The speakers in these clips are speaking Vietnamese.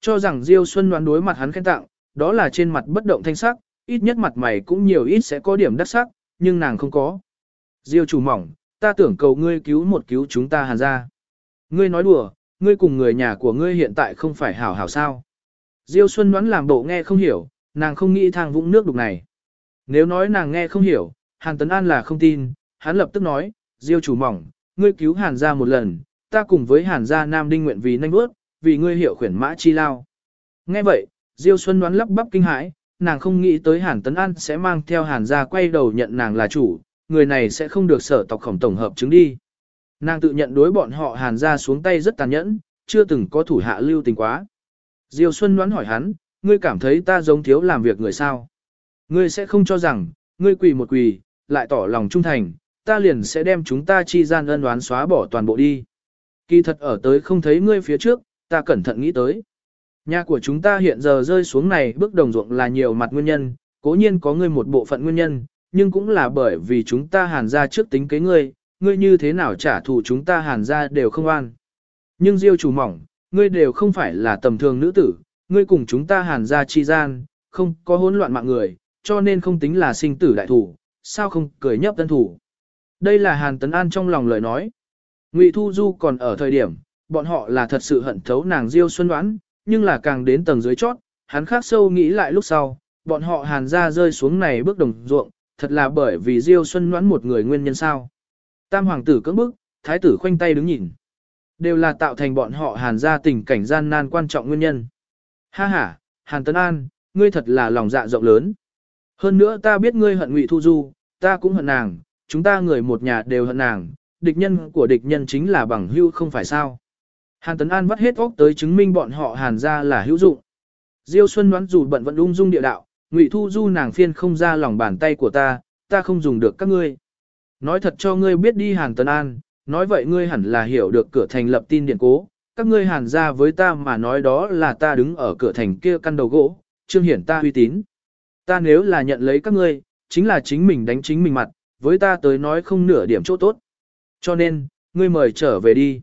Cho rằng Diêu Xuân đoán đối mặt hắn khen tặng, đó là trên mặt bất động thanh sắc, ít nhất mặt mày cũng nhiều ít sẽ có điểm đắc sắc, nhưng nàng không có. Diêu chủ mỏng, ta tưởng cầu ngươi cứu một cứu chúng ta hàn ra. Ngươi nói đùa, ngươi cùng người nhà của ngươi hiện tại không phải hảo hảo sao. Diêu Xuân đoán làm bộ nghe không hiểu, nàng không nghĩ thang vũng nước đục này. Nếu nói nàng nghe không hiểu, Hàn Tấn An là không tin, hắn lập tức nói, Diêu chủ mỏng, ngươi cứu Hàn ra một lần, ta cùng với Hàn gia Nam Đinh nguyện vì nanh bước, vì ngươi hiệu khuyển mã chi lao. Nghe vậy, Diêu Xuân đoán lắp bắp kinh hãi, nàng không nghĩ tới Hàn Tấn An sẽ mang theo Hàn gia quay đầu nhận nàng là chủ, người này sẽ không được sở tộc khổng tổng hợp chứng đi. Nàng tự nhận đối bọn họ Hàn gia xuống tay rất tàn nhẫn, chưa từng có thủ hạ lưu tình quá. Diêu Xuân đoán hỏi hắn, ngươi cảm thấy ta giống thiếu làm việc người sao? Ngươi sẽ không cho rằng, ngươi quỳ một quỳ, lại tỏ lòng trung thành, ta liền sẽ đem chúng ta chi gian ân đoán xóa bỏ toàn bộ đi. Kỳ thật ở tới không thấy ngươi phía trước, ta cẩn thận nghĩ tới. Nhà của chúng ta hiện giờ rơi xuống này bước đồng ruộng là nhiều mặt nguyên nhân, cố nhiên có ngươi một bộ phận nguyên nhân, nhưng cũng là bởi vì chúng ta hàn ra trước tính kế ngươi, ngươi như thế nào trả thù chúng ta hàn ra đều không an. Nhưng diêu chủ mỏng, ngươi đều không phải là tầm thường nữ tử, ngươi cùng chúng ta hàn ra chi gian, không có hỗn loạn mạng người, cho nên không tính là sinh tử đại thủ, sao không cười nhấp tân thủ. Đây là hàn tấn an trong lòng lời nói. Ngụy Thu Du còn ở thời điểm, bọn họ là thật sự hận thấu nàng Diêu Xuân đoán, nhưng là càng đến tầng dưới chót, hắn khác sâu nghĩ lại lúc sau, bọn họ hàn ra rơi xuống này bước đồng ruộng, thật là bởi vì Diêu Xuân đoán một người nguyên nhân sao. Tam hoàng tử cưỡng bức, thái tử khoanh tay đứng nhìn. Đều là tạo thành bọn họ hàn ra tình cảnh gian nan quan trọng nguyên nhân. Ha ha, hàn tấn an, ngươi thật là lòng dạ rộng lớn. Hơn nữa ta biết ngươi hận ngụy thu du, ta cũng hận nàng, chúng ta người một nhà đều hận nàng, địch nhân của địch nhân chính là bằng Hưu không phải sao. Hàn Tấn An vắt hết óc tới chứng minh bọn họ hàn ra là hữu dụng. Diêu Xuân đoán dù bận vẫn ung dung địa đạo, Ngụy Thu Du nàng phiên không ra lòng bàn tay của ta, ta không dùng được các ngươi. Nói thật cho ngươi biết đi Hàn Tấn An, nói vậy ngươi hẳn là hiểu được cửa thành lập tin điện cố, các ngươi hàn ra với ta mà nói đó là ta đứng ở cửa thành kia căn đầu gỗ, trương hiển ta uy tín. Ta nếu là nhận lấy các ngươi, chính là chính mình đánh chính mình mặt, với ta tới nói không nửa điểm chỗ tốt. Cho nên, ngươi mời trở về đi.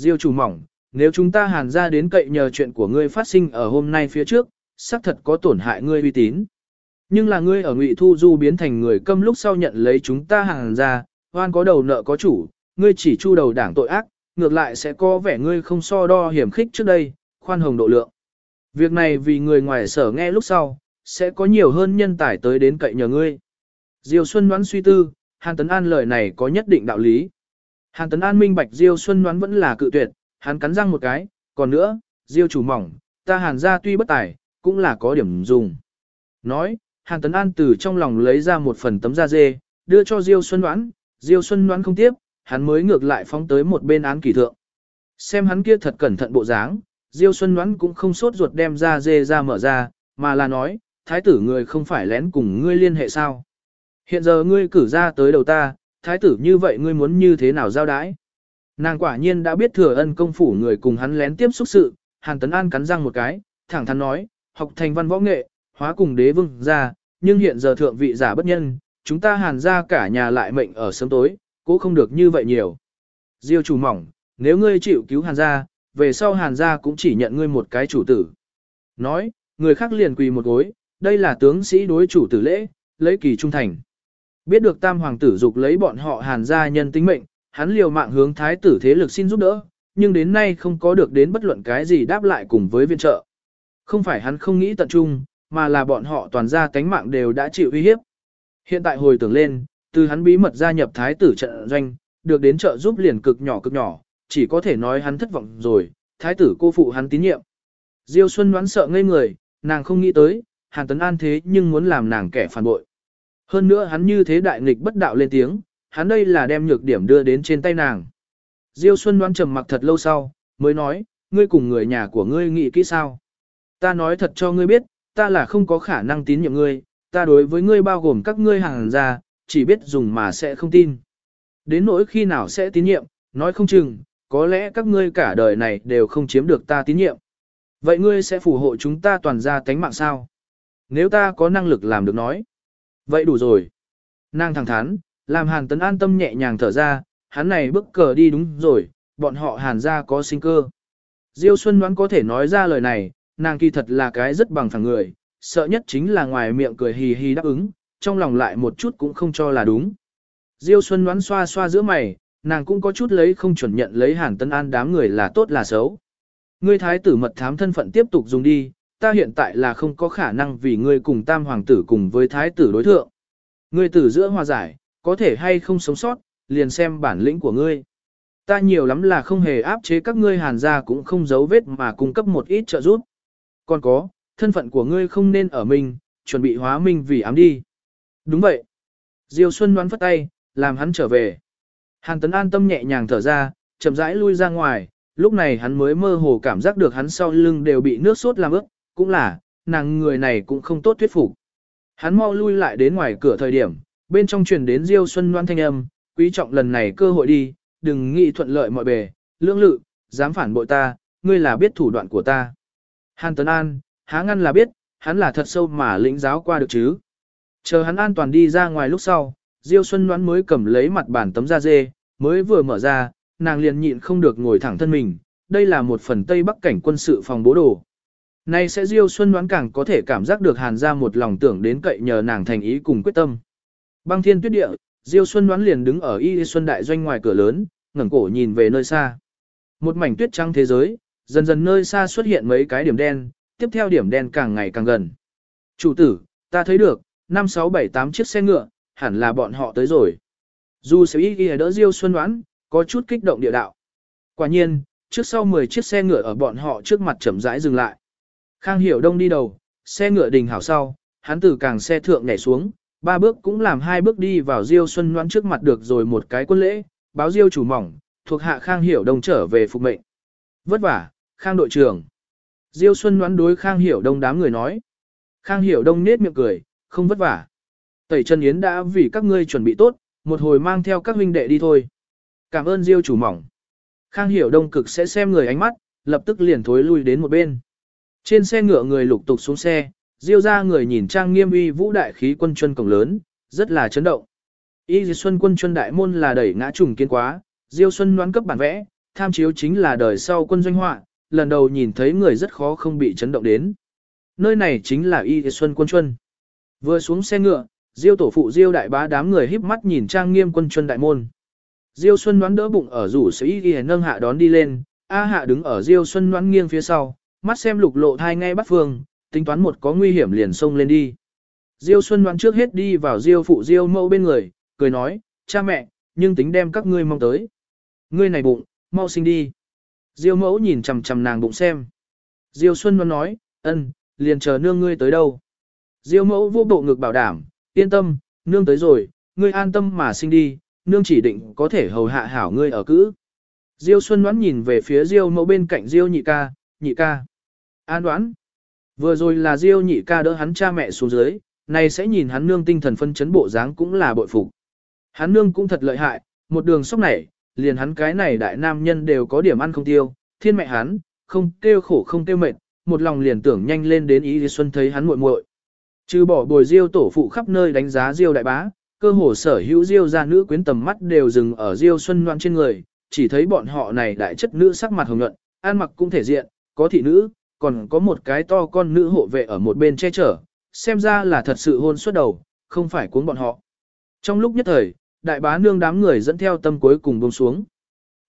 Diêu chủ mỏng, nếu chúng ta hàn ra đến cậy nhờ chuyện của ngươi phát sinh ở hôm nay phía trước, xác thật có tổn hại ngươi uy tín. Nhưng là ngươi ở ngụy thu du biến thành người câm lúc sau nhận lấy chúng ta hàn ra, hoan có đầu nợ có chủ, ngươi chỉ chu đầu đảng tội ác, ngược lại sẽ có vẻ ngươi không so đo hiểm khích trước đây, khoan hồng độ lượng. Việc này vì người ngoài sở nghe lúc sau, sẽ có nhiều hơn nhân tài tới đến cậy nhờ ngươi. Diêu Xuân đoán suy tư, Hàn Tấn An lời này có nhất định đạo lý. Hàn Tấn An minh bạch Diêu Xuân đoán vẫn là cự tuyệt, hắn cắn răng một cái, còn nữa, Diêu chủ mỏng, ta Hàn ra tuy bất tài, cũng là có điểm dùng. Nói, Hàn Tấn An từ trong lòng lấy ra một phần tấm da dê, đưa cho Diêu Xuân đoán, Diêu Xuân đoán không tiếp, hắn mới ngược lại phóng tới một bên án kỳ thượng. Xem hắn kia thật cẩn thận bộ dáng, Diêu Xuân đoán cũng không sốt ruột đem da dê ra mở ra, mà là nói, thái tử người không phải lén cùng ngươi liên hệ sao. Hiện giờ ngươi cử ra tới đầu ta, thái tử như vậy ngươi muốn như thế nào giao đái? Nàng quả nhiên đã biết thừa ân công phủ người cùng hắn lén tiếp xúc sự, Hàn Tấn An cắn răng một cái, thẳng thắn nói, học thành văn võ nghệ, hóa cùng đế vương ra, nhưng hiện giờ thượng vị giả bất nhân, chúng ta hàn ra cả nhà lại mệnh ở sớm tối, cố không được như vậy nhiều. Diêu chủ mỏng, nếu ngươi chịu cứu hàn gia, về sau hàn gia cũng chỉ nhận ngươi một cái chủ tử. Nói, người khác liền quỳ một gối, đây là tướng sĩ đối chủ tử lễ, lấy kỳ trung thành. Biết được tam hoàng tử dục lấy bọn họ hàn gia nhân tính mệnh, hắn liều mạng hướng thái tử thế lực xin giúp đỡ, nhưng đến nay không có được đến bất luận cái gì đáp lại cùng với viên trợ. Không phải hắn không nghĩ tận trung, mà là bọn họ toàn gia cánh mạng đều đã chịu uy hiếp. Hiện tại hồi tưởng lên, từ hắn bí mật gia nhập thái tử trận doanh, được đến trợ giúp liền cực nhỏ cực nhỏ, chỉ có thể nói hắn thất vọng rồi, thái tử cô phụ hắn tín nhiệm. Diêu Xuân đoán sợ ngây người, nàng không nghĩ tới, Hàn Tấn An thế nhưng muốn làm nàng kẻ phản bội. Hơn nữa hắn như thế đại nghịch bất đạo lên tiếng, hắn đây là đem nhược điểm đưa đến trên tay nàng. Diêu Xuân đoán trầm mặc thật lâu sau, mới nói, ngươi cùng người nhà của ngươi nghĩ kỹ sao. Ta nói thật cho ngươi biết, ta là không có khả năng tín nhiệm ngươi, ta đối với ngươi bao gồm các ngươi hàng ra, chỉ biết dùng mà sẽ không tin. Đến nỗi khi nào sẽ tín nhiệm, nói không chừng, có lẽ các ngươi cả đời này đều không chiếm được ta tín nhiệm. Vậy ngươi sẽ phù hộ chúng ta toàn ra tánh mạng sao? Nếu ta có năng lực làm được nói. Vậy đủ rồi. Nàng thẳng thắn, làm hàn tấn an tâm nhẹ nhàng thở ra, hắn này bước cờ đi đúng rồi, bọn họ hàn ra có sinh cơ. Diêu Xuân đoán có thể nói ra lời này, nàng kỳ thật là cái rất bằng phẳng người, sợ nhất chính là ngoài miệng cười hì hì đáp ứng, trong lòng lại một chút cũng không cho là đúng. Diêu Xuân đoán xoa xoa giữa mày, nàng cũng có chút lấy không chuẩn nhận lấy Hàn tấn An đám người là tốt là xấu. Ngươi thái tử mật thám thân phận tiếp tục dùng đi, ta hiện tại là không có khả năng vì ngươi cùng tam hoàng tử cùng với thái tử đối thượng. Ngươi tử giữa hòa giải, có thể hay không sống sót, liền xem bản lĩnh của ngươi. Ta nhiều lắm là không hề áp chế các ngươi hàn gia cũng không giấu vết mà cung cấp một ít trợ giúp. Còn có, thân phận của ngươi không nên ở mình, chuẩn bị hóa minh vì ám đi. Đúng vậy. Diêu Xuân đoán phất tay, làm hắn trở về. Hàn Tấn an tâm nhẹ nhàng thở ra, chậm rãi lui ra ngoài, lúc này hắn mới mơ hồ cảm giác được hắn sau lưng đều bị nước sốt làm ướt, cũng là, nàng người này cũng không tốt thuyết phục. Hắn mau lui lại đến ngoài cửa thời điểm, bên trong truyền đến Diêu Xuân Loan thanh âm, quý trọng lần này cơ hội đi, đừng nghĩ thuận lợi mọi bề, lưỡng lự, dám phản bội ta, ngươi là biết thủ đoạn của ta. Hàn Tấn An, há ngăn là biết, hắn là thật sâu mà lĩnh giáo qua được chứ. Chờ hắn an toàn đi ra ngoài lúc sau, Diêu Xuân Loan mới cầm lấy mặt bản tấm da dê, mới vừa mở ra, nàng liền nhịn không được ngồi thẳng thân mình, đây là một phần Tây Bắc cảnh quân sự phòng bố đồ. Nay sẽ Diêu Xuân đoán càng có thể cảm giác được Hàn ra một lòng tưởng đến cậy nhờ nàng thành ý cùng quyết tâm. Băng thiên tuyết địa, Diêu Xuân đoán liền đứng ở Y Xuân đại doanh ngoài cửa lớn, ngẩng cổ nhìn về nơi xa. Một mảnh tuyết trắng thế giới, dần dần nơi xa xuất hiện mấy cái điểm đen, tiếp theo điểm đen càng ngày càng gần. Chủ tử, ta thấy được, 5 6 7 8 chiếc xe ngựa, hẳn là bọn họ tới rồi. Dù sẽ Y đỡ Diêu Xuân đoán, có chút kích động địa đạo. Quả nhiên, trước sau 10 chiếc xe ngựa ở bọn họ trước mặt chậm rãi dừng lại. Khang Hiểu Đông đi đầu, xe ngựa đình hảo sau, hắn từ càng xe thượng nhảy xuống, ba bước cũng làm hai bước đi vào Diêu Xuân Ngoãn trước mặt được rồi một cái quân lễ, báo Diêu chủ mỏng, thuộc hạ Khang Hiểu Đông trở về phục mệnh. Vất vả, Khang đội trưởng. Diêu Xuân Ngoãn đối Khang Hiểu Đông đám người nói. Khang Hiểu Đông nết miệng cười, không vất vả. Tẩy chân yến đã vì các ngươi chuẩn bị tốt, một hồi mang theo các huynh đệ đi thôi. Cảm ơn Diêu chủ mỏng. Khang Hiểu Đông cực sẽ xem người ánh mắt, lập tức liền thối lui đến một bên. Trên xe ngựa người lục tục xuống xe, diêu ra người nhìn trang nghiêm uy vũ đại khí quân chuân cổng lớn, rất là chấn động. Y Xuân quân chuân đại môn là đẩy ngã trùng kiên quá, diêu xuân đoán cấp bản vẽ, tham chiếu chính là đời sau quân doanh họa, lần đầu nhìn thấy người rất khó không bị chấn động đến. Nơi này chính là Y Xuân quân chuân. Vừa xuống xe ngựa, diêu tổ phụ diêu đại bá đám người híp mắt nhìn trang nghiêm quân chuân đại môn. Diêu Xuân đoán đỡ bụng ở rủ sĩ y nâng hạ đón đi lên, A hạ đứng ở Diêu Xuân đoán nghiêng phía sau, mắt xem lục lộ thai ngay bắt phương, tính toán một có nguy hiểm liền xông lên đi. Diêu Xuân đoán trước hết đi vào Diêu phụ Diêu mẫu bên người, cười nói, cha mẹ, nhưng tính đem các ngươi mong tới. Ngươi này bụng, mau sinh đi. Diêu mẫu nhìn chằm chằm nàng bụng xem. Diêu Xuân đoán nói, ân, liền chờ nương ngươi tới đâu. Diêu mẫu vô bộ ngực bảo đảm, yên tâm, nương tới rồi, ngươi an tâm mà sinh đi, nương chỉ định có thể hầu hạ hảo ngươi ở cữ. Diêu Xuân đoán nhìn về phía Diêu mẫu bên cạnh Diêu nhị ca, nhị ca. An đoán. Vừa rồi là Diêu nhị ca đỡ hắn cha mẹ xuống dưới, này sẽ nhìn hắn nương tinh thần phân chấn bộ dáng cũng là bội phục. Hắn nương cũng thật lợi hại, một đường sốc này, liền hắn cái này đại nam nhân đều có điểm ăn không tiêu, thiên mẹ hắn, không tiêu khổ không tiêu mệt, một lòng liền tưởng nhanh lên đến ý xuân thấy hắn muội muội. Trừ bỏ bồi Diêu tổ phụ khắp nơi đánh giá Diêu đại bá, cơ hồ sở hữu Diêu gia nữ quyến tầm mắt đều dừng ở Diêu Xuân Loan trên người, chỉ thấy bọn họ này đại chất nữ sắc mặt hồng nhuận, ăn mặc cũng thể diện, có thị nữ, còn có một cái to con nữ hộ vệ ở một bên che chở, xem ra là thật sự hôn suốt đầu, không phải cuốn bọn họ. Trong lúc nhất thời, đại bá nương đám người dẫn theo tâm cuối cùng buông xuống.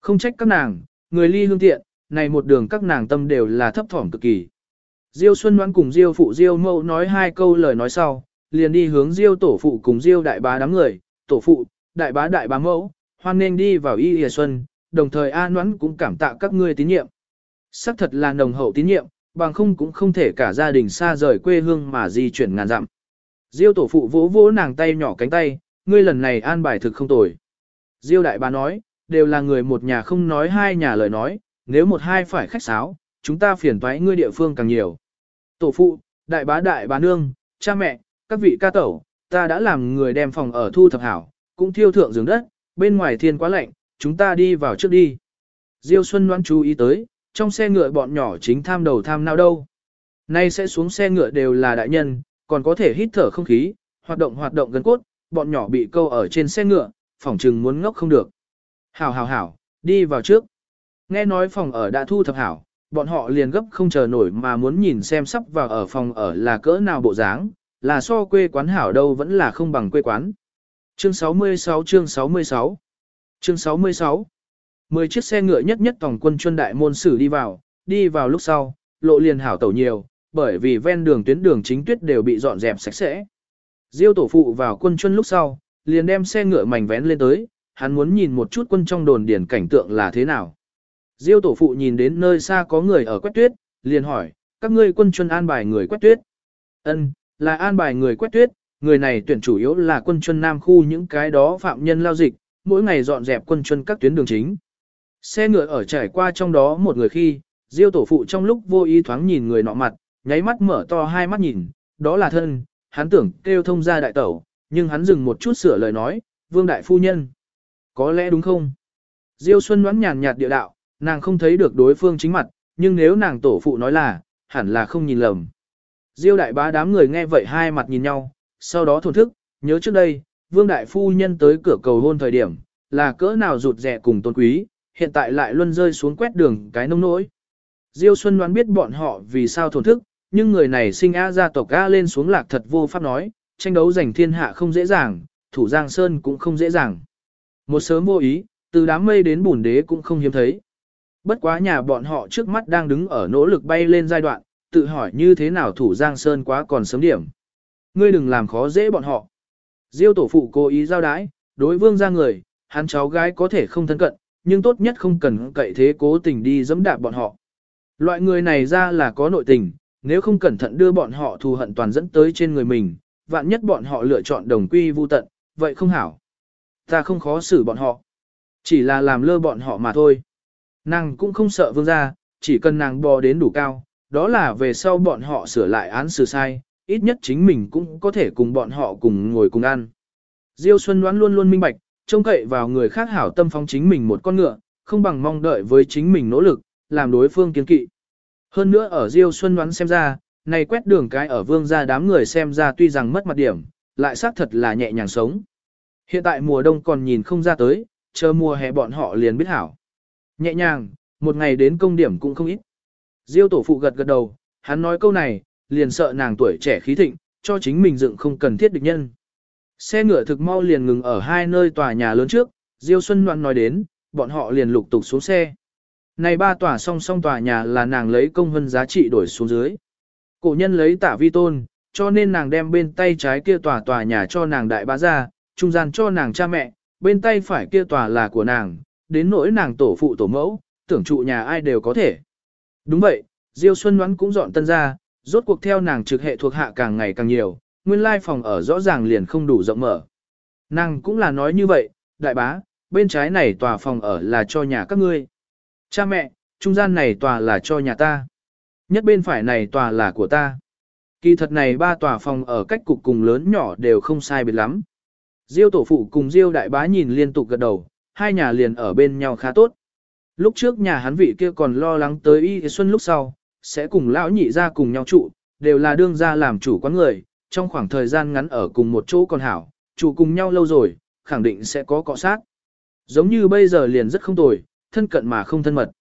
Không trách các nàng, người ly hương tiện, này một đường các nàng tâm đều là thấp thỏm cực kỳ. Diêu Xuân Đoán cùng Diêu phụ Diêu mẫu nói hai câu lời nói sau, liền đi hướng Diêu tổ phụ cùng Diêu đại bá đám người, tổ phụ, đại bá đại bá mẫu, hoan nên đi vào Y Y Xuân, đồng thời a Ngoãn cũng cảm tạ các ngươi tín nhiệm. Sắc thật là nồng hậu tín nhiệm, bằng không cũng không thể cả gia đình xa rời quê hương mà di chuyển ngàn dặm. Diêu tổ phụ vỗ vỗ nàng tay nhỏ cánh tay, ngươi lần này an bài thực không tồi. Diêu đại bá nói, đều là người một nhà không nói hai nhà lời nói, nếu một hai phải khách sáo, chúng ta phiền toái ngươi địa phương càng nhiều. Tổ phụ, đại bá đại bá nương, cha mẹ, các vị ca tẩu, ta đã làm người đem phòng ở thu thập hảo, cũng thiêu thượng giường đất, bên ngoài thiên quá lạnh, chúng ta đi vào trước đi. Diêu Xuân đoán chú ý tới, trong xe ngựa bọn nhỏ chính tham đầu tham nào đâu. Nay sẽ xuống xe ngựa đều là đại nhân, còn có thể hít thở không khí, hoạt động hoạt động gần cốt, bọn nhỏ bị câu ở trên xe ngựa, phỏng trừng muốn ngốc không được. Hảo hảo hảo, đi vào trước. Nghe nói phòng ở đã thu thập hảo, bọn họ liền gấp không chờ nổi mà muốn nhìn xem sắp vào ở phòng ở là cỡ nào bộ dáng, là so quê quán hảo đâu vẫn là không bằng quê quán. Chương 66 chương 66 Chương 66 Mười chiếc xe ngựa nhất nhất tổng quân chuân đại môn sử đi vào, đi vào lúc sau, lộ liền hảo tẩu nhiều, bởi vì ven đường tuyến đường chính tuyết đều bị dọn dẹp sạch sẽ. Diêu tổ phụ vào quân chuân lúc sau, liền đem xe ngựa mảnh vén lên tới, hắn muốn nhìn một chút quân trong đồn điển cảnh tượng là thế nào. Diêu tổ phụ nhìn đến nơi xa có người ở quét tuyết, liền hỏi, các ngươi quân chuân an bài người quét tuyết. Ân, là an bài người quét tuyết, người này tuyển chủ yếu là quân chuân nam khu những cái đó phạm nhân lao dịch, mỗi ngày dọn dẹp quân chuân các tuyến đường chính. Xe ngựa ở trải qua trong đó một người khi, Diêu tổ phụ trong lúc vô ý thoáng nhìn người nọ mặt, nháy mắt mở to hai mắt nhìn, đó là thân, hắn tưởng kêu thông ra đại tẩu, nhưng hắn dừng một chút sửa lời nói, vương đại phu nhân. Có lẽ đúng không? Diêu Xuân đoán nhàn nhạt địa đạo, nàng không thấy được đối phương chính mặt, nhưng nếu nàng tổ phụ nói là, hẳn là không nhìn lầm. Diêu đại bá đám người nghe vậy hai mặt nhìn nhau, sau đó thổn thức, nhớ trước đây, vương đại phu nhân tới cửa cầu hôn thời điểm, là cỡ nào rụt rẻ cùng tôn quý, hiện tại lại luân rơi xuống quét đường cái nông nỗi. Diêu Xuân đoán biết bọn họ vì sao thổn thức, nhưng người này sinh A gia tộc A lên xuống lạc thật vô pháp nói, tranh đấu giành thiên hạ không dễ dàng, thủ Giang Sơn cũng không dễ dàng. Một sớm vô ý, từ đám mây đến bùn đế cũng không hiếm thấy. Bất quá nhà bọn họ trước mắt đang đứng ở nỗ lực bay lên giai đoạn, tự hỏi như thế nào thủ Giang Sơn quá còn sớm điểm. Ngươi đừng làm khó dễ bọn họ. Diêu tổ phụ cố ý giao đái, đối vương ra người, hắn cháu gái có thể không thân cận, nhưng tốt nhất không cần cậy thế cố tình đi dẫm đạp bọn họ. Loại người này ra là có nội tình, nếu không cẩn thận đưa bọn họ thù hận toàn dẫn tới trên người mình, vạn nhất bọn họ lựa chọn đồng quy vu tận, vậy không hảo. Ta không khó xử bọn họ, chỉ là làm lơ bọn họ mà thôi. Nàng cũng không sợ vương gia, chỉ cần nàng bò đến đủ cao, đó là về sau bọn họ sửa lại án xử sai, ít nhất chính mình cũng có thể cùng bọn họ cùng ngồi cùng ăn. Diêu Xuân đoán luôn luôn minh bạch, trông cậy vào người khác hảo tâm phóng chính mình một con ngựa, không bằng mong đợi với chính mình nỗ lực, làm đối phương kiên kỵ. Hơn nữa ở Diêu Xuân đoán xem ra, này quét đường cái ở vương gia đám người xem ra tuy rằng mất mặt điểm, lại xác thật là nhẹ nhàng sống. Hiện tại mùa đông còn nhìn không ra tới, chờ mùa hè bọn họ liền biết hảo. Nhẹ nhàng, một ngày đến công điểm cũng không ít. Diêu tổ phụ gật gật đầu, hắn nói câu này, liền sợ nàng tuổi trẻ khí thịnh, cho chính mình dựng không cần thiết địch nhân. Xe ngựa thực mau liền ngừng ở hai nơi tòa nhà lớn trước, Diêu Xuân Loan nói đến, bọn họ liền lục tục xuống xe. Này ba tòa song song tòa nhà là nàng lấy công vân giá trị đổi xuống dưới. Cổ nhân lấy tả vi tôn, cho nên nàng đem bên tay trái kia tòa tòa nhà cho nàng đại bá gia, trung gian cho nàng cha mẹ, bên tay phải kia tòa là của nàng, đến nỗi nàng tổ phụ tổ mẫu, tưởng trụ nhà ai đều có thể. Đúng vậy, Diêu Xuân Ngoãn cũng dọn tân ra, rốt cuộc theo nàng trực hệ thuộc hạ càng ngày càng nhiều, nguyên lai phòng ở rõ ràng liền không đủ rộng mở. Nàng cũng là nói như vậy, đại bá, bên trái này tòa phòng ở là cho nhà các ngươi. Cha mẹ, trung gian này tòa là cho nhà ta. Nhất bên phải này tòa là của ta. Kỳ thật này ba tòa phòng ở cách cục cùng lớn nhỏ đều không sai biệt lắm. Diêu tổ phụ cùng Diêu đại bá nhìn liên tục gật đầu, hai nhà liền ở bên nhau khá tốt. Lúc trước nhà hắn vị kia còn lo lắng tới y xuân lúc sau, sẽ cùng lão nhị ra cùng nhau trụ, đều là đương ra làm chủ quán người, trong khoảng thời gian ngắn ở cùng một chỗ còn hảo, trụ cùng nhau lâu rồi, khẳng định sẽ có cọ sát. Giống như bây giờ liền rất không tồi, thân cận mà không thân mật.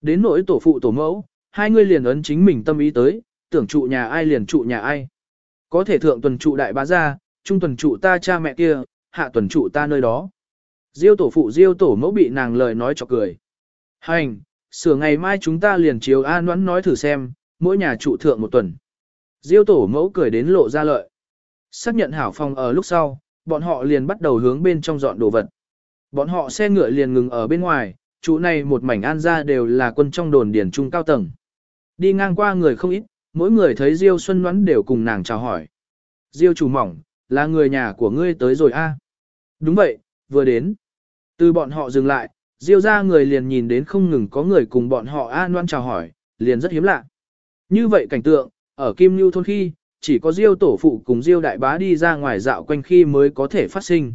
Đến nỗi tổ phụ tổ mẫu, hai người liền ấn chính mình tâm ý tới, tưởng trụ nhà ai liền trụ nhà ai. Có thể thượng tuần trụ đại bá gia, trung tuần trụ ta cha mẹ kia, hạ tuần trụ ta nơi đó. Diêu tổ phụ diêu tổ mẫu bị nàng lời nói cho cười. Hành, sửa ngày mai chúng ta liền chiều an noãn nói thử xem, mỗi nhà trụ thượng một tuần. Diêu tổ mẫu cười đến lộ ra lợi. Xác nhận hảo phòng ở lúc sau, bọn họ liền bắt đầu hướng bên trong dọn đồ vật. Bọn họ xe ngựa liền ngừng ở bên ngoài, chỗ này một mảnh an ra đều là quân trong đồn điển trung cao tầng. Đi ngang qua người không ít, mỗi người thấy Diêu Xuân Ngoãn đều cùng nàng chào hỏi. Diêu chủ mỏng, là người nhà của ngươi tới rồi a? Đúng vậy, vừa đến. Từ bọn họ dừng lại, Diêu ra người liền nhìn đến không ngừng có người cùng bọn họ an noan chào hỏi, liền rất hiếm lạ. Như vậy cảnh tượng, ở Kim Nhu thôn khi, chỉ có Diêu tổ phụ cùng Diêu đại bá đi ra ngoài dạo quanh khi mới có thể phát sinh.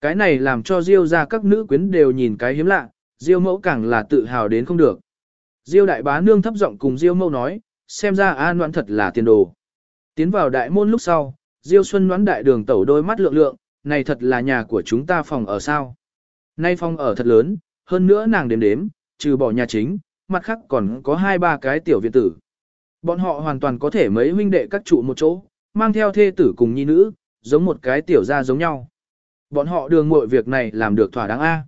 Cái này làm cho Diêu ra các nữ quyến đều nhìn cái hiếm lạ, Diêu mẫu càng là tự hào đến không được. Diêu đại bá nương thấp giọng cùng Diêu mẫu nói, xem ra an noan thật là tiền đồ. Tiến vào đại môn lúc sau, Diêu Xuân đoán đại đường tẩu đôi mắt lượng lượng, này thật là nhà của chúng ta phòng ở sao. Nay phòng ở thật lớn, hơn nữa nàng đếm đếm, trừ bỏ nhà chính, mặt khác còn có hai ba cái tiểu viện tử. Bọn họ hoàn toàn có thể mấy huynh đệ các trụ một chỗ, mang theo thê tử cùng nhi nữ, giống một cái tiểu gia giống nhau. Bọn họ đường mọi việc này làm được thỏa đáng A.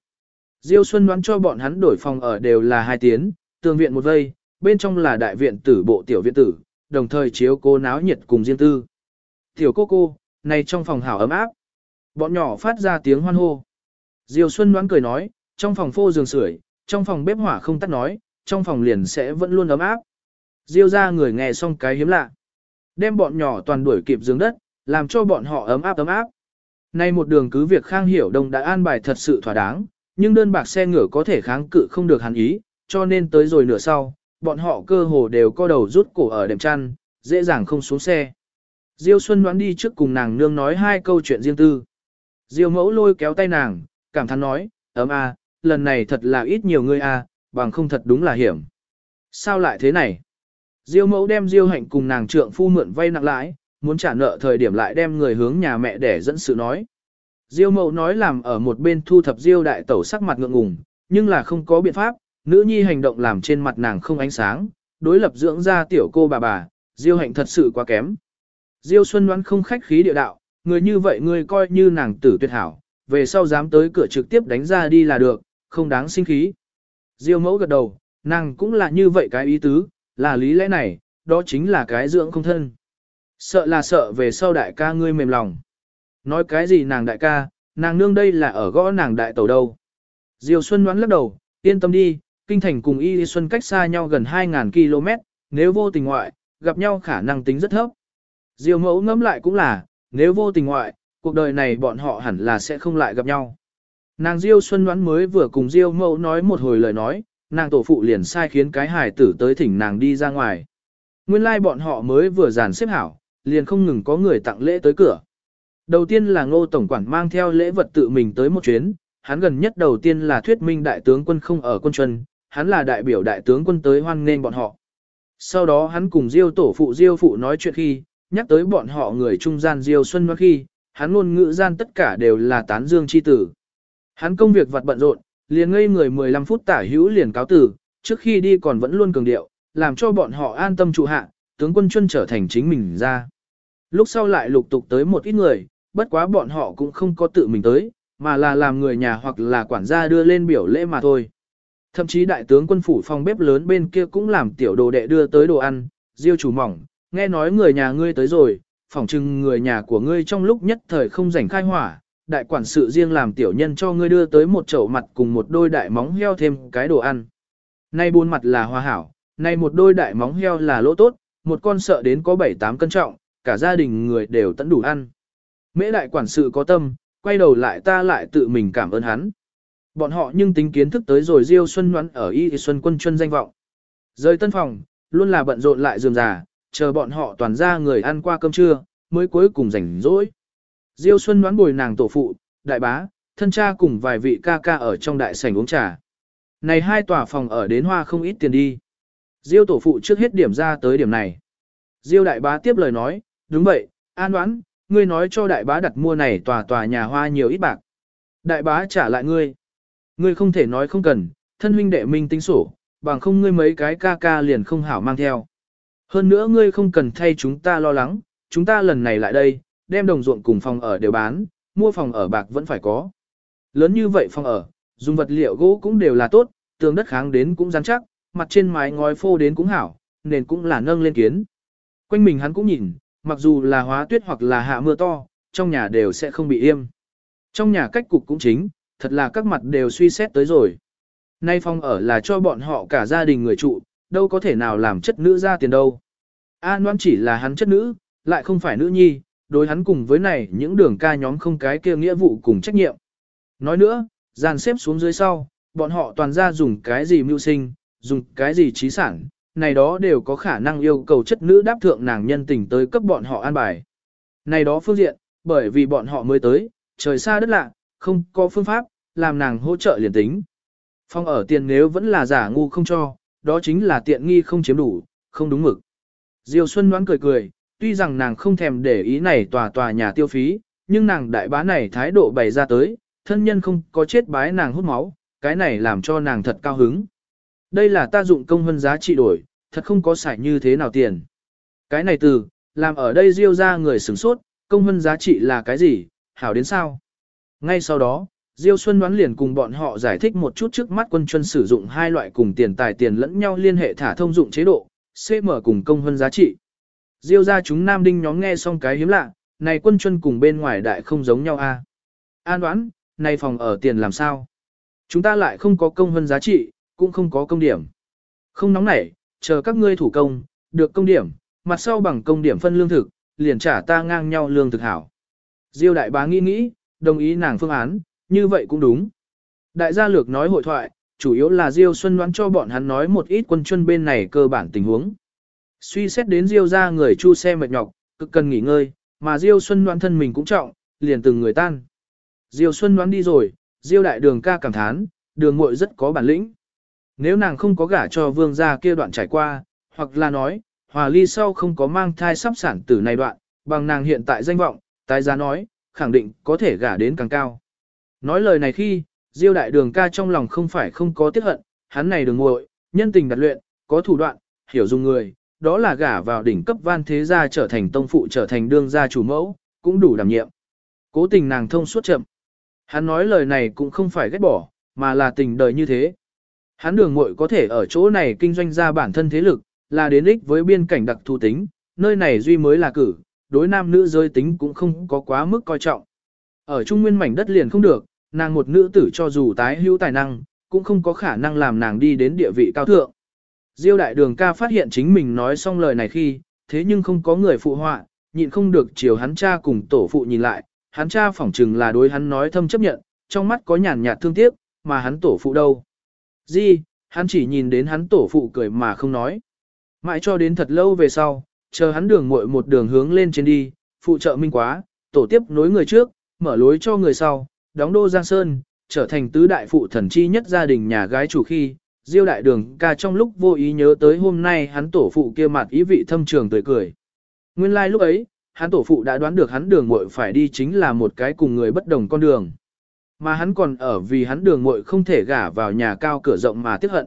Diêu Xuân đoán cho bọn hắn đổi phòng ở đều là hai tiến, tường viện một vây, bên trong là đại viện tử bộ tiểu viện tử, đồng thời chiếu cô náo nhiệt cùng riêng tư. Tiểu cô cô, này trong phòng hảo ấm áp. Bọn nhỏ phát ra tiếng hoan hô. Diêu Xuân đoán cười nói, trong phòng phô giường sưởi, trong phòng bếp hỏa không tắt nói, trong phòng liền sẽ vẫn luôn ấm áp. Diêu ra người nghe xong cái hiếm lạ. Đem bọn nhỏ toàn đuổi kịp giường đất, làm cho bọn họ ấm áp ấm áp. Nay một đường cứ việc Khang Hiểu Đông đã an bài thật sự thỏa đáng, nhưng đơn bạc xe ngựa có thể kháng cự không được hắn ý, cho nên tới rồi nửa sau, bọn họ cơ hồ đều co đầu rút cổ ở đệm chăn, dễ dàng không xuống xe. Diêu Xuân đoán đi trước cùng nàng nương nói hai câu chuyện riêng tư. Diêu mẫu lôi kéo tay nàng, cảm thán nói, ấm a, lần này thật là ít nhiều người a, bằng không thật đúng là hiểm. Sao lại thế này? Diêu mẫu đem Diêu hạnh cùng nàng trượng phu mượn vay nặng lãi, muốn trả nợ thời điểm lại đem người hướng nhà mẹ để dẫn sự nói. Diêu mẫu nói làm ở một bên thu thập Diêu đại tẩu sắc mặt ngượng ngùng, nhưng là không có biện pháp, nữ nhi hành động làm trên mặt nàng không ánh sáng, đối lập dưỡng ra tiểu cô bà bà, Diêu hạnh thật sự quá kém. Diêu Xuân đoán không khách khí địa đạo, người như vậy ngươi coi như nàng tử tuyệt hảo, về sau dám tới cửa trực tiếp đánh ra đi là được, không đáng sinh khí. Diêu mẫu gật đầu, nàng cũng là như vậy cái ý tứ, là lý lẽ này, đó chính là cái dưỡng không thân. Sợ là sợ về sau đại ca ngươi mềm lòng. Nói cái gì nàng đại ca, nàng nương đây là ở gõ nàng đại tẩu đâu. Diều Xuân đoán lắc đầu, yên tâm đi, kinh thành cùng Y Xuân cách xa nhau gần 2.000 km, nếu vô tình ngoại, gặp nhau khả năng tính rất thấp. Diều mẫu ngẫm lại cũng là, nếu vô tình ngoại, cuộc đời này bọn họ hẳn là sẽ không lại gặp nhau. Nàng Diêu Xuân đoán mới vừa cùng Diêu mẫu nói một hồi lời nói, nàng tổ phụ liền sai khiến cái hài tử tới thỉnh nàng đi ra ngoài. Nguyên lai like bọn họ mới vừa dàn xếp hảo, liền không ngừng có người tặng lễ tới cửa. Đầu tiên là ngô tổng quản mang theo lễ vật tự mình tới một chuyến, hắn gần nhất đầu tiên là thuyết minh đại tướng quân không ở quân chuân, hắn là đại biểu đại tướng quân tới hoan nghênh bọn họ. Sau đó hắn cùng Diêu tổ phụ Diêu phụ nói chuyện khi, nhắc tới bọn họ người trung gian Diêu Xuân nói khi, hắn luôn ngữ gian tất cả đều là tán dương chi tử. Hắn công việc vặt bận rộn, liền ngây người 15 phút tả hữu liền cáo tử, trước khi đi còn vẫn luôn cường điệu, làm cho bọn họ an tâm trụ hạ, tướng quân chuân trở thành chính mình ra. Lúc sau lại lục tục tới một ít người, bất quá bọn họ cũng không có tự mình tới, mà là làm người nhà hoặc là quản gia đưa lên biểu lễ mà thôi. Thậm chí đại tướng quân phủ phòng bếp lớn bên kia cũng làm tiểu đồ đệ đưa tới đồ ăn, diêu chủ mỏng, nghe nói người nhà ngươi tới rồi, phỏng chừng người nhà của ngươi trong lúc nhất thời không rảnh khai hỏa, đại quản sự riêng làm tiểu nhân cho ngươi đưa tới một chậu mặt cùng một đôi đại móng heo thêm cái đồ ăn. Nay buôn mặt là hoa hảo, nay một đôi đại móng heo là lỗ tốt, một con sợ đến có 7-8 cân trọng, cả gia đình người đều tận đủ ăn. Mễ đại quản sự có tâm, quay đầu lại ta lại tự mình cảm ơn hắn. Bọn họ nhưng tính kiến thức tới rồi Diêu Xuân Ngoãn ở Y Xuân Quân Chuân danh vọng. Rời tân phòng, luôn là bận rộn lại dườm già, chờ bọn họ toàn ra người ăn qua cơm trưa, mới cuối cùng rảnh rỗi. Diêu Xuân đoán bồi nàng tổ phụ, đại bá, thân cha cùng vài vị ca ca ở trong đại sảnh uống trà. Này hai tòa phòng ở đến hoa không ít tiền đi. Diêu tổ phụ trước hết điểm ra tới điểm này. Diêu đại bá tiếp lời nói, đúng vậy, an đoán, ngươi nói cho đại bá đặt mua này tòa tòa nhà hoa nhiều ít bạc. Đại bá trả lại ngươi. Ngươi không thể nói không cần, thân huynh đệ minh tính sổ, bằng không ngươi mấy cái ca ca liền không hảo mang theo. Hơn nữa ngươi không cần thay chúng ta lo lắng, chúng ta lần này lại đây, đem đồng ruộng cùng phòng ở đều bán, mua phòng ở bạc vẫn phải có. Lớn như vậy phòng ở, dùng vật liệu gỗ cũng đều là tốt, tường đất kháng đến cũng rắn chắc, mặt trên mái ngói phô đến cũng hảo, nền cũng là nâng lên kiến. Quanh mình hắn cũng nhìn, mặc dù là hóa tuyết hoặc là hạ mưa to, trong nhà đều sẽ không bị im. Trong nhà cách cục cũng chính, thật là các mặt đều suy xét tới rồi. Nay phòng ở là cho bọn họ cả gia đình người trụ, đâu có thể nào làm chất nữ ra tiền đâu. An Noan chỉ là hắn chất nữ, lại không phải nữ nhi, đối hắn cùng với này những đường ca nhóm không cái kia nghĩa vụ cùng trách nhiệm. Nói nữa, dàn xếp xuống dưới sau, bọn họ toàn ra dùng cái gì mưu sinh, dùng cái gì trí sản, này đó đều có khả năng yêu cầu chất nữ đáp thượng nàng nhân tình tới cấp bọn họ an bài. Này đó phương diện, bởi vì bọn họ mới tới, trời xa đất lạ, không có phương pháp, làm nàng hỗ trợ liền tính. Phong ở tiền nếu vẫn là giả ngu không cho, đó chính là tiện nghi không chiếm đủ, không đúng mực. Diêu Xuân đoán cười cười, tuy rằng nàng không thèm để ý này tòa tòa nhà tiêu phí, nhưng nàng đại bá này thái độ bày ra tới, thân nhân không có chết bái nàng hút máu, cái này làm cho nàng thật cao hứng. Đây là ta dụng công hơn giá trị đổi, thật không có xài như thế nào tiền. Cái này từ, làm ở đây diêu ra người sửng sốt, công hơn giá trị là cái gì, hảo đến sao? Ngay sau đó, Diêu Xuân đoán liền cùng bọn họ giải thích một chút trước mắt quân chuân sử dụng hai loại cùng tiền tài tiền lẫn nhau liên hệ thả thông dụng chế độ, CM cùng công hơn giá trị. Diêu ra chúng nam đinh nhóm nghe xong cái hiếm lạ, này quân chuân cùng bên ngoài đại không giống nhau a. An đoán, này phòng ở tiền làm sao? Chúng ta lại không có công hơn giá trị, cũng không có công điểm. Không nóng nảy, chờ các ngươi thủ công, được công điểm, mặt sau bằng công điểm phân lương thực, liền trả ta ngang nhau lương thực hảo. Diêu đại bá nghĩ nghĩ, đồng ý nàng phương án, như vậy cũng đúng. Đại gia lược nói hội thoại, chủ yếu là Diêu Xuân đoán cho bọn hắn nói một ít quân chuân bên này cơ bản tình huống. Suy xét đến Diêu ra người chu xe mệt nhọc, cực cần nghỉ ngơi, mà Diêu Xuân đoán thân mình cũng trọng, liền từng người tan. Diêu Xuân đoán đi rồi, Diêu đại đường ca cảm thán, đường muội rất có bản lĩnh. Nếu nàng không có gả cho vương gia kia đoạn trải qua, hoặc là nói, hòa ly sau không có mang thai sắp sản tử này đoạn, bằng nàng hiện tại danh vọng, tái giá nói, khẳng định có thể gả đến càng cao. Nói lời này khi, Diêu đại đường ca trong lòng không phải không có tiếc hận, hắn này đường muội, nhân tình đặt luyện, có thủ đoạn, hiểu dùng người, đó là gả vào đỉnh cấp van thế gia trở thành tông phụ trở thành đương gia chủ mẫu, cũng đủ đảm nhiệm. Cố tình nàng thông suốt chậm. Hắn nói lời này cũng không phải ghét bỏ, mà là tình đời như thế. Hắn đường muội có thể ở chỗ này kinh doanh ra bản thân thế lực, là đến ích với biên cảnh đặc thù tính, nơi này duy mới là cử, đối nam nữ giới tính cũng không có quá mức coi trọng. Ở trung nguyên mảnh đất liền không được, nàng một nữ tử cho dù tái hữu tài năng, cũng không có khả năng làm nàng đi đến địa vị cao thượng. Diêu đại đường ca phát hiện chính mình nói xong lời này khi, thế nhưng không có người phụ họa, nhịn không được chiều hắn cha cùng tổ phụ nhìn lại, hắn cha phỏng chừng là đối hắn nói thâm chấp nhận, trong mắt có nhàn nhạt thương tiếc, mà hắn tổ phụ đâu. Di, hắn chỉ nhìn đến hắn tổ phụ cười mà không nói. Mãi cho đến thật lâu về sau, chờ hắn đường muội một đường hướng lên trên đi, phụ trợ minh quá, tổ tiếp nối người trước, mở lối cho người sau, đóng đô Giang Sơn, trở thành tứ đại phụ thần chi nhất gia đình nhà gái chủ khi, Diêu đại đường ca trong lúc vô ý nhớ tới hôm nay hắn tổ phụ kia mặt ý vị thâm trường tươi cười. Nguyên lai like lúc ấy, hắn tổ phụ đã đoán được hắn đường muội phải đi chính là một cái cùng người bất đồng con đường. Mà hắn còn ở vì hắn đường muội không thể gả vào nhà cao cửa rộng mà tiếc hận.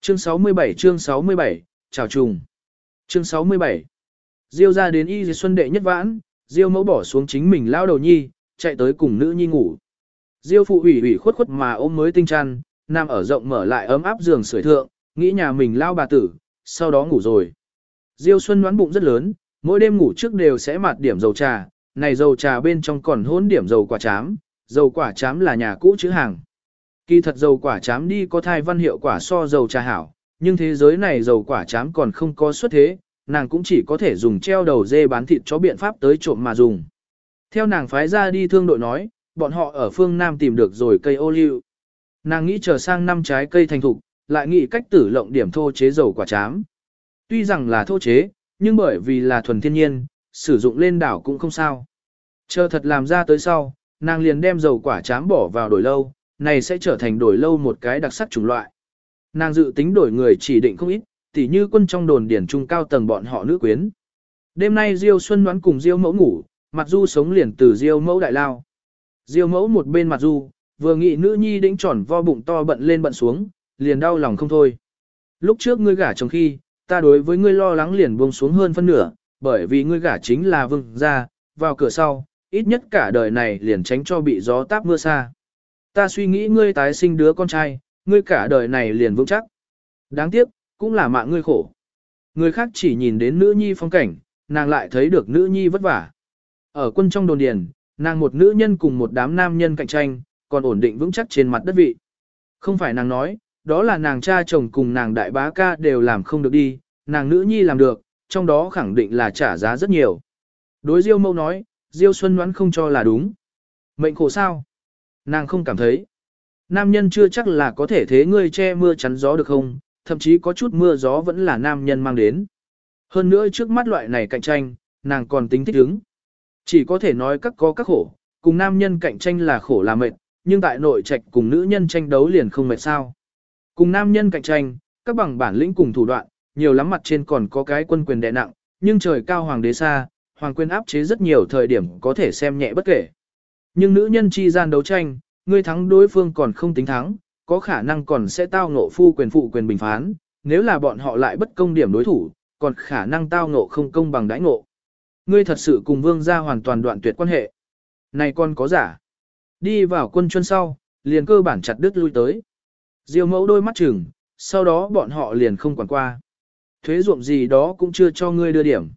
Chương 67 chương 67, chào trùng. Chương 67 Diêu ra đến y xuân đệ nhất vãn, Diêu mẫu bỏ xuống chính mình lao đầu nhi, chạy tới cùng nữ nhi ngủ. Diêu phụ ủy ủy khuất khuất mà ôm mới tinh trăn nằm ở rộng mở lại ấm áp giường sưởi thượng, nghĩ nhà mình lao bà tử, sau đó ngủ rồi. Diêu Xuân đoán bụng rất lớn, mỗi đêm ngủ trước đều sẽ mạt điểm dầu trà, này dầu trà bên trong còn hỗn điểm dầu quả chám, dầu quả chám là nhà cũ chữ hàng. Kỳ thật dầu quả chám đi có thai văn hiệu quả so dầu trà hảo, nhưng thế giới này dầu quả chám còn không có xuất thế, nàng cũng chỉ có thể dùng treo đầu dê bán thịt cho biện pháp tới trộm mà dùng. Theo nàng phái ra đi thương đội nói, bọn họ ở phương Nam tìm được rồi cây ô liu. Nàng nghĩ chờ sang năm trái cây thành thục, lại nghĩ cách tử lộng điểm thô chế dầu quả chám. Tuy rằng là thô chế, nhưng bởi vì là thuần thiên nhiên, sử dụng lên đảo cũng không sao. Chờ thật làm ra tới sau, nàng liền đem dầu quả chám bỏ vào đổi lâu, này sẽ trở thành đổi lâu một cái đặc sắc chủng loại. Nàng dự tính đổi người chỉ định không ít, tỉ như quân trong đồn điển trung cao tầng bọn họ nữ quyến. Đêm nay Diêu Xuân đoán cùng Diêu mẫu ngủ, mặt du sống liền từ Diêu mẫu đại lao. Diêu mẫu một bên mặt du, vừa nghĩ nữ nhi đĩnh tròn vo bụng to bận lên bận xuống, liền đau lòng không thôi. Lúc trước ngươi gả chồng khi, ta đối với ngươi lo lắng liền buông xuống hơn phân nửa, bởi vì ngươi gả chính là vương gia, vào cửa sau, ít nhất cả đời này liền tránh cho bị gió táp mưa xa. Ta suy nghĩ ngươi tái sinh đứa con trai, ngươi cả đời này liền vững chắc. Đáng tiếc, cũng là mạng ngươi khổ. Người khác chỉ nhìn đến nữ nhi phong cảnh, nàng lại thấy được nữ nhi vất vả. Ở quân trong đồn điền, nàng một nữ nhân cùng một đám nam nhân cạnh tranh, còn ổn định vững chắc trên mặt đất vị. Không phải nàng nói, đó là nàng cha chồng cùng nàng đại bá ca đều làm không được đi, nàng nữ nhi làm được, trong đó khẳng định là trả giá rất nhiều. Đối Diêu Mâu nói, Diêu Xuân đoán không cho là đúng. Mệnh khổ sao? Nàng không cảm thấy. Nam nhân chưa chắc là có thể thế ngươi che mưa chắn gió được không, thậm chí có chút mưa gió vẫn là nam nhân mang đến. Hơn nữa trước mắt loại này cạnh tranh, nàng còn tính thích ứng. Chỉ có thể nói các có các khổ, cùng nam nhân cạnh tranh là khổ là mệt, nhưng tại nội trạch cùng nữ nhân tranh đấu liền không mệt sao. Cùng nam nhân cạnh tranh, các bằng bản lĩnh cùng thủ đoạn, nhiều lắm mặt trên còn có cái quân quyền đè nặng, nhưng trời cao hoàng đế xa, hoàng quyền áp chế rất nhiều thời điểm có thể xem nhẹ bất kể. Nhưng nữ nhân chi gian đấu tranh, ngươi thắng đối phương còn không tính thắng, có khả năng còn sẽ tao ngộ phu quyền phụ quyền bình phán, nếu là bọn họ lại bất công điểm đối thủ, còn khả năng tao ngộ không công bằng đãi ngộ. Ngươi thật sự cùng vương gia hoàn toàn đoạn tuyệt quan hệ. Này con có giả. Đi vào quân chuân sau, liền cơ bản chặt đứt lui tới. Diêu mẫu đôi mắt chừng, sau đó bọn họ liền không quản qua. Thuế ruộng gì đó cũng chưa cho ngươi đưa điểm.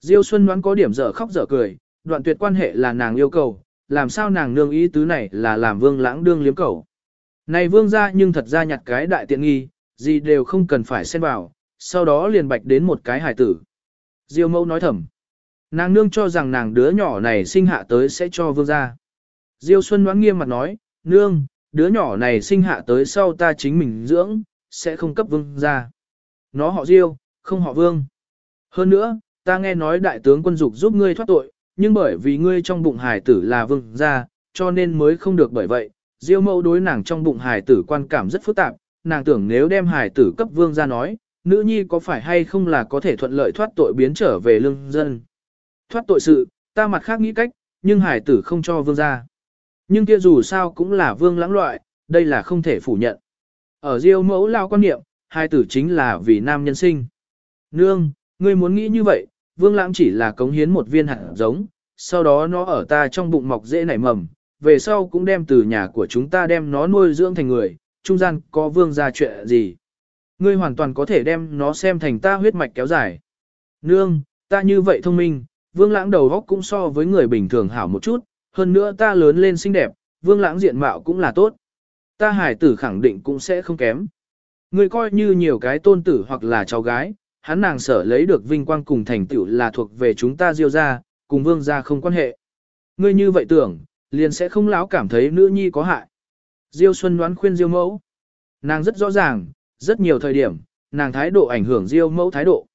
Diêu Xuân đoán có điểm dở khóc dở cười, đoạn tuyệt quan hệ là nàng yêu cầu, làm sao nàng nương ý tứ này là làm vương lãng đương liếm cầu. Này vương ra nhưng thật ra nhặt cái đại tiện nghi, gì đều không cần phải xen vào, sau đó liền bạch đến một cái hải tử. Diêu mẫu nói thầm. Nàng nương cho rằng nàng đứa nhỏ này sinh hạ tới sẽ cho vương ra. Diêu Xuân đoán nghiêm mặt nói, nương, đứa nhỏ này sinh hạ tới sau ta chính mình dưỡng, sẽ không cấp vương ra. Nó họ Diêu, không họ vương. Hơn nữa, ta nghe nói đại tướng quân dục giúp ngươi thoát tội, nhưng bởi vì ngươi trong bụng Hải tử là vương gia, cho nên mới không được bởi vậy. Diêu mẫu đối nàng trong bụng Hải tử quan cảm rất phức tạp, nàng tưởng nếu đem Hải tử cấp vương gia nói, nữ nhi có phải hay không là có thể thuận lợi thoát tội biến trở về lương dân. Thoát tội sự, ta mặt khác nghĩ cách, nhưng Hải tử không cho vương gia. Nhưng kia dù sao cũng là vương lãng loại, đây là không thể phủ nhận. Ở diêu mẫu lao quan niệm, hai tử chính là vì nam nhân sinh. Nương, ngươi muốn nghĩ như vậy, vương lãng chỉ là cống hiến một viên hạt giống, sau đó nó ở ta trong bụng mọc dễ nảy mầm, về sau cũng đem từ nhà của chúng ta đem nó nuôi dưỡng thành người, trung gian có vương ra chuyện gì. Ngươi hoàn toàn có thể đem nó xem thành ta huyết mạch kéo dài. Nương, ta như vậy thông minh, vương lãng đầu góc cũng so với người bình thường hảo một chút, hơn nữa ta lớn lên xinh đẹp, vương lãng diện mạo cũng là tốt. Ta hải tử khẳng định cũng sẽ không kém. người coi như nhiều cái tôn tử hoặc là cháu gái, hắn nàng sở lấy được vinh quang cùng thành tựu là thuộc về chúng ta diêu gia, cùng vương gia không quan hệ. Ngươi như vậy tưởng, liền sẽ không láo cảm thấy nữ nhi có hại. Diêu Xuân đoán khuyên Diêu mẫu. Nàng rất rõ ràng, rất nhiều thời điểm, nàng thái độ ảnh hưởng Diêu mẫu thái độ.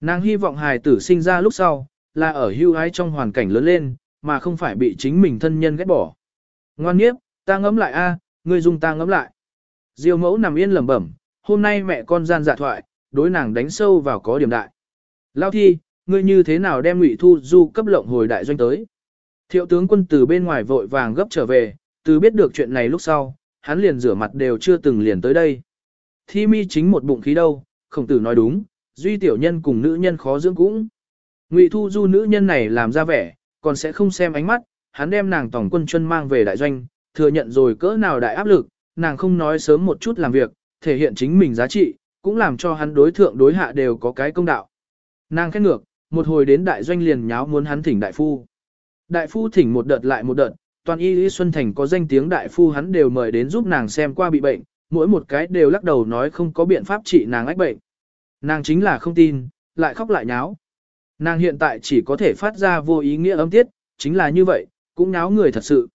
Nàng hy vọng hài tử sinh ra lúc sau, là ở hưu ái trong hoàn cảnh lớn lên, mà không phải bị chính mình thân nhân ghét bỏ. Ngoan nhiếp, ta ngẫm lại a, à, ngươi dùng ta ngẫm lại. Diêu mẫu nằm yên lẩm bẩm, hôm nay mẹ con gian dạ thoại, đối nàng đánh sâu vào có điểm đại. Lao thi, ngươi như thế nào đem ngụy thu du cấp lộng hồi đại doanh tới? Thiệu tướng quân từ bên ngoài vội vàng gấp trở về, từ biết được chuyện này lúc sau, hắn liền rửa mặt đều chưa từng liền tới đây. Thi mi chính một bụng khí đâu, khổng tử nói đúng, duy tiểu nhân cùng nữ nhân khó dưỡng cũng. Ngụy thu du nữ nhân này làm ra vẻ, còn sẽ không xem ánh mắt, hắn đem nàng tổng quân chân mang về đại doanh, thừa nhận rồi cỡ nào đại áp lực, nàng không nói sớm một chút làm việc, thể hiện chính mình giá trị, cũng làm cho hắn đối thượng đối hạ đều có cái công đạo. Nàng khét ngược, một hồi đến đại doanh liền nháo muốn hắn thỉnh đại phu. Đại phu thỉnh một đợt lại một đợt, toàn y y Xuân Thành có danh tiếng đại phu hắn đều mời đến giúp nàng xem qua bị bệnh, mỗi một cái đều lắc đầu nói không có biện pháp trị nàng ách bệnh. Nàng chính là không tin, lại khóc lại nháo. Nàng hiện tại chỉ có thể phát ra vô ý nghĩa âm tiết, chính là như vậy, cũng nháo người thật sự.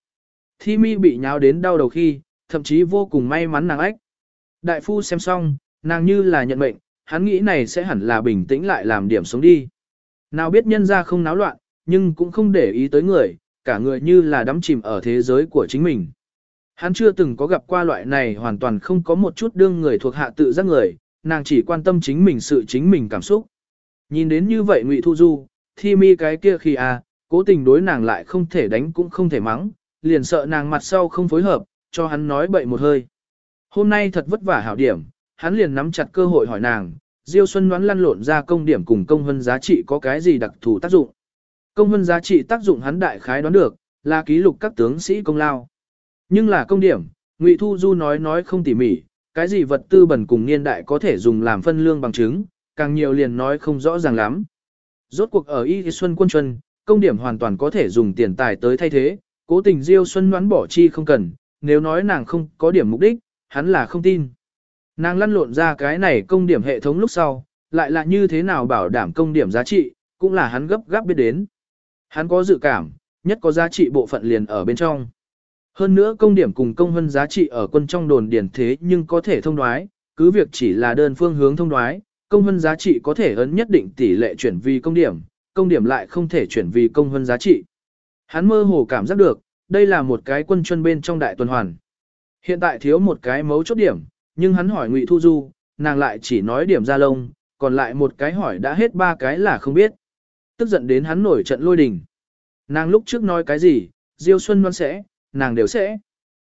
Thi mi bị nháo đến đau đầu khi, thậm chí vô cùng may mắn nàng ách. Đại phu xem xong, Nàng như là nhận mệnh, hắn nghĩ này sẽ hẳn là bình tĩnh lại làm điểm sống đi. Nào biết nhân ra không náo loạn, nhưng cũng không để ý tới người, cả người như là đắm chìm ở thế giới của chính mình. Hắn chưa từng có gặp qua loại này hoàn toàn không có một chút đương người thuộc hạ tự giác người, nàng chỉ quan tâm chính mình sự chính mình cảm xúc. Nhìn đến như vậy ngụy Thu Du, thi mi cái kia khi à, cố tình đối nàng lại không thể đánh cũng không thể mắng, liền sợ nàng mặt sau không phối hợp, cho hắn nói bậy một hơi. Hôm nay thật vất vả hảo điểm, hắn liền nắm chặt cơ hội hỏi nàng, Diêu Xuân đoán lăn lộn ra công điểm cùng công hơn giá trị có cái gì đặc thù tác dụng. Công hơn giá trị tác dụng hắn đại khái đoán được, là ký lục các tướng sĩ công lao. Nhưng là công điểm, Ngụy Thu Du nói nói không tỉ mỉ, cái gì vật tư bẩn cùng niên đại có thể dùng làm phân lương bằng chứng, càng nhiều liền nói không rõ ràng lắm. Rốt cuộc ở Y Xuân quân chuân, công điểm hoàn toàn có thể dùng tiền tài tới thay thế, cố tình Diêu Xuân đoán bỏ chi không cần, nếu nói nàng không có điểm mục đích, hắn là không tin. Nàng lăn lộn ra cái này công điểm hệ thống lúc sau, lại là như thế nào bảo đảm công điểm giá trị, cũng là hắn gấp gáp biết đến. Hắn có dự cảm, nhất có giá trị bộ phận liền ở bên trong. Hơn nữa công điểm cùng công hơn giá trị ở quân trong đồn điển thế nhưng có thể thông đoái, cứ việc chỉ là đơn phương hướng thông đoái, công hơn giá trị có thể ấn nhất định tỷ lệ chuyển vì công điểm, công điểm lại không thể chuyển vì công hơn giá trị. Hắn mơ hồ cảm giác được, đây là một cái quân chuân bên trong đại tuần hoàn. Hiện tại thiếu một cái mấu chốt điểm, nhưng hắn hỏi Ngụy Thu Du, nàng lại chỉ nói điểm ra lông, còn lại một cái hỏi đã hết ba cái là không biết. Tức giận đến hắn nổi trận lôi đình. Nàng lúc trước nói cái gì, Diêu Xuân Loan sẽ, nàng đều sẽ.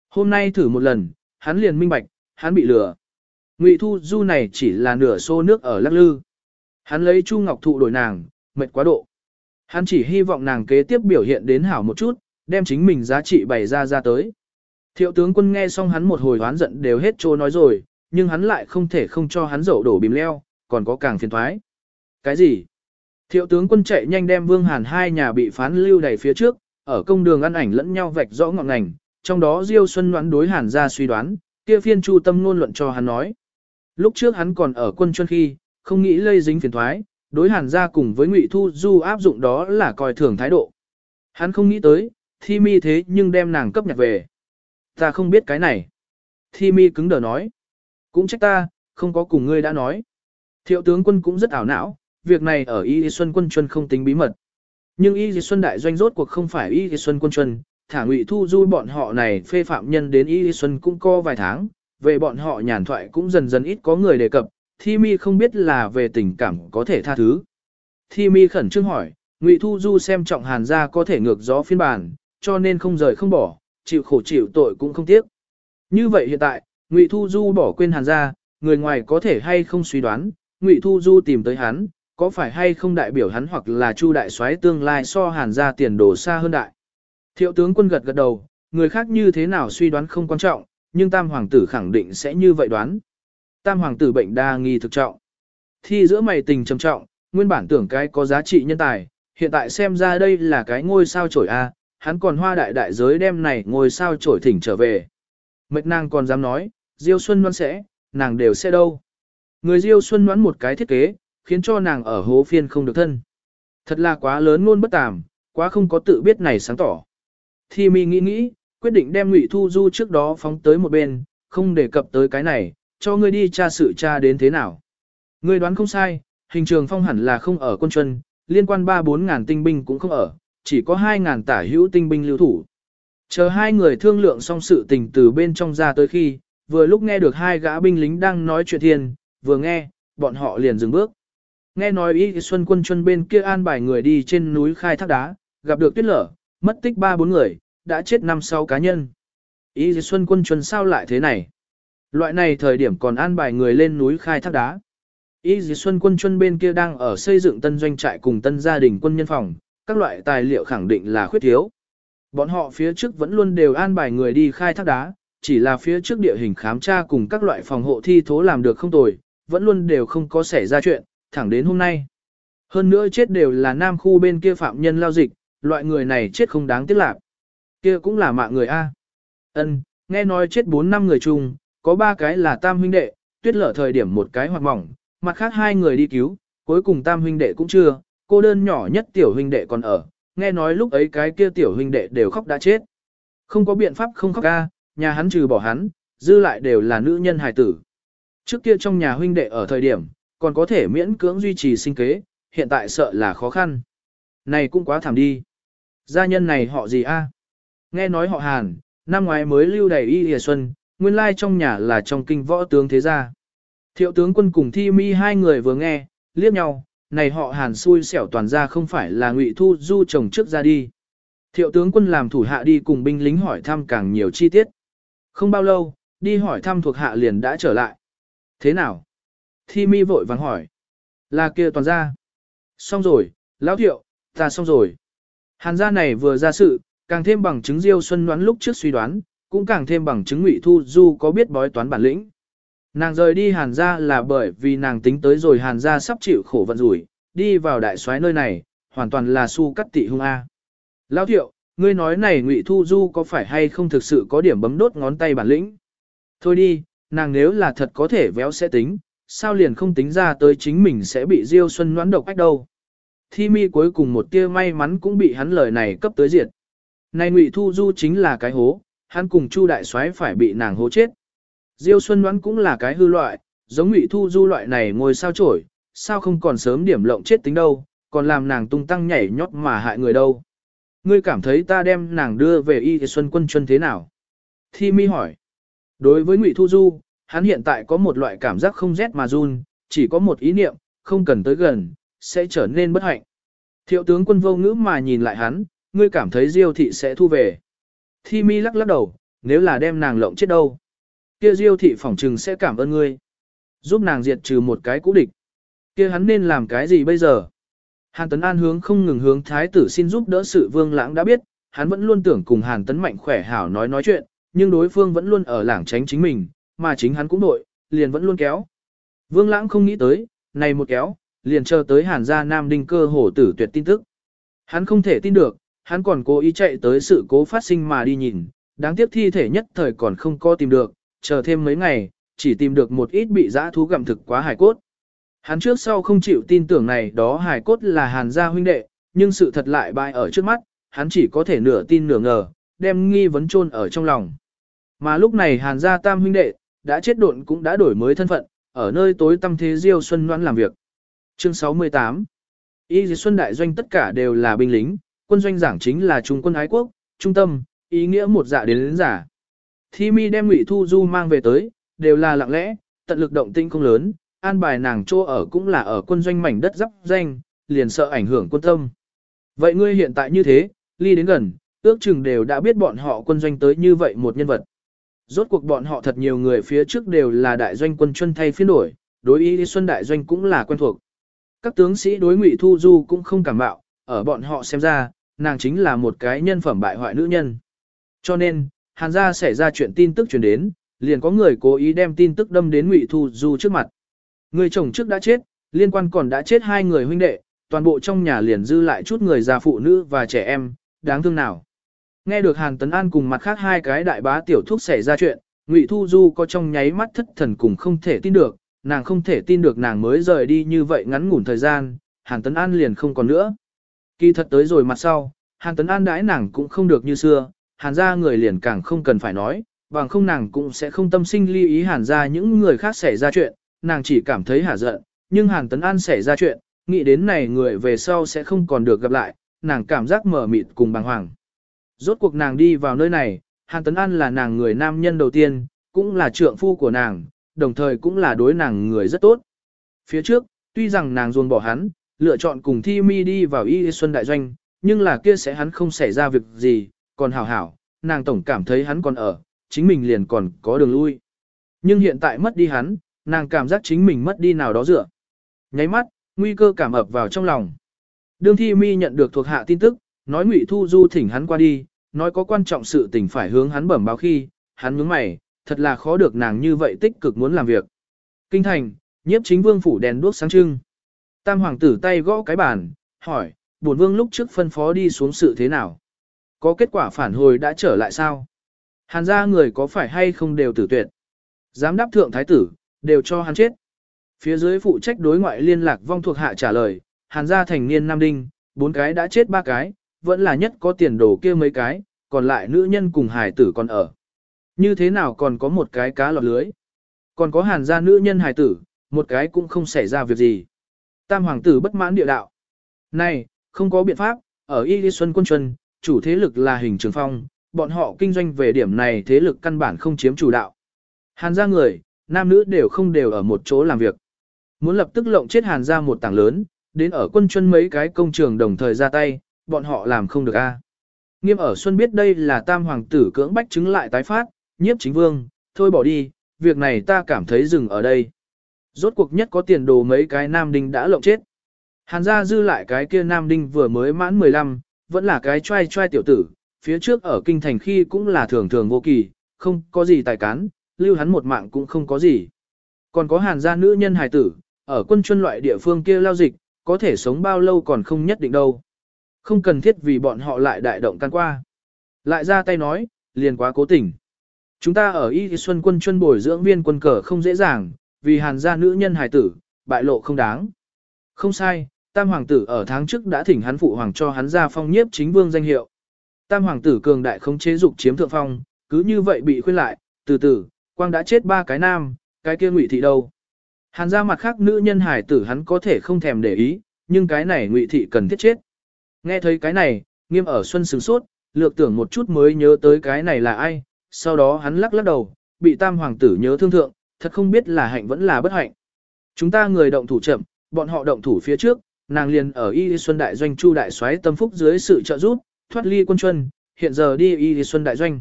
Hôm nay thử một lần, hắn liền minh bạch, hắn bị lừa. Ngụy Thu Du này chỉ là nửa xô nước ở lắc lư. Hắn lấy Chu Ngọc Thụ đổi nàng, mệt quá độ. Hắn chỉ hy vọng nàng kế tiếp biểu hiện đến hảo một chút, đem chính mình giá trị bày ra ra tới. Thiệu tướng quân nghe xong hắn một hồi oán giận đều hết trô nói rồi, nhưng hắn lại không thể không cho hắn dậu đổ bìm leo, còn có càng phiền thoái. Cái gì? Thiệu tướng quân chạy nhanh đem Vương Hàn hai nhà bị phán lưu đầy phía trước, ở công đường ăn ảnh lẫn nhau vạch rõ ngọn ngành, trong đó Diêu Xuân đoán đối Hàn ra suy đoán, kia phiên chu tâm ngôn luận cho hắn nói. Lúc trước hắn còn ở quân chuân khi, không nghĩ lây dính phiền thoái, đối Hàn ra cùng với Ngụy Thu Du áp dụng đó là coi thường thái độ. Hắn không nghĩ tới, thi mi thế nhưng đem nàng cấp nhặt về. Ta không biết cái này. Thi mi cứng đờ nói. Cũng trách ta, không có cùng ngươi đã nói. Thiệu tướng quân cũng rất ảo não, việc này ở Y Xuân quân chuân không tính bí mật. Nhưng Y Xuân đại doanh rốt cuộc không phải Y Xuân quân chuân, thả ngụy thu du bọn họ này phê phạm nhân đến Y Xuân cũng co vài tháng, về bọn họ nhàn thoại cũng dần dần ít có người đề cập, Thi Mi không biết là về tình cảm có thể tha thứ. Thi Mi khẩn trương hỏi, Ngụy Thu Du xem trọng Hàn gia có thể ngược gió phiên bản, cho nên không rời không bỏ, chịu khổ chịu tội cũng không tiếc. Như vậy hiện tại, Ngụy Thu Du bỏ quên Hàn gia, người ngoài có thể hay không suy đoán, Ngụy Thu Du tìm tới hắn, có phải hay không đại biểu hắn hoặc là Chu đại soái tương lai so Hàn gia tiền đồ xa hơn đại. Thiệu tướng quân gật gật đầu, người khác như thế nào suy đoán không quan trọng, nhưng Tam hoàng tử khẳng định sẽ như vậy đoán. Tam hoàng tử bệnh đa nghi thực trọng. Thi giữa mày tình trầm trọng, nguyên bản tưởng cái có giá trị nhân tài, hiện tại xem ra đây là cái ngôi sao trổi A, hắn còn hoa đại đại giới đem này ngôi sao trổi thỉnh trở về. Mệt nàng còn dám nói, Diêu Xuân Ngoan sẽ, nàng đều sẽ đâu. Người Diêu Xuân Ngoan một cái thiết kế, khiến cho nàng ở hố phiên không được thân. Thật là quá lớn luôn bất tàm, quá không có tự biết này sáng tỏ. Thi mi nghĩ nghĩ, quyết định đem Ngụy Thu Du trước đó phóng tới một bên, không đề cập tới cái này, cho ngươi đi tra sự tra đến thế nào. Ngươi đoán không sai, hình trường phong hẳn là không ở quân chuân, liên quan 3-4 ngàn tinh binh cũng không ở, chỉ có 2 ngàn tả hữu tinh binh lưu thủ. Chờ hai người thương lượng xong sự tình từ bên trong ra tới khi, vừa lúc nghe được hai gã binh lính đang nói chuyện thiên, vừa nghe, bọn họ liền dừng bước. Nghe nói Y Xuân quân chuân bên kia an bài người đi trên núi khai thác đá, gặp được tuyết lở, mất tích 3-4 người, đã chết 5-6 cá nhân. Y Xuân quân chuân sao lại thế này? Loại này thời điểm còn an bài người lên núi khai thác đá. Y gì Xuân quân chuân bên kia đang ở xây dựng tân doanh trại cùng tân gia đình quân nhân phòng, các loại tài liệu khẳng định là khuyết thiếu. Bọn họ phía trước vẫn luôn đều an bài người đi khai thác đá, chỉ là phía trước địa hình khám tra cùng các loại phòng hộ thi thố làm được không tồi, vẫn luôn đều không có xảy ra chuyện, thẳng đến hôm nay. Hơn nữa chết đều là nam khu bên kia phạm nhân lao dịch, loại người này chết không đáng tiếc lạc. Kia cũng là mạng người A. Ân, nghe nói chết 4 năm người chung, có ba cái là tam huynh đệ, tuyết lở thời điểm một cái hoặc mỏng, mặt khác hai người đi cứu, cuối cùng tam huynh đệ cũng chưa, cô đơn nhỏ nhất tiểu huynh đệ còn ở, nghe nói lúc ấy cái kia tiểu huynh đệ đều khóc đã chết. Không có biện pháp không khóc ca, nhà hắn trừ bỏ hắn, dư lại đều là nữ nhân hài tử. Trước kia trong nhà huynh đệ ở thời điểm, còn có thể miễn cưỡng duy trì sinh kế, hiện tại sợ là khó khăn. Này cũng quá thảm đi. Gia nhân này họ gì a? Nghe nói họ Hàn, năm ngoái mới lưu đầy y hìa xuân, nguyên lai trong nhà là trong kinh võ tướng thế gia. Thiệu tướng quân cùng thi mi hai người vừa nghe, liếc nhau, này họ hàn xui xẻo toàn ra không phải là ngụy thu du chồng trước ra đi. Thiệu tướng quân làm thủ hạ đi cùng binh lính hỏi thăm càng nhiều chi tiết. Không bao lâu, đi hỏi thăm thuộc hạ liền đã trở lại. Thế nào? Thi mi vội vàng hỏi. Là kia toàn ra. Xong rồi, lão thiệu, ta xong rồi. Hàn gia này vừa ra sự, càng thêm bằng chứng Diêu Xuân đoán lúc trước suy đoán, cũng càng thêm bằng chứng Ngụy Thu Du có biết bói toán bản lĩnh. Nàng rời đi Hàn gia là bởi vì nàng tính tới rồi Hàn gia sắp chịu khổ vận rủi, đi vào đại soái nơi này, hoàn toàn là su cắt tị hung a. Lão thiệu, ngươi nói này Ngụy Thu Du có phải hay không thực sự có điểm bấm đốt ngón tay bản lĩnh? Thôi đi, nàng nếu là thật có thể véo sẽ tính, sao liền không tính ra tới chính mình sẽ bị Diêu Xuân đoán độc ách đâu. Thi mi cuối cùng một tia may mắn cũng bị hắn lời này cấp tới diệt. Này Ngụy Thu Du chính là cái hố, hắn cùng Chu đại soái phải bị nàng hố chết. Diêu Xuân đoán cũng là cái hư loại, giống Ngụy Thu Du loại này ngồi sao chổi, sao không còn sớm điểm lộng chết tính đâu, còn làm nàng tung tăng nhảy nhót mà hại người đâu. Ngươi cảm thấy ta đem nàng đưa về Y Xuân quân Chuân thế nào? Thi mi hỏi. Đối với Ngụy Thu Du, hắn hiện tại có một loại cảm giác không rét mà run, chỉ có một ý niệm, không cần tới gần, sẽ trở nên bất hạnh. Thiệu tướng quân vô ngữ mà nhìn lại hắn, ngươi cảm thấy Diêu thị sẽ thu về. Thi mi lắc lắc đầu, nếu là đem nàng lộng chết đâu. Kia diêu thị phỏng trừng sẽ cảm ơn ngươi. Giúp nàng diệt trừ một cái cũ địch. Kia hắn nên làm cái gì bây giờ? Hàn Tấn An hướng không ngừng hướng thái tử xin giúp đỡ sự vương lãng đã biết, hắn vẫn luôn tưởng cùng Hàn Tấn Mạnh khỏe hảo nói nói chuyện, nhưng đối phương vẫn luôn ở lảng tránh chính mình, mà chính hắn cũng nội, liền vẫn luôn kéo. Vương lãng không nghĩ tới, này một kéo, liền chờ tới Hàn gia Nam Đinh cơ hổ tử tuyệt tin tức. Hắn không thể tin được, hắn còn cố ý chạy tới sự cố phát sinh mà đi nhìn, đáng tiếc thi thể nhất thời còn không có tìm được, chờ thêm mấy ngày, chỉ tìm được một ít bị dã thú gặm thực quá hài cốt. Hắn trước sau không chịu tin tưởng này đó hài cốt là hàn gia huynh đệ, nhưng sự thật lại bại ở trước mắt, hắn chỉ có thể nửa tin nửa ngờ, đem nghi vấn chôn ở trong lòng. Mà lúc này hàn gia tam huynh đệ, đã chết độn cũng đã đổi mới thân phận, ở nơi tối tâm thế Diêu Xuân noãn làm việc. Chương 68 Y Xuân Đại Doanh tất cả đều là binh lính, quân doanh giảng chính là trung quân ái quốc, trung tâm, ý nghĩa một dạ đến đến giả. Thi mi đem Ngụy Thu Du mang về tới, đều là lặng lẽ, tận lực động tinh không lớn, an bài nàng chỗ ở cũng là ở quân doanh mảnh đất dắp danh, liền sợ ảnh hưởng quân tâm. Vậy ngươi hiện tại như thế, ly đến gần, ước chừng đều đã biết bọn họ quân doanh tới như vậy một nhân vật. Rốt cuộc bọn họ thật nhiều người phía trước đều là đại doanh quân chuân thay phiên đổi, đối ý xuân đại doanh cũng là quen thuộc. Các tướng sĩ đối ngụy thu du cũng không cảm bạo, ở bọn họ xem ra, nàng chính là một cái nhân phẩm bại hoại nữ nhân. Cho nên, hàn gia xảy ra chuyện tin tức truyền đến, liền có người cố ý đem tin tức đâm đến ngụy thu du trước mặt. Người chồng trước đã chết, liên quan còn đã chết hai người huynh đệ, toàn bộ trong nhà liền dư lại chút người già phụ nữ và trẻ em, đáng thương nào. Nghe được Hàn Tấn An cùng mặt khác hai cái đại bá tiểu thúc xảy ra chuyện, Ngụy Thu Du có trong nháy mắt thất thần cùng không thể tin được, nàng không thể tin được nàng mới rời đi như vậy ngắn ngủn thời gian, Hàn Tấn An liền không còn nữa. Kỳ thật tới rồi mặt sau, Hàn Tấn An đãi nàng cũng không được như xưa, Hàn gia người liền càng không cần phải nói, bằng không nàng cũng sẽ không tâm sinh ly ý Hàn gia những người khác xảy ra chuyện, nàng chỉ cảm thấy hả giận, nhưng Hàn Tấn An xảy ra chuyện, nghĩ đến này người về sau sẽ không còn được gặp lại, nàng cảm giác mở mịt cùng bàng hoàng. Rốt cuộc nàng đi vào nơi này, Hàn Tấn An là nàng người nam nhân đầu tiên, cũng là trượng phu của nàng, đồng thời cũng là đối nàng người rất tốt. Phía trước, tuy rằng nàng ruồn bỏ hắn, lựa chọn cùng Thi Mi đi vào Y Xuân Đại Doanh, nhưng là kia sẽ hắn không xảy ra việc gì, còn hảo hảo, nàng tổng cảm thấy hắn còn ở, chính mình liền còn có đường lui. Nhưng hiện tại mất đi hắn, nàng cảm giác chính mình mất đi nào đó dựa. Nháy mắt, nguy cơ cảm ập vào trong lòng. Đương Thi Mi nhận được thuộc hạ tin tức, nói Ngụy Thu Du thỉnh hắn qua đi, nói có quan trọng sự tình phải hướng hắn bẩm báo khi, hắn nhướng mày, thật là khó được nàng như vậy tích cực muốn làm việc. Kinh thành, nhiếp chính vương phủ đèn đuốc sáng trưng. Tam hoàng tử tay gõ cái bàn, hỏi, bổn vương lúc trước phân phó đi xuống sự thế nào? Có kết quả phản hồi đã trở lại sao? Hàn gia người có phải hay không đều tử tuyệt? Giám đáp thượng thái tử, đều cho hắn chết. Phía dưới phụ trách đối ngoại liên lạc vong thuộc hạ trả lời, hàn gia thành niên nam đinh, bốn cái đã chết ba cái, vẫn là nhất có tiền đồ kia mấy cái, còn lại nữ nhân cùng hài tử còn ở. Như thế nào còn có một cái cá lọt lưới? Còn có hàn gia nữ nhân hài tử, một cái cũng không xảy ra việc gì. Tam hoàng tử bất mãn địa đạo. Này, không có biện pháp, ở Y Lý Xuân quân chuân, chủ thế lực là hình trường phong, bọn họ kinh doanh về điểm này thế lực căn bản không chiếm chủ đạo. Hàn gia người, nam nữ đều không đều ở một chỗ làm việc. Muốn lập tức lộng chết hàn gia một tảng lớn, đến ở quân chuân mấy cái công trường đồng thời ra tay, bọn họ làm không được a. Nghiêm ở Xuân biết đây là tam hoàng tử cưỡng bách chứng lại tái phát, nhiếp chính vương, thôi bỏ đi, việc này ta cảm thấy dừng ở đây. Rốt cuộc nhất có tiền đồ mấy cái nam đinh đã lộng chết. Hàn gia dư lại cái kia nam đinh vừa mới mãn 15, vẫn là cái trai trai tiểu tử, phía trước ở kinh thành khi cũng là thường thường vô kỳ, không có gì tài cán, lưu hắn một mạng cũng không có gì. Còn có hàn gia nữ nhân hài tử, ở quân chuân loại địa phương kia lao dịch, có thể sống bao lâu còn không nhất định đâu. Không cần thiết vì bọn họ lại đại động can qua. Lại ra tay nói, liền quá cố tình. Chúng ta ở Y Xuân quân chuân bồi dưỡng viên quân cờ không dễ dàng, vì hàn gia nữ nhân hài tử, bại lộ không đáng. Không sai, Tam Hoàng tử ở tháng trước đã thỉnh hắn phụ hoàng cho hắn ra phong nhiếp chính vương danh hiệu. Tam Hoàng tử cường đại không chế dục chiếm thượng phong, cứ như vậy bị khuyên lại, từ từ, quang đã chết ba cái nam, cái kia ngụy thị đâu. Hàn ra mặt khác nữ nhân hài tử hắn có thể không thèm để ý, nhưng cái này ngụy thị cần thiết chết. Nghe thấy cái này, nghiêm ở xuân sửng sốt, lược tưởng một chút mới nhớ tới cái này là ai, sau đó hắn lắc lắc đầu, bị tam hoàng tử nhớ thương thượng, thật không biết là hạnh vẫn là bất hạnh. Chúng ta người động thủ chậm, bọn họ động thủ phía trước, nàng liền ở Y Xuân Đại Doanh Chu Đại Soái tâm phúc dưới sự trợ giúp, thoát ly quân chuân, hiện giờ đi Y Xuân Đại Doanh.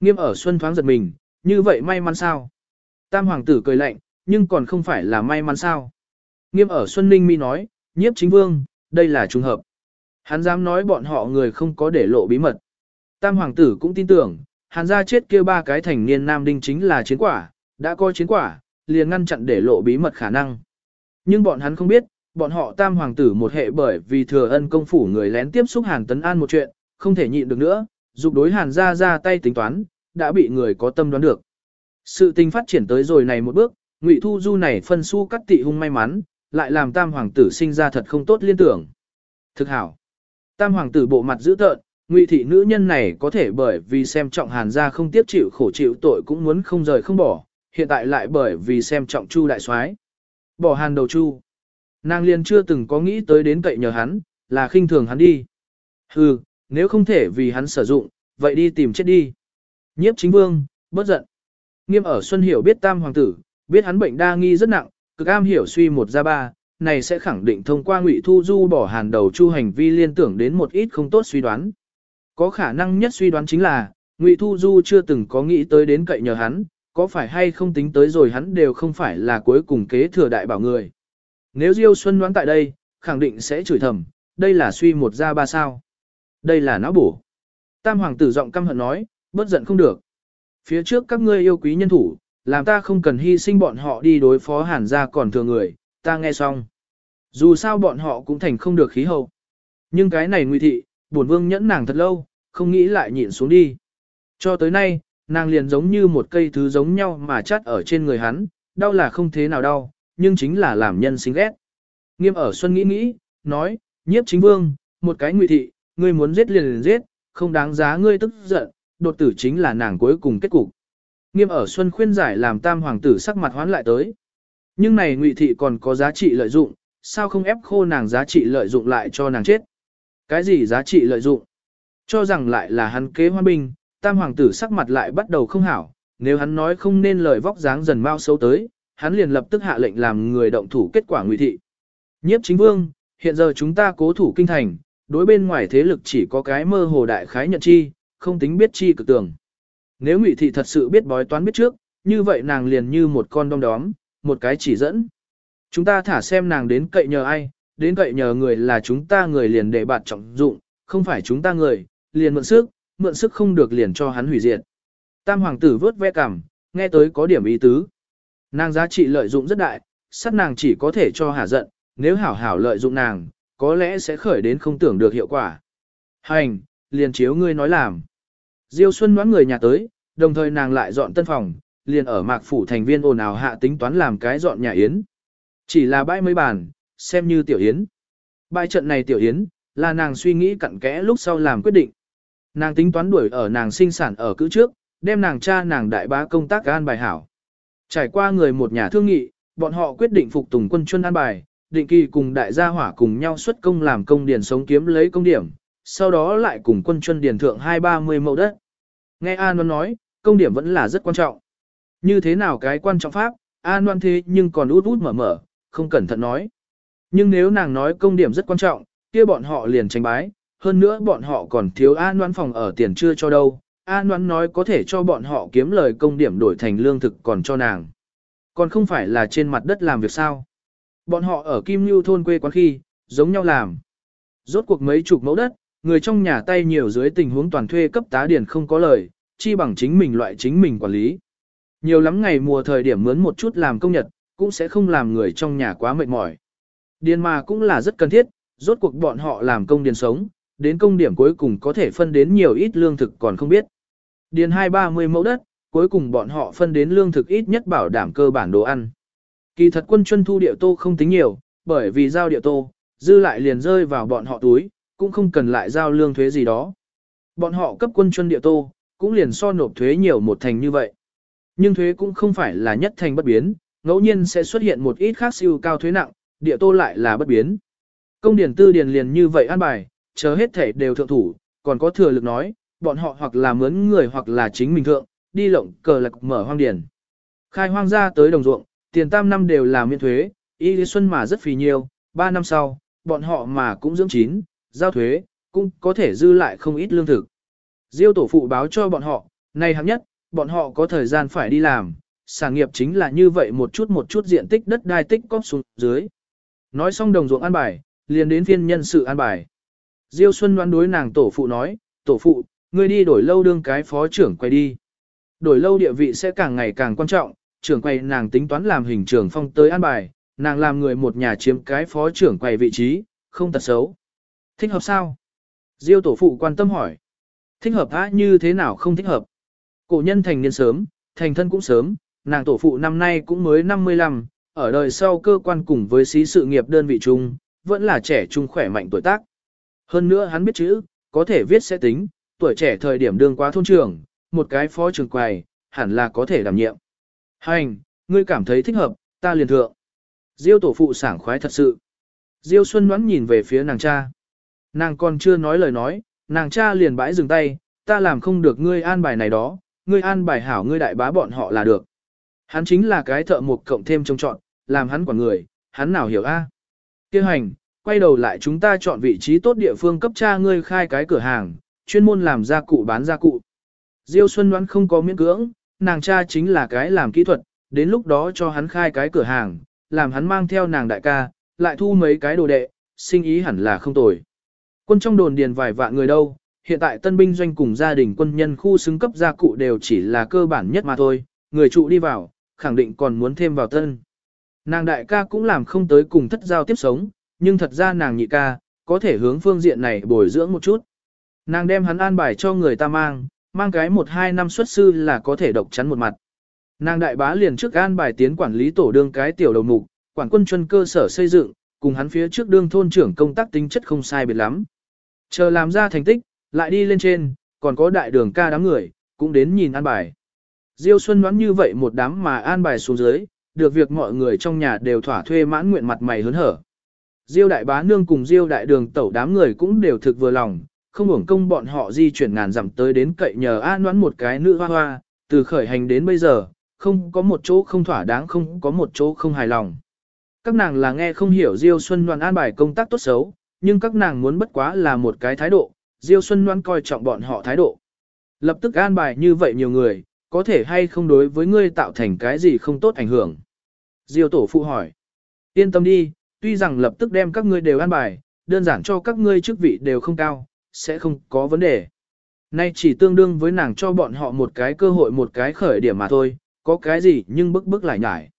Nghiêm ở Xuân thoáng giật mình, Như vậy may mắn sao? Tam hoàng tử cười lạnh, nhưng còn không phải là may mắn sao? Nghiêm ở Xuân Ninh mi nói, nhiếp chính vương, đây là trùng hợp. Hắn dám nói bọn họ người không có để lộ bí mật. Tam hoàng tử cũng tin tưởng, hắn ra chết kia ba cái thành niên nam đinh chính là chiến quả, đã coi chiến quả, liền ngăn chặn để lộ bí mật khả năng. Nhưng bọn hắn không biết, bọn họ tam hoàng tử một hệ bởi vì thừa ân công phủ người lén tiếp xúc Hàn Tấn An một chuyện, không thể nhịn được nữa, dục đối Hàn ra ra tay tính toán, đã bị người có tâm đoán được. Sự tình phát triển tới rồi này một bước, Ngụy Thu Du này phân su cắt tị hung may mắn, lại làm tam hoàng tử sinh ra thật không tốt liên tưởng. Thực hảo. Tam hoàng tử bộ mặt dữ tợn, Ngụy thị nữ nhân này có thể bởi vì xem trọng Hàn gia không tiếp chịu khổ chịu tội cũng muốn không rời không bỏ, hiện tại lại bởi vì xem trọng Chu đại soái. Bỏ Hàn đầu Chu. Nàng liền chưa từng có nghĩ tới đến cậy nhờ hắn, là khinh thường hắn đi. Hừ, nếu không thể vì hắn sử dụng, vậy đi tìm chết đi. Nhiếp chính vương, bất giận. Nghiêm ở Xuân Hiểu biết tam hoàng tử, biết hắn bệnh đa nghi rất nặng, cực am hiểu suy một ra ba, này sẽ khẳng định thông qua ngụy thu du bỏ hàn đầu chu hành vi liên tưởng đến một ít không tốt suy đoán. Có khả năng nhất suy đoán chính là, ngụy thu du chưa từng có nghĩ tới đến cậy nhờ hắn, có phải hay không tính tới rồi hắn đều không phải là cuối cùng kế thừa đại bảo người. Nếu Diêu Xuân đoán tại đây, khẳng định sẽ chửi thầm, đây là suy một ra ba sao. Đây là não bổ. Tam hoàng tử giọng căm hận nói, bất giận không được. Phía trước các ngươi yêu quý nhân thủ, làm ta không cần hy sinh bọn họ đi đối phó hàn gia còn thừa người, ta nghe xong. Dù sao bọn họ cũng thành không được khí hậu. Nhưng cái này nguy thị, bổn vương nhẫn nàng thật lâu, không nghĩ lại nhịn xuống đi. Cho tới nay, nàng liền giống như một cây thứ giống nhau mà chắt ở trên người hắn, đau là không thế nào đau, nhưng chính là làm nhân sinh ghét. Nghiêm ở Xuân nghĩ nghĩ, nói, nhiếp chính vương, một cái ngụy thị, ngươi muốn giết liền liền giết, không đáng giá ngươi tức giận, đột tử chính là nàng cuối cùng kết cục. Nghiêm ở Xuân khuyên giải làm tam hoàng tử sắc mặt hoán lại tới. Nhưng này ngụy thị còn có giá trị lợi dụng, sao không ép khô nàng giá trị lợi dụng lại cho nàng chết? Cái gì giá trị lợi dụng? Cho rằng lại là hắn kế hoa binh, tam hoàng tử sắc mặt lại bắt đầu không hảo, nếu hắn nói không nên lời vóc dáng dần mau xấu tới, hắn liền lập tức hạ lệnh làm người động thủ kết quả ngụy thị. Nhiếp chính vương, hiện giờ chúng ta cố thủ kinh thành, đối bên ngoài thế lực chỉ có cái mơ hồ đại khái nhận chi, không tính biết chi cực tường. Nếu ngụy thị thật sự biết bói toán biết trước, như vậy nàng liền như một con đom đóm, một cái chỉ dẫn. Chúng ta thả xem nàng đến cậy nhờ ai, đến cậy nhờ người là chúng ta người liền để bạt trọng dụng, không phải chúng ta người, liền mượn sức, mượn sức không được liền cho hắn hủy diệt. Tam hoàng tử vớt ve cảm, nghe tới có điểm ý tứ. Nàng giá trị lợi dụng rất đại, sát nàng chỉ có thể cho hả giận, nếu hảo hảo lợi dụng nàng, có lẽ sẽ khởi đến không tưởng được hiệu quả. Hành, liền chiếu ngươi nói làm. Diêu Xuân đoán người nhà tới, đồng thời nàng lại dọn tân phòng, liền ở mạc phủ thành viên ồn ào hạ tính toán làm cái dọn nhà yến. Chỉ là bãi mấy bàn, xem như tiểu yến. Bãi trận này tiểu yến, là nàng suy nghĩ cặn kẽ lúc sau làm quyết định. Nàng tính toán đuổi ở nàng sinh sản ở cữ trước, đem nàng cha nàng đại bá công tác an bài hảo. Trải qua người một nhà thương nghị, bọn họ quyết định phục tùng quân chuân an bài, định kỳ cùng đại gia hỏa cùng nhau xuất công làm công điền sống kiếm lấy công điểm, sau đó lại cùng quân chuân điền thượng hai ba mươi mẫu đất. Nghe An Loan nói, công điểm vẫn là rất quan trọng. Như thế nào cái quan trọng pháp, An Loan thế nhưng còn út út mở mở, không cẩn thận nói. Nhưng nếu nàng nói công điểm rất quan trọng, kia bọn họ liền tranh bái, hơn nữa bọn họ còn thiếu An Loan phòng ở tiền chưa cho đâu. An Loan nói có thể cho bọn họ kiếm lời công điểm đổi thành lương thực còn cho nàng. Còn không phải là trên mặt đất làm việc sao. Bọn họ ở Kim Lưu thôn quê quán khi, giống nhau làm. Rốt cuộc mấy chục mẫu đất, người trong nhà tay nhiều dưới tình huống toàn thuê cấp tá điển không có lời, chi bằng chính mình loại chính mình quản lý. Nhiều lắm ngày mùa thời điểm mướn một chút làm công nhật, cũng sẽ không làm người trong nhà quá mệt mỏi. Điền mà cũng là rất cần thiết, rốt cuộc bọn họ làm công điền sống, đến công điểm cuối cùng có thể phân đến nhiều ít lương thực còn không biết. Điền hai ba mươi mẫu đất, cuối cùng bọn họ phân đến lương thực ít nhất bảo đảm cơ bản đồ ăn. Kỳ thật quân chuân thu điệu tô không tính nhiều, bởi vì giao điệu tô, dư lại liền rơi vào bọn họ túi, cũng không cần lại giao lương thuế gì đó. Bọn họ cấp quân chuân địa tô, cũng liền so nộp thuế nhiều một thành như vậy. Nhưng thuế cũng không phải là nhất thành bất biến, ngẫu nhiên sẽ xuất hiện một ít khác siêu cao thuế nặng, địa tô lại là bất biến. Công điển tư điền liền như vậy an bài, chờ hết thể đều thượng thủ, còn có thừa lực nói, bọn họ hoặc là mướn người hoặc là chính mình thượng, đi lộng cờ lạc mở hoang điển. Khai hoang ra tới đồng ruộng, tiền tam năm đều là miễn thuế, y lý xuân mà rất phì nhiều, ba năm sau, bọn họ mà cũng dưỡng chín, giao thuế, cũng có thể dư lại không ít lương thực. Diêu tổ phụ báo cho bọn họ, này hạng nhất, bọn họ có thời gian phải đi làm, sản nghiệp chính là như vậy một chút một chút diện tích đất đai tích cóp xuống dưới. Nói xong đồng ruộng an bài, liền đến phiên nhân sự an bài. Diêu Xuân đoán đối nàng tổ phụ nói, tổ phụ, ngươi đi đổi lâu đương cái phó trưởng quay đi. Đổi lâu địa vị sẽ càng ngày càng quan trọng, trưởng quay nàng tính toán làm hình trưởng phong tới an bài, nàng làm người một nhà chiếm cái phó trưởng quay vị trí, không tật xấu. Thích hợp sao? Diêu tổ phụ quan tâm hỏi. Thích hợp á như thế nào không thích hợp? Cổ nhân thành niên sớm, thành thân cũng sớm, nàng tổ phụ năm nay cũng mới 55, ở đời sau cơ quan cùng với xí sự nghiệp đơn vị chung, vẫn là trẻ trung khỏe mạnh tuổi tác. Hơn nữa hắn biết chữ, có thể viết sẽ tính, tuổi trẻ thời điểm đương quá thôn trưởng, một cái phó trưởng quầy, hẳn là có thể đảm nhiệm. Hành, ngươi cảm thấy thích hợp, ta liền thượng. Diêu tổ phụ sảng khoái thật sự. Diêu Xuân ngoãn nhìn về phía nàng cha. Nàng còn chưa nói lời nói, nàng cha liền bãi dừng tay, ta làm không được ngươi an bài này đó, ngươi an bài hảo ngươi đại bá bọn họ là được. Hắn chính là cái thợ mộc cộng thêm trông trọn, làm hắn quản người, hắn nào hiểu a? À? Kêu hành, quay đầu lại chúng ta chọn vị trí tốt địa phương cấp cha ngươi khai cái cửa hàng, chuyên môn làm gia cụ bán gia cụ. Diêu Xuân đoán không có miễn cưỡng, nàng cha chính là cái làm kỹ thuật, đến lúc đó cho hắn khai cái cửa hàng, làm hắn mang theo nàng đại ca, lại thu mấy cái đồ đệ, sinh ý hẳn là không tồi. Quân trong đồn điền vài vạn người đâu, hiện tại tân binh doanh cùng gia đình quân nhân khu xứng cấp gia cụ đều chỉ là cơ bản nhất mà thôi, người trụ đi vào, khẳng định còn muốn thêm vào tân. Nàng đại ca cũng làm không tới cùng thất giao tiếp sống, nhưng thật ra nàng nhị ca, có thể hướng phương diện này bồi dưỡng một chút. Nàng đem hắn an bài cho người ta mang, mang cái một hai năm xuất sư là có thể độc chắn một mặt. Nàng đại bá liền trước an bài tiến quản lý tổ đương cái tiểu đầu mục, quản quân chuân cơ sở xây dựng, cùng hắn phía trước đương thôn trưởng công tác tính chất không sai biệt lắm. Chờ làm ra thành tích, lại đi lên trên, còn có đại đường ca đám người, cũng đến nhìn an bài. Diêu Xuân đoán như vậy một đám mà an bài xuống dưới, được việc mọi người trong nhà đều thỏa thuê mãn nguyện mặt mày hớn hở. Diêu đại bá nương cùng Diêu đại đường tẩu đám người cũng đều thực vừa lòng, không hưởng công bọn họ di chuyển ngàn dặm tới đến cậy nhờ an đoán một cái nữ hoa hoa, từ khởi hành đến bây giờ, không có một chỗ không thỏa đáng không có một chỗ không hài lòng. Các nàng là nghe không hiểu Diêu Xuân Loan an bài công tác tốt xấu, nhưng các nàng muốn bất quá là một cái thái độ, Diêu Xuân Loan coi trọng bọn họ thái độ. Lập tức an bài như vậy nhiều người, có thể hay không đối với ngươi tạo thành cái gì không tốt ảnh hưởng. Diêu tổ phụ hỏi. Yên tâm đi, tuy rằng lập tức đem các ngươi đều an bài, đơn giản cho các ngươi chức vị đều không cao, sẽ không có vấn đề. Nay chỉ tương đương với nàng cho bọn họ một cái cơ hội một cái khởi điểm mà thôi, có cái gì nhưng bức bức lại nhải.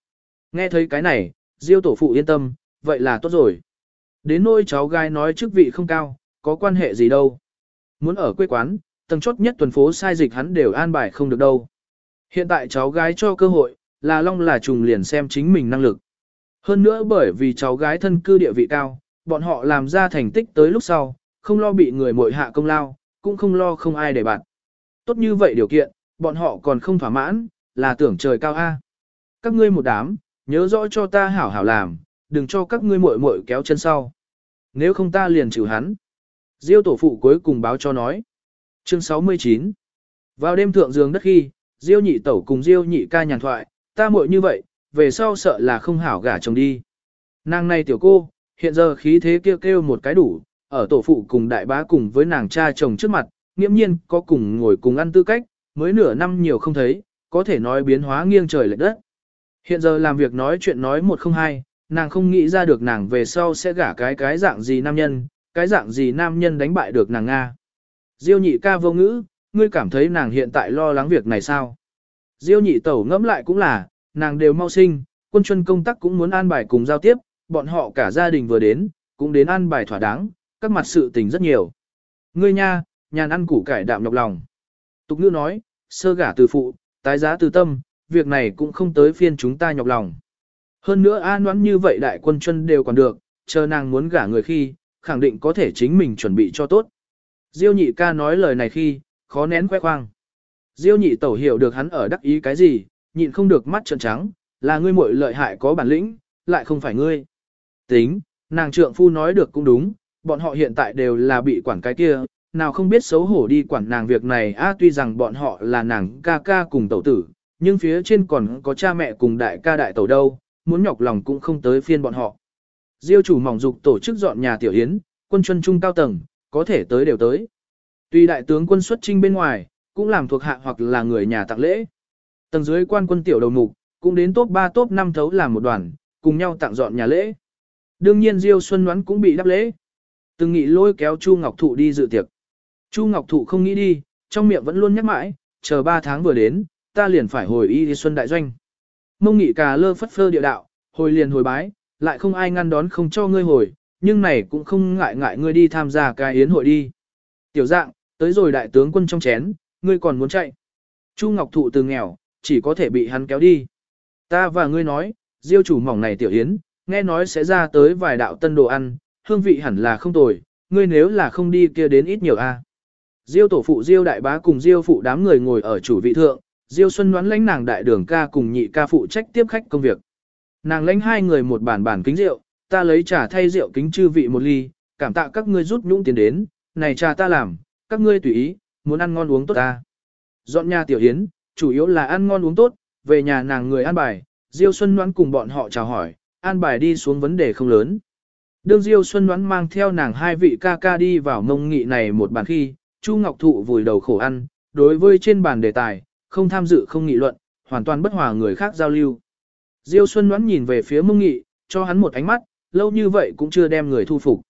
Nghe thấy cái này, Diêu tổ phụ yên tâm, vậy là tốt rồi. Đến nôi cháu gái nói chức vị không cao, có quan hệ gì đâu. Muốn ở quê quán, tầng chốt nhất tuần phố sai dịch hắn đều an bài không được đâu. Hiện tại cháu gái cho cơ hội, là long là trùng liền xem chính mình năng lực. Hơn nữa bởi vì cháu gái thân cư địa vị cao, bọn họ làm ra thành tích tới lúc sau, không lo bị người mội hạ công lao, cũng không lo không ai để bạn. Tốt như vậy điều kiện, bọn họ còn không thỏa mãn, là tưởng trời cao A. Các ngươi một đám, nhớ rõ cho ta hảo hảo làm, đừng cho các ngươi muội muội kéo chân sau. Nếu không ta liền chịu hắn. Diêu tổ phụ cuối cùng báo cho nói. Chương 69 Vào đêm thượng giường đất khi, Diêu nhị tẩu cùng Diêu nhị ca nhàn thoại, ta muội như vậy, về sau sợ là không hảo gả chồng đi. Nàng này tiểu cô, hiện giờ khí thế kêu kêu một cái đủ, ở tổ phụ cùng đại bá cùng với nàng cha chồng trước mặt, nghiễm nhiên có cùng ngồi cùng ăn tư cách, mới nửa năm nhiều không thấy, có thể nói biến hóa nghiêng trời lệch đất. Hiện giờ làm việc nói chuyện nói một không hai, nàng không nghĩ ra được nàng về sau sẽ gả cái cái dạng gì nam nhân, cái dạng gì nam nhân đánh bại được nàng Nga. Diêu nhị ca vô ngữ, ngươi cảm thấy nàng hiện tại lo lắng việc này sao? Diêu nhị tẩu ngẫm lại cũng là, nàng đều mau sinh, quân chuân công tác cũng muốn an bài cùng giao tiếp, bọn họ cả gia đình vừa đến, cũng đến an bài thỏa đáng, các mặt sự tình rất nhiều. Ngươi nha, nhàn ăn củ cải đạm nhọc lòng. Tục ngữ nói, sơ gả từ phụ, tái giá từ tâm, việc này cũng không tới phiên chúng ta nhọc lòng. Hơn nữa an oán như vậy đại quân chân đều còn được, chờ nàng muốn gả người khi, khẳng định có thể chính mình chuẩn bị cho tốt. Diêu nhị ca nói lời này khi, khó nén khoe khoang. Diêu nhị tẩu hiểu được hắn ở đắc ý cái gì, nhịn không được mắt trợn trắng, là ngươi muội lợi hại có bản lĩnh, lại không phải ngươi. Tính, nàng trượng phu nói được cũng đúng, bọn họ hiện tại đều là bị quản cái kia, nào không biết xấu hổ đi quản nàng việc này a tuy rằng bọn họ là nàng ca ca cùng tẩu tử, nhưng phía trên còn có cha mẹ cùng đại ca đại tẩu đâu, muốn nhọc lòng cũng không tới phiên bọn họ. Diêu chủ mỏng dục tổ chức dọn nhà tiểu yến, quân chân trung cao tầng, có thể tới đều tới. Tuy đại tướng quân xuất trinh bên ngoài, cũng làm thuộc hạ hoặc là người nhà tặng lễ. Tầng dưới quan quân tiểu đầu mục, cũng đến top 3 top 5 thấu làm một đoàn, cùng nhau tặng dọn nhà lễ. Đương nhiên Diêu Xuân Ngoãn cũng bị đáp lễ. Từng nghị lôi kéo Chu Ngọc Thụ đi dự tiệc. Chu Ngọc Thụ không nghĩ đi, trong miệng vẫn luôn nhắc mãi, chờ 3 tháng vừa đến, ta liền phải hồi y đi xuân đại doanh. Mông nghị cà lơ phất phơ địa đạo, hồi liền hồi bái, lại không ai ngăn đón không cho ngươi hồi, nhưng này cũng không ngại ngại ngươi đi tham gia cái yến hội đi. Tiểu dạng, tới rồi đại tướng quân trong chén, ngươi còn muốn chạy. Chu Ngọc Thụ từ nghèo, chỉ có thể bị hắn kéo đi. Ta và ngươi nói, diêu chủ mỏng này tiểu yến, nghe nói sẽ ra tới vài đạo tân đồ ăn, hương vị hẳn là không tồi, ngươi nếu là không đi kia đến ít nhiều a. Diêu tổ phụ Diêu đại bá cùng Diêu phụ đám người ngồi ở chủ vị thượng, Diêu Xuân đoán lãnh nàng đại đường ca cùng nhị ca phụ trách tiếp khách công việc. Nàng lãnh hai người một bản bản kính rượu, ta lấy trà thay rượu kính chư vị một ly, cảm tạ các ngươi rút nhũng tiền đến, này trà ta làm, các ngươi tùy ý, muốn ăn ngon uống tốt ta. Dọn nhà tiểu hiến, chủ yếu là ăn ngon uống tốt, về nhà nàng người ăn bài, Diêu Xuân đoán cùng bọn họ chào hỏi, An bài đi xuống vấn đề không lớn. Đương Diêu Xuân đoán mang theo nàng hai vị ca ca đi vào mông nghị này một bàn khi, Chu Ngọc Thụ vùi đầu khổ ăn, đối với trên bàn đề tài, không tham dự không nghị luận, hoàn toàn bất hòa người khác giao lưu. Diêu Xuân đoán nhìn về phía mông nghị, cho hắn một ánh mắt, lâu như vậy cũng chưa đem người thu phục.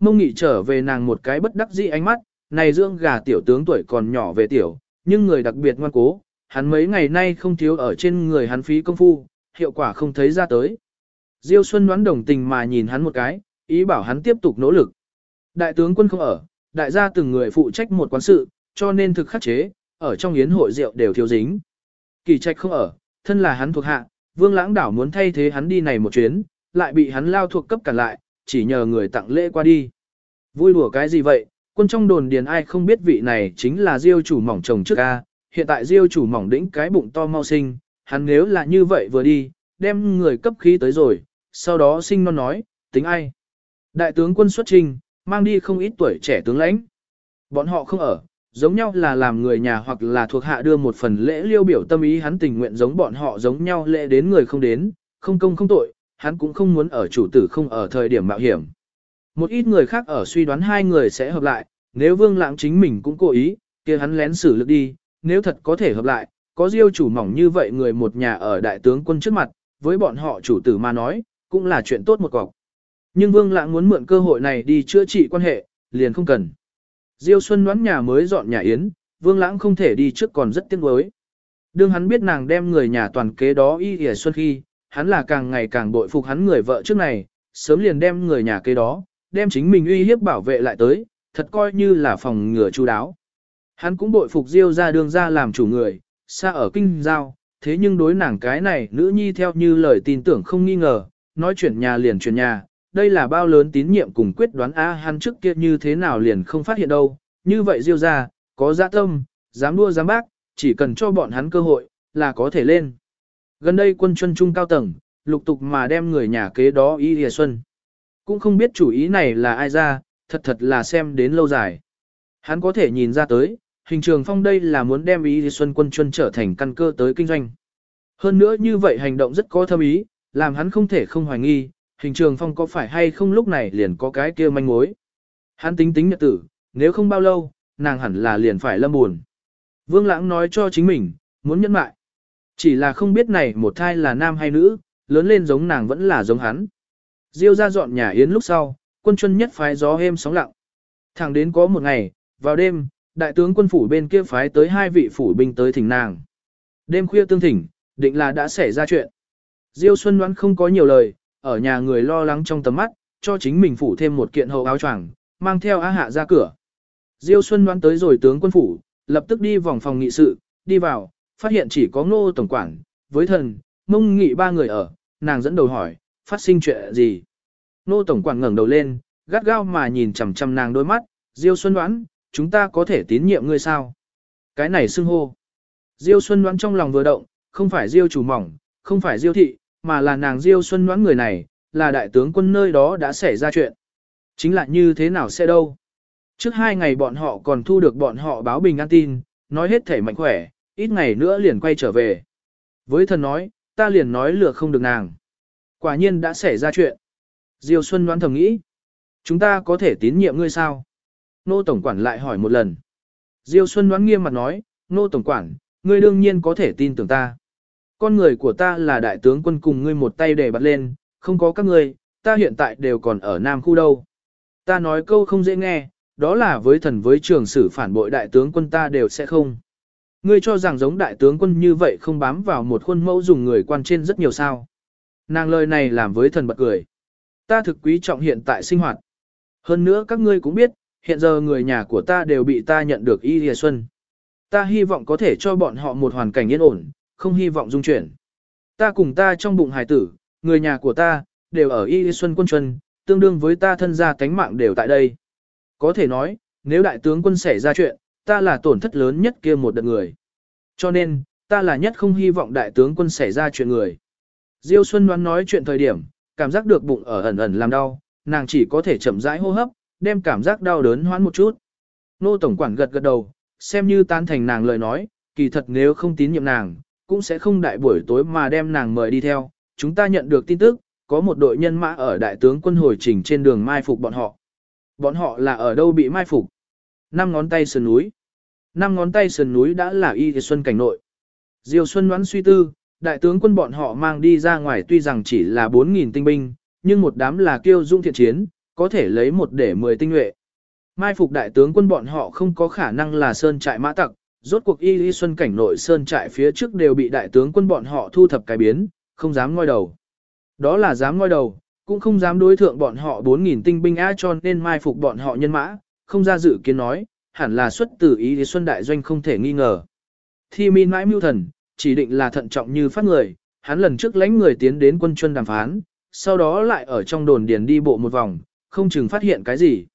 Mông nghị trở về nàng một cái bất đắc dĩ ánh mắt, này dưỡng gà tiểu tướng tuổi còn nhỏ về tiểu, nhưng người đặc biệt ngoan cố, hắn mấy ngày nay không thiếu ở trên người hắn phí công phu, hiệu quả không thấy ra tới. Diêu Xuân đoán đồng tình mà nhìn hắn một cái, ý bảo hắn tiếp tục nỗ lực. Đại tướng quân không ở, đại gia từng người phụ trách một quán sự, cho nên thực khắc chế, ở trong yến hội rượu đều thiếu dính. Kỳ trạch không ở, thân là hắn thuộc hạ, vương lãng đảo muốn thay thế hắn đi này một chuyến, lại bị hắn lao thuộc cấp cản lại, chỉ nhờ người tặng lễ qua đi. Vui đùa cái gì vậy, quân trong đồn điền ai không biết vị này chính là diêu chủ mỏng chồng trước ca, hiện tại diêu chủ mỏng đĩnh cái bụng to mau sinh, hắn nếu là như vậy vừa đi, đem người cấp khí tới rồi, sau đó sinh non nói, tính ai. Đại tướng quân xuất trình, mang đi không ít tuổi trẻ tướng lãnh. Bọn họ không ở, giống nhau là làm người nhà hoặc là thuộc hạ đưa một phần lễ liêu biểu tâm ý hắn tình nguyện giống bọn họ giống nhau lễ đến người không đến, không công không tội, hắn cũng không muốn ở chủ tử không ở thời điểm mạo hiểm. Một ít người khác ở suy đoán hai người sẽ hợp lại, nếu vương lãng chính mình cũng cố ý, kia hắn lén xử lực đi, nếu thật có thể hợp lại, có diêu chủ mỏng như vậy người một nhà ở đại tướng quân trước mặt, với bọn họ chủ tử mà nói, cũng là chuyện tốt một cọc. Nhưng vương lãng muốn mượn cơ hội này đi chữa trị quan hệ, liền không cần. Diêu Xuân đoán nhà mới dọn nhà yến, Vương Lãng không thể đi trước còn rất tiếc nuối. Đương hắn biết nàng đem người nhà toàn kế đó y ỉa xuân khi, hắn là càng ngày càng bội phục hắn người vợ trước này, sớm liền đem người nhà kế đó, đem chính mình uy hiếp bảo vệ lại tới, thật coi như là phòng ngừa chu đáo. Hắn cũng bội phục Diêu ra đường ra làm chủ người, xa ở kinh giao, thế nhưng đối nàng cái này nữ nhi theo như lời tin tưởng không nghi ngờ, nói chuyển nhà liền chuyển nhà, đây là bao lớn tín nhiệm cùng quyết đoán A hắn trước kia như thế nào liền không phát hiện đâu, như vậy Diêu ra, có dạ tâm, dám đua dám bác, chỉ cần cho bọn hắn cơ hội, là có thể lên. Gần đây quân chân trung cao tầng, lục tục mà đem người nhà kế đó Y Lìa Xuân. Cũng không biết chủ ý này là ai ra, thật thật là xem đến lâu dài. Hắn có thể nhìn ra tới, hình trường phong đây là muốn đem ý thì Xuân quân chuân trở thành căn cơ tới kinh doanh. Hơn nữa như vậy hành động rất có thâm ý, làm hắn không thể không hoài nghi, hình trường phong có phải hay không lúc này liền có cái kia manh mối. Hắn tính tính nhật tử, nếu không bao lâu, nàng hẳn là liền phải lâm buồn. Vương Lãng nói cho chính mình, muốn nhẫn mại. Chỉ là không biết này một thai là nam hay nữ, lớn lên giống nàng vẫn là giống hắn. Diêu ra dọn nhà yến lúc sau, quân chuân nhất phái gió êm sóng lặng. Thẳng đến có một ngày, vào đêm, đại tướng quân phủ bên kia phái tới hai vị phủ binh tới thỉnh nàng. Đêm khuya tương thỉnh, định là đã xảy ra chuyện. Diêu Xuân đoán không có nhiều lời, ở nhà người lo lắng trong tầm mắt, cho chính mình phủ thêm một kiện hậu áo choàng, mang theo Á Hạ ra cửa. Diêu Xuân đoán tới rồi tướng quân phủ, lập tức đi vòng phòng nghị sự, đi vào, phát hiện chỉ có ngô tổng quản, với thần, mông nghị ba người ở, nàng dẫn đầu hỏi, phát sinh chuyện gì. Ngô tổng quản ngẩng đầu lên, gắt gao mà nhìn chằm chằm nàng đôi mắt, Diêu Xuân đoán, chúng ta có thể tín nhiệm ngươi sao? Cái này xưng hô. Diêu Xuân đoán trong lòng vừa động, không phải Diêu chủ mỏng, không phải Diêu thị, mà là nàng Diêu Xuân đoán người này, là đại tướng quân nơi đó đã xảy ra chuyện. Chính là như thế nào sẽ đâu? Trước hai ngày bọn họ còn thu được bọn họ báo bình an tin, nói hết thể mạnh khỏe, ít ngày nữa liền quay trở về. Với thần nói, ta liền nói lừa không được nàng. Quả nhiên đã xảy ra chuyện. Diêu Xuân đoán thầm nghĩ. Chúng ta có thể tín nhiệm ngươi sao? Nô Tổng Quản lại hỏi một lần. Diêu Xuân đoán nghiêm mặt nói, Nô Tổng Quản, ngươi đương nhiên có thể tin tưởng ta. Con người của ta là đại tướng quân cùng ngươi một tay để bắt lên, không có các ngươi, ta hiện tại đều còn ở Nam khu đâu. Ta nói câu không dễ nghe, đó là với thần với trường sử phản bội đại tướng quân ta đều sẽ không. Ngươi cho rằng giống đại tướng quân như vậy không bám vào một khuôn mẫu dùng người quan trên rất nhiều sao. Nàng lời này làm với thần bật cười. Ta thực quý trọng hiện tại sinh hoạt. Hơn nữa các ngươi cũng biết, hiện giờ người nhà của ta đều bị ta nhận được y lìa xuân. Ta hy vọng có thể cho bọn họ một hoàn cảnh yên ổn, không hy vọng dung chuyển. Ta cùng ta trong bụng hài tử, người nhà của ta, đều ở y lìa xuân quân chuân, tương đương với ta thân gia cánh mạng đều tại đây. Có thể nói, nếu đại tướng quân xảy ra chuyện, ta là tổn thất lớn nhất kia một đợt người. Cho nên, ta là nhất không hy vọng đại tướng quân xảy ra chuyện người. Diêu Xuân đoán nói chuyện thời điểm, cảm giác được bụng ở ẩn ẩn làm đau, nàng chỉ có thể chậm rãi hô hấp, đem cảm giác đau đớn hoãn một chút. Nô Tổng Quản gật gật đầu, xem như tán thành nàng lời nói, kỳ thật nếu không tín nhiệm nàng, cũng sẽ không đại buổi tối mà đem nàng mời đi theo. Chúng ta nhận được tin tức, có một đội nhân mã ở đại tướng quân hồi trình trên đường mai phục bọn họ. Bọn họ là ở đâu bị mai phục? Năm ngón tay sườn núi. Năm ngón tay sườn núi đã là y xuân cảnh nội. Diêu Xuân đoán suy tư, đại tướng quân bọn họ mang đi ra ngoài tuy rằng chỉ là 4.000 tinh binh, nhưng một đám là kiêu dung thiện chiến, có thể lấy một để 10 tinh nhuệ. Mai phục đại tướng quân bọn họ không có khả năng là sơn trại mã tặc, rốt cuộc y y xuân cảnh nội sơn trại phía trước đều bị đại tướng quân bọn họ thu thập cái biến, không dám ngoi đầu. Đó là dám ngoi đầu, cũng không dám đối thượng bọn họ 4.000 tinh binh A cho nên mai phục bọn họ nhân mã, không ra dự kiến nói, hẳn là xuất từ ý y xuân đại doanh không thể nghi ngờ. Thi min mãi mưu thần, chỉ định là thận trọng như phát người, hắn lần trước lãnh người tiến đến quân chuân đàm phán, sau đó lại ở trong đồn điền đi bộ một vòng, không chừng phát hiện cái gì.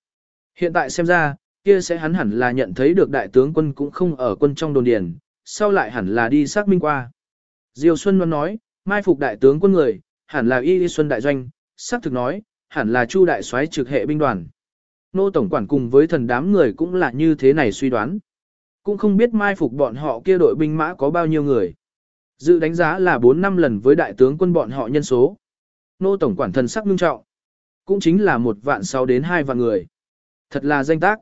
Hiện tại xem ra, kia sẽ hắn hẳn là nhận thấy được đại tướng quân cũng không ở quân trong đồn điền, sau lại hẳn là đi xác minh qua. Diêu Xuân luôn nói, mai phục đại tướng quân người, hẳn là Y Xuân đại doanh, xác thực nói, hẳn là Chu đại soái trực hệ binh đoàn. Nô tổng quản cùng với thần đám người cũng là như thế này suy đoán. Cũng không biết mai phục bọn họ kia đội binh mã có bao nhiêu người. Dự đánh giá là 4 năm lần với đại tướng quân bọn họ nhân số. Nô tổng quản thần sắc nghiêm trọng. Cũng chính là một vạn sáu đến hai vạn người. Thật là danh tác.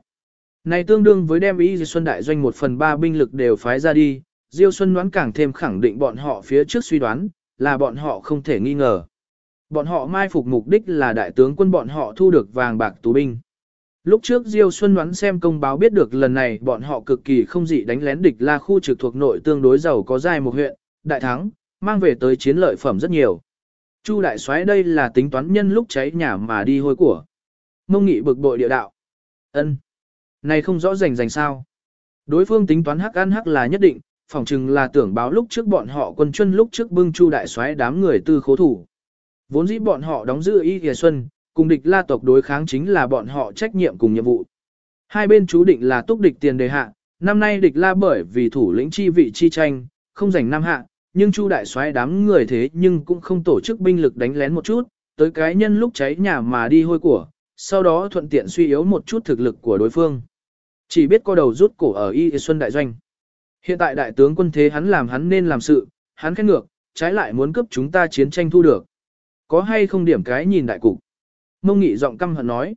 Này tương đương với đem ý Xuân đại doanh một phần ba binh lực đều phái ra đi, Diêu Xuân đoán càng thêm khẳng định bọn họ phía trước suy đoán, là bọn họ không thể nghi ngờ. Bọn họ mai phục mục đích là đại tướng quân bọn họ thu được vàng bạc tù binh. Lúc trước Diêu Xuân đoán xem công báo biết được lần này bọn họ cực kỳ không dị đánh lén địch là khu trực thuộc nội tương đối giàu có dài một huyện, đại thắng, mang về tới chiến lợi phẩm rất nhiều. Chu đại soái đây là tính toán nhân lúc cháy nhà mà đi hôi của. Mông nghị bực bội địa đạo. ân Này không rõ rành rành sao. Đối phương tính toán hắc ăn hắc là nhất định, phỏng chừng là tưởng báo lúc trước bọn họ quân chân lúc trước bưng chu đại soái đám người tư khố thủ. Vốn dĩ bọn họ đóng giữ y kìa xuân, cùng địch la tộc đối kháng chính là bọn họ trách nhiệm cùng nhiệm vụ. Hai bên chú định là túc địch tiền đề hạ, năm nay địch la bởi vì thủ lĩnh chi vị chi tranh, không giành năm hạ, nhưng Chu đại soái đám người thế nhưng cũng không tổ chức binh lực đánh lén một chút, tới cái nhân lúc cháy nhà mà đi hôi của, sau đó thuận tiện suy yếu một chút thực lực của đối phương. Chỉ biết co đầu rút cổ ở Y Xuân đại doanh. Hiện tại đại tướng quân thế hắn làm hắn nên làm sự, hắn khét ngược, trái lại muốn cướp chúng ta chiến tranh thu được. Có hay không điểm cái nhìn đại cục? Mông nghị giọng căm hận nói.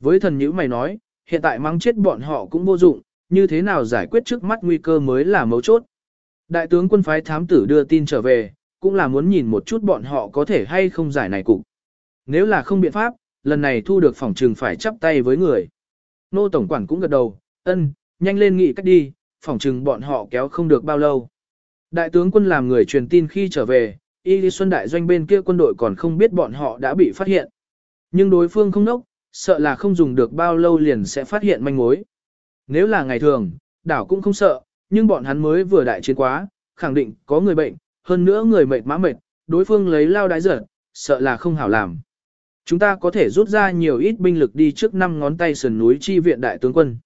Với thần nhữ mày nói, hiện tại mang chết bọn họ cũng vô dụng, như thế nào giải quyết trước mắt nguy cơ mới là mấu chốt. Đại tướng quân phái thám tử đưa tin trở về, cũng là muốn nhìn một chút bọn họ có thể hay không giải này cục. Nếu là không biện pháp, lần này thu được phòng trừng phải chắp tay với người. Nô Tổng Quản cũng gật đầu, ân, nhanh lên nghị cách đi, phòng trừng bọn họ kéo không được bao lâu. Đại tướng quân làm người truyền tin khi trở về, Y Lý Xuân Đại doanh bên kia quân đội còn không biết bọn họ đã bị phát hiện. Nhưng đối phương không nốc, sợ là không dùng được bao lâu liền sẽ phát hiện manh mối. Nếu là ngày thường, đảo cũng không sợ, nhưng bọn hắn mới vừa đại chiến quá, khẳng định có người bệnh, hơn nữa người mệt mã mệt, đối phương lấy lao đái dở sợ là không hảo làm. Chúng ta có thể rút ra nhiều ít binh lực đi trước năm ngón tay sườn núi chi viện đại tướng quân.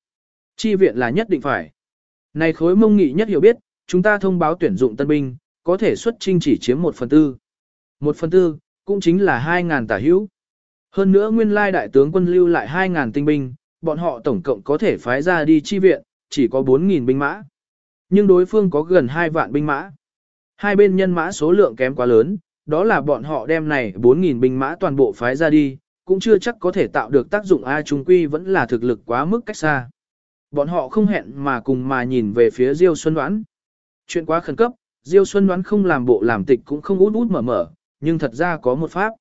Chi viện là nhất định phải. Này khối mông nghị nhất hiểu biết, chúng ta thông báo tuyển dụng tân binh, có thể xuất trinh chỉ chiếm một phần tư. Một phần tư, cũng chính là 2.000 tả hữu. Hơn nữa nguyên lai đại tướng quân lưu lại 2.000 tinh binh, bọn họ tổng cộng có thể phái ra đi chi viện, chỉ có 4.000 binh mã. Nhưng đối phương có gần 2 vạn binh mã. Hai bên nhân mã số lượng kém quá lớn, đó là bọn họ đem này 4.000 binh mã toàn bộ phái ra đi, cũng chưa chắc có thể tạo được tác dụng A trung quy vẫn là thực lực quá mức cách xa. Bọn họ không hẹn mà cùng mà nhìn về phía Diêu Xuân Đoán. Chuyện quá khẩn cấp, Diêu Xuân Đoán không làm bộ làm tịch cũng không út út mở mở, nhưng thật ra có một pháp.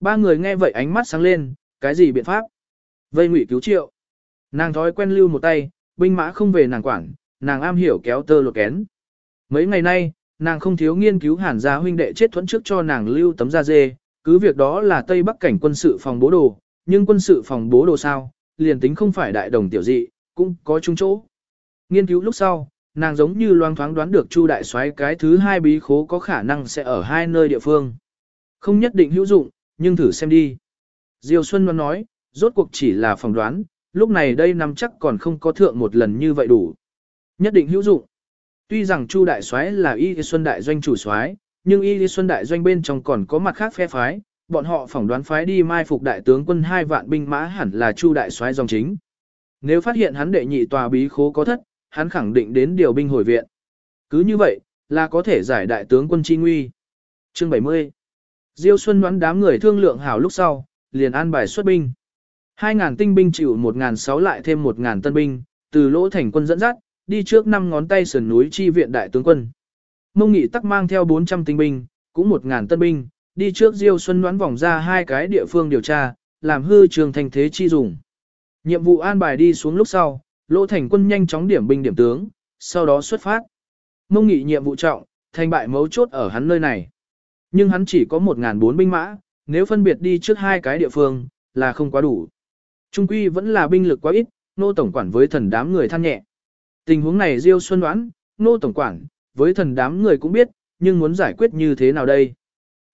Ba người nghe vậy ánh mắt sáng lên, cái gì biện pháp? Vây ngụy cứu triệu. Nàng thói quen lưu một tay, binh mã không về nàng quản, nàng am hiểu kéo tơ lột kén. Mấy ngày nay, nàng không thiếu nghiên cứu hàn gia huynh đệ chết thuẫn trước cho nàng lưu tấm da dê, cứ việc đó là Tây Bắc cảnh quân sự phòng bố đồ, nhưng quân sự phòng bố đồ sao, liền tính không phải đại đồng tiểu dị, cũng có chung chỗ. Nghiên cứu lúc sau, nàng giống như loang thoáng đoán được Chu đại soái cái thứ hai bí khố có khả năng sẽ ở hai nơi địa phương. Không nhất định hữu dụng, nhưng thử xem đi. Diêu Xuân Loan nói, rốt cuộc chỉ là phỏng đoán, lúc này đây năm chắc còn không có thượng một lần như vậy đủ. Nhất định hữu dụng. Tuy rằng Chu đại soái là Y Xuân đại doanh chủ soái, nhưng Y Xuân đại doanh bên trong còn có mặt khác phe phái, bọn họ phỏng đoán phái đi mai phục đại tướng quân hai vạn binh mã hẳn là Chu đại soái dòng chính. Nếu phát hiện hắn đệ nhị tòa bí khố có thất, hắn khẳng định đến điều binh hồi viện. Cứ như vậy, là có thể giải đại tướng quân chi nguy. Chương 70 Diêu Xuân đoán đám người thương lượng hảo lúc sau, liền an bài xuất binh. 2.000 tinh binh chịu 1.600 lại thêm 1.000 tân binh, từ lỗ thành quân dẫn dắt, đi trước năm ngón tay sườn núi chi viện đại tướng quân. Mông Nghị tắc mang theo 400 tinh binh, cũng 1000 tân binh, đi trước Diêu Xuân đoán vòng ra hai cái địa phương điều tra, làm hư trường thành thế chi dùng. Nhiệm vụ an bài đi xuống lúc sau, lỗ thành quân nhanh chóng điểm binh điểm tướng, sau đó xuất phát. Mông Nghị nhiệm vụ trọng, thành bại mấu chốt ở hắn nơi này. Nhưng hắn chỉ có 1.400 binh mã, nếu phân biệt đi trước hai cái địa phương, là không quá đủ. Trung quy vẫn là binh lực quá ít, nô tổng quản với thần đám người than nhẹ. Tình huống này Diêu Xuân đoán, nô tổng quản, với thần đám người cũng biết, nhưng muốn giải quyết như thế nào đây?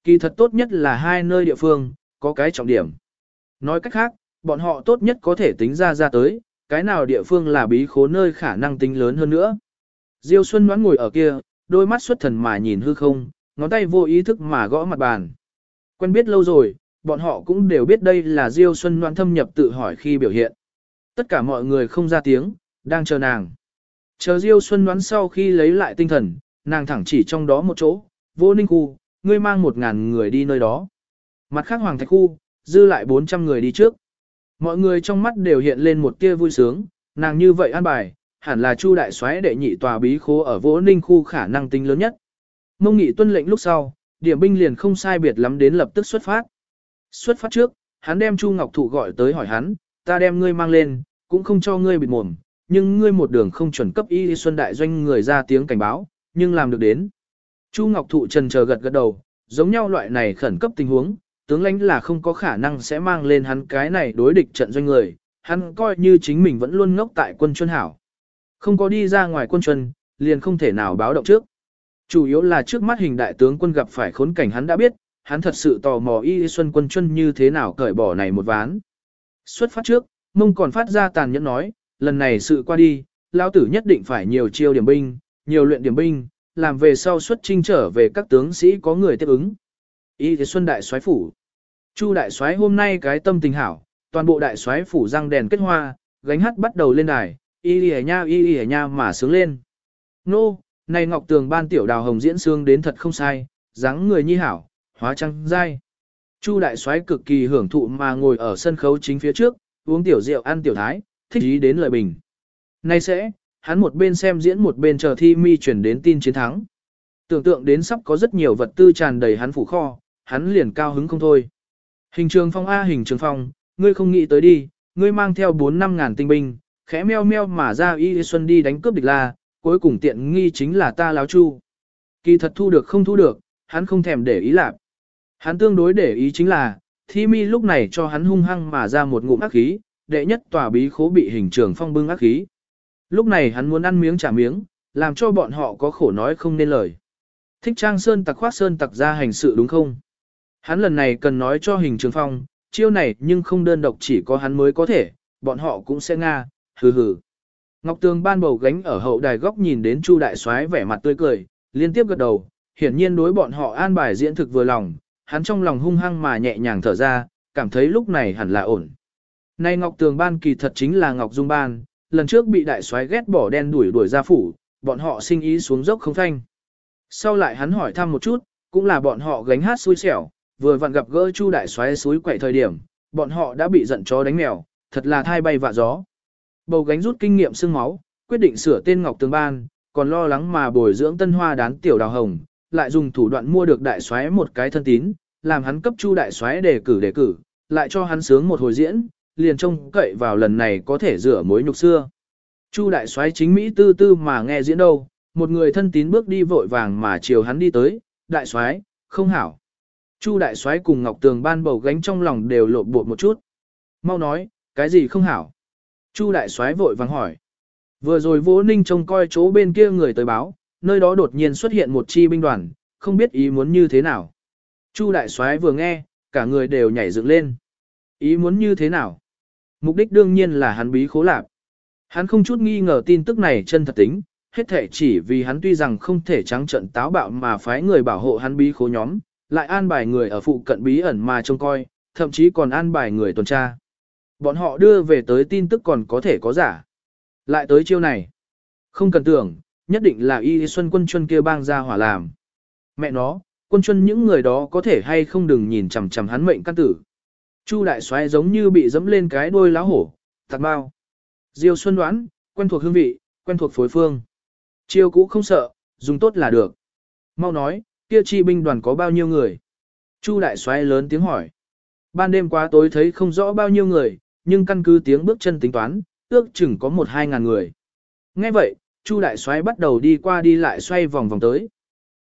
Kỳ thật tốt nhất là hai nơi địa phương, có cái trọng điểm. Nói cách khác, bọn họ tốt nhất có thể tính ra ra tới, cái nào địa phương là bí khố nơi khả năng tính lớn hơn nữa. Diêu Xuân đoán ngồi ở kia, đôi mắt xuất thần mà nhìn hư không, ngón tay vô ý thức mà gõ mặt bàn. Quen biết lâu rồi, bọn họ cũng đều biết đây là Diêu Xuân đoán thâm nhập tự hỏi khi biểu hiện. Tất cả mọi người không ra tiếng, đang chờ nàng. Chờ Diêu Xuân đoán sau khi lấy lại tinh thần, nàng thẳng chỉ trong đó một chỗ, vô ninh khu, ngươi mang một ngàn người đi nơi đó. Mặt khác hoàng thạch khu, dư lại 400 người đi trước. Mọi người trong mắt đều hiện lên một tia vui sướng, nàng như vậy an bài, hẳn là Chu đại soái đệ nhị tòa bí khố ở Vô Ninh khu khả năng tính lớn nhất. Mông Nghị tuân lệnh lúc sau, điểm binh liền không sai biệt lắm đến lập tức xuất phát. Xuất phát trước, hắn đem Chu Ngọc Thụ gọi tới hỏi hắn, ta đem ngươi mang lên, cũng không cho ngươi bịt mồm, nhưng ngươi một đường không chuẩn cấp y xuân đại doanh người ra tiếng cảnh báo, nhưng làm được đến. Chu Ngọc Thụ trần chờ gật gật đầu, giống nhau loại này khẩn cấp tình huống, tướng lãnh là không có khả năng sẽ mang lên hắn cái này đối địch trận doanh người, hắn coi như chính mình vẫn luôn ngốc tại quân chuân hảo. Không có đi ra ngoài quân chuân, liền không thể nào báo động trước. Chủ yếu là trước mắt hình đại tướng quân gặp phải khốn cảnh hắn đã biết, hắn thật sự tò mò y xuân quân chuân như thế nào cởi bỏ này một ván. Xuất phát trước, mông còn phát ra tàn nhẫn nói, lần này sự qua đi, lão tử nhất định phải nhiều chiêu điểm binh, nhiều luyện điểm binh, làm về sau xuất trinh trở về các tướng sĩ có người tiếp ứng. Ý thế xuân đại soái phủ. Chu đại soái hôm nay cái tâm tình hảo, toàn bộ đại soái phủ răng đèn kết hoa, gánh hát bắt đầu lên đài, y y nha y y nha mà sướng lên. Nô, này ngọc tường ban tiểu đào hồng diễn sướng đến thật không sai, dáng người nhi hảo, hóa trăng dai. Chu đại soái cực kỳ hưởng thụ mà ngồi ở sân khấu chính phía trước, uống tiểu rượu ăn tiểu thái, thích ý đến lời bình. Nay sẽ, hắn một bên xem diễn một bên chờ thi mi chuyển đến tin chiến thắng. Tưởng tượng đến sắp có rất nhiều vật tư tràn đầy hắn phủ kho, hắn liền cao hứng không thôi. Hình trường phong A hình trường phong, ngươi không nghĩ tới đi, ngươi mang theo 4-5 ngàn tinh binh, khẽ meo meo mà ra y xuân đi đánh cướp địch la, cuối cùng tiện nghi chính là ta láo chu. Kỳ thật thu được không thu được, hắn không thèm để ý lạc. Hắn tương đối để ý chính là, thi mi lúc này cho hắn hung hăng mà ra một ngụm ác khí, đệ nhất tòa bí khố bị hình trường phong bưng ác khí. Lúc này hắn muốn ăn miếng trả miếng, làm cho bọn họ có khổ nói không nên lời. Thích trang sơn tặc khoát sơn tặc ra hành sự đúng không? Hắn lần này cần nói cho hình trường phong, chiêu này nhưng không đơn độc chỉ có hắn mới có thể, bọn họ cũng sẽ nga, hừ hừ. Ngọc Tường ban bầu gánh ở hậu đài góc nhìn đến Chu đại soái vẻ mặt tươi cười, liên tiếp gật đầu, hiển nhiên đối bọn họ an bài diễn thực vừa lòng, hắn trong lòng hung hăng mà nhẹ nhàng thở ra, cảm thấy lúc này hẳn là ổn. Nay Ngọc Tường ban kỳ thật chính là Ngọc Dung ban, lần trước bị đại soái ghét bỏ đen đuổi đuổi ra phủ, bọn họ sinh ý xuống dốc không thanh. Sau lại hắn hỏi thăm một chút, cũng là bọn họ gánh hát xui xẻo, vừa vặn gặp gỡ Chu đại soái suối quậy thời điểm, bọn họ đã bị giận chó đánh mèo, thật là thai bay vạ gió. Bầu gánh rút kinh nghiệm xương máu, quyết định sửa tên Ngọc Tường Ban, còn lo lắng mà bồi dưỡng tân hoa đán tiểu đào hồng, lại dùng thủ đoạn mua được đại soái một cái thân tín, làm hắn cấp chu đại soái đề cử đề cử, lại cho hắn sướng một hồi diễn, liền trông cậy vào lần này có thể rửa mối nhục xưa. Chu đại soái chính Mỹ tư tư mà nghe diễn đâu, một người thân tín bước đi vội vàng mà chiều hắn đi tới, đại soái, không hảo. Chu đại soái cùng Ngọc Tường ban bầu gánh trong lòng đều lộn bột một chút. Mau nói, cái gì không hảo? Chu đại soái vội vàng hỏi. Vừa rồi Vô Ninh trông coi chỗ bên kia người tới báo, nơi đó đột nhiên xuất hiện một chi binh đoàn, không biết ý muốn như thế nào. Chu đại soái vừa nghe, cả người đều nhảy dựng lên. Ý muốn như thế nào? Mục đích đương nhiên là hắn bí khố lạp. Hắn không chút nghi ngờ tin tức này chân thật tính, hết thể chỉ vì hắn tuy rằng không thể trắng trận táo bạo mà phái người bảo hộ hắn bí khố nhóm, lại an bài người ở phụ cận bí ẩn mà trông coi, thậm chí còn an bài người tuần tra. Bọn họ đưa về tới tin tức còn có thể có giả. Lại tới chiêu này. Không cần tưởng, nhất định là y xuân quân chuân kia bang ra hỏa làm. Mẹ nó, quân chuân những người đó có thể hay không đừng nhìn chằm chằm hắn mệnh căn tử. Chu đại soái giống như bị dẫm lên cái đuôi lá hổ, thật bao. Diêu xuân đoán, quen thuộc hương vị, quen thuộc phối phương. Chiêu cũ không sợ, dùng tốt là được. Mau nói, kia chi binh đoàn có bao nhiêu người? Chu đại soái lớn tiếng hỏi. Ban đêm quá tối thấy không rõ bao nhiêu người, nhưng căn cứ tiếng bước chân tính toán, ước chừng có một hai ngàn người. Nghe vậy, Chu đại soái bắt đầu đi qua đi lại xoay vòng vòng tới.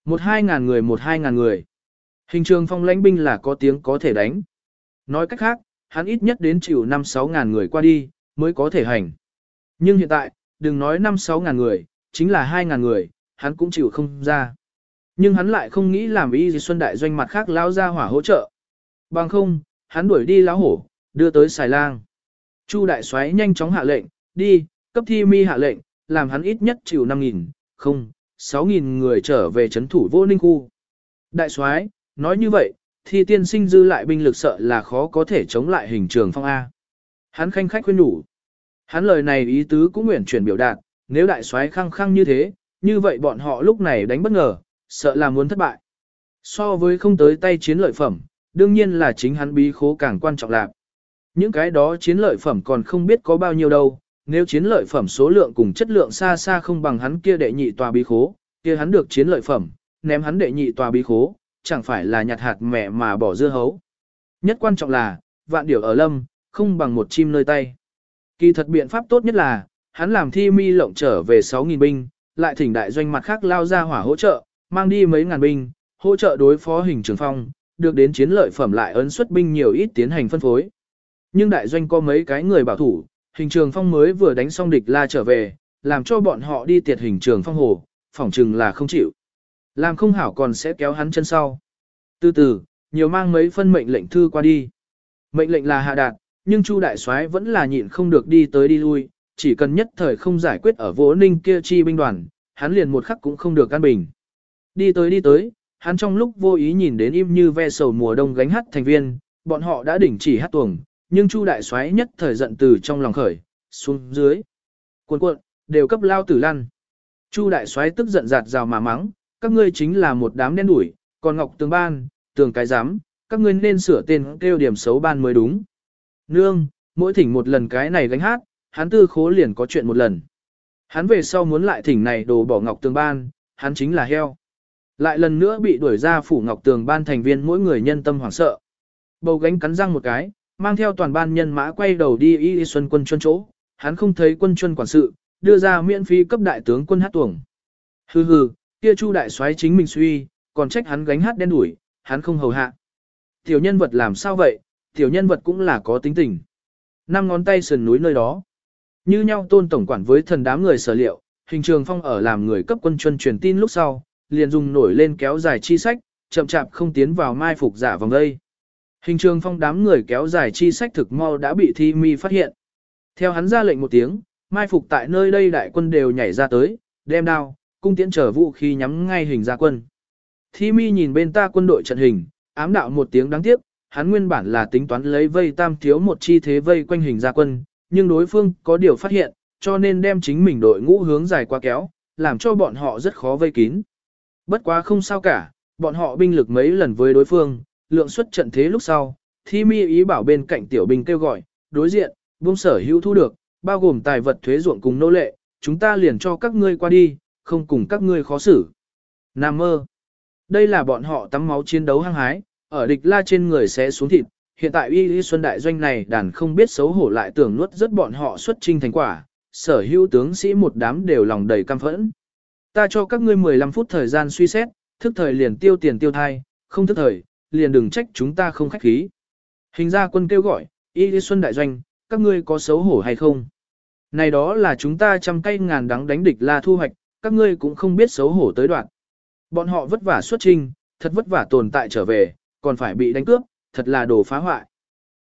Một hai ngàn người một hai ngàn người. Hình trường phong lãnh binh là có tiếng có thể đánh. Nói cách khác, hắn ít nhất đến chịu năm sáu ngàn người qua đi, mới có thể hành. Nhưng hiện tại, đừng nói năm sáu ngàn người, chính là 2 ngàn người, hắn cũng chịu không ra. Nhưng hắn lại không nghĩ làm y gì xuân đại doanh mặt khác lao ra hỏa hỗ trợ. Bằng không, hắn đuổi đi lão hổ, đưa tới xài lang. Chu đại soái nhanh chóng hạ lệnh, đi, cấp thi mi hạ lệnh, làm hắn ít nhất chịu 5.000, không, 6.000 người trở về chấn thủ vô ninh khu. Đại soái nói như vậy, thi tiên sinh dư lại binh lực sợ là khó có thể chống lại hình trường phong A. Hắn khanh khách khuyên đủ. Hắn lời này ý tứ cũng nguyện chuyển biểu đạt, nếu đại soái khăng khăng như thế, như vậy bọn họ lúc này đánh bất ngờ, sợ là muốn thất bại. So với không tới tay chiến lợi phẩm, đương nhiên là chính hắn bí khố càng quan trọng lạc. Những cái đó chiến lợi phẩm còn không biết có bao nhiêu đâu, nếu chiến lợi phẩm số lượng cùng chất lượng xa xa không bằng hắn kia đệ nhị tòa bí khố, kia hắn được chiến lợi phẩm, ném hắn đệ nhị tòa bí khố, chẳng phải là nhặt hạt mẹ mà bỏ dưa hấu. Nhất quan trọng là, vạn điều ở lâm, không bằng một chim nơi tay. Kỳ thật biện pháp tốt nhất là, hắn làm thi mi lộng trở về 6.000 binh, lại thỉnh đại doanh mặt khác lao ra hỏa hỗ trợ, mang đi mấy ngàn binh, hỗ trợ đối phó hình trường phong, được đến chiến lợi phẩm lại ấn xuất binh nhiều ít tiến hành phân phối. Nhưng đại doanh có mấy cái người bảo thủ, hình trường phong mới vừa đánh xong địch la trở về, làm cho bọn họ đi tiệt hình trường phong hồ, phỏng chừng là không chịu. Làm không hảo còn sẽ kéo hắn chân sau. Từ từ, nhiều mang mấy phân mệnh lệnh thư qua đi. Mệnh lệnh là hạ đạt, nhưng Chu đại soái vẫn là nhịn không được đi tới đi lui, chỉ cần nhất thời không giải quyết ở Vô Ninh kia chi binh đoàn, hắn liền một khắc cũng không được an bình. Đi tới đi tới, hắn trong lúc vô ý nhìn đến im như ve sầu mùa đông gánh hát thành viên, bọn họ đã đình chỉ hát tuồng, nhưng Chu đại soái nhất thời giận từ trong lòng khởi, xuống dưới. Cuộn cuộn, đều cấp lao tử lăn. Chu đại soái tức giận giạt rào mà mắng, các ngươi chính là một đám đen đủi, còn Ngọc Tường Ban, Tường cái giám, các ngươi nên sửa tên kêu điểm xấu ban mới đúng. Nương, mỗi thỉnh một lần cái này gánh hát, hắn tư khố liền có chuyện một lần. Hắn về sau muốn lại thỉnh này đồ bỏ Ngọc Tường Ban, hắn chính là heo. Lại lần nữa bị đuổi ra phủ Ngọc Tường Ban thành viên mỗi người nhân tâm hoảng sợ. Bầu gánh cắn răng một cái, mang theo toàn ban nhân mã quay đầu đi y xuân quân chuân chỗ, hắn không thấy quân chuân quản sự, đưa ra miễn phí cấp đại tướng quân hát tuồng. Hừ hừ, kia chu đại soái chính mình suy, còn trách hắn gánh hát đen đuổi, hắn không hầu hạ. Tiểu nhân vật làm sao vậy, tiểu nhân vật cũng là có tính tình. Năm ngón tay sườn núi nơi đó. Như nhau tôn tổng quản với thần đám người sở liệu, hình trường phong ở làm người cấp quân chuân truyền tin lúc sau, liền dùng nổi lên kéo dài chi sách, chậm chạp không tiến vào mai phục giả vòng đây. Hình trường phong đám người kéo dài chi sách thực mau đã bị thi mi phát hiện. Theo hắn ra lệnh một tiếng, mai phục tại nơi đây đại quân đều nhảy ra tới, đem đao, cung tiễn trở vũ khí nhắm ngay hình ra quân. Thi mi nhìn bên ta quân đội trận hình, ám đạo một tiếng đáng tiếc, hắn nguyên bản là tính toán lấy vây tam thiếu một chi thế vây quanh hình ra quân, nhưng đối phương có điều phát hiện, cho nên đem chính mình đội ngũ hướng dài qua kéo, làm cho bọn họ rất khó vây kín. Bất quá không sao cả, bọn họ binh lực mấy lần với đối phương, lượng xuất trận thế lúc sau, thi mi ý bảo bên cạnh tiểu binh kêu gọi, đối diện, buông sở hữu thu được, bao gồm tài vật thuế ruộng cùng nô lệ, chúng ta liền cho các ngươi qua đi, không cùng các ngươi khó xử. Nam mơ. Đây là bọn họ tắm máu chiến đấu hăng hái, ở địch la trên người sẽ xuống thịt. Hiện tại Y Y Xuân Đại Doanh này đàn không biết xấu hổ lại tưởng nuốt rất bọn họ xuất trinh thành quả, sở hữu tướng sĩ một đám đều lòng đầy căm phẫn. Ta cho các ngươi 15 phút thời gian suy xét, thức thời liền tiêu tiền tiêu thai, không thức thời, liền đừng trách chúng ta không khách khí. Hình ra quân kêu gọi, Y Y Xuân Đại Doanh, các ngươi có xấu hổ hay không? Này đó là chúng ta trăm cây ngàn đắng đánh địch la thu hoạch, các ngươi cũng không biết xấu hổ tới đoạn. Bọn họ vất vả xuất trinh, thật vất vả tồn tại trở về, còn phải bị đánh cướp, thật là đồ phá hoại.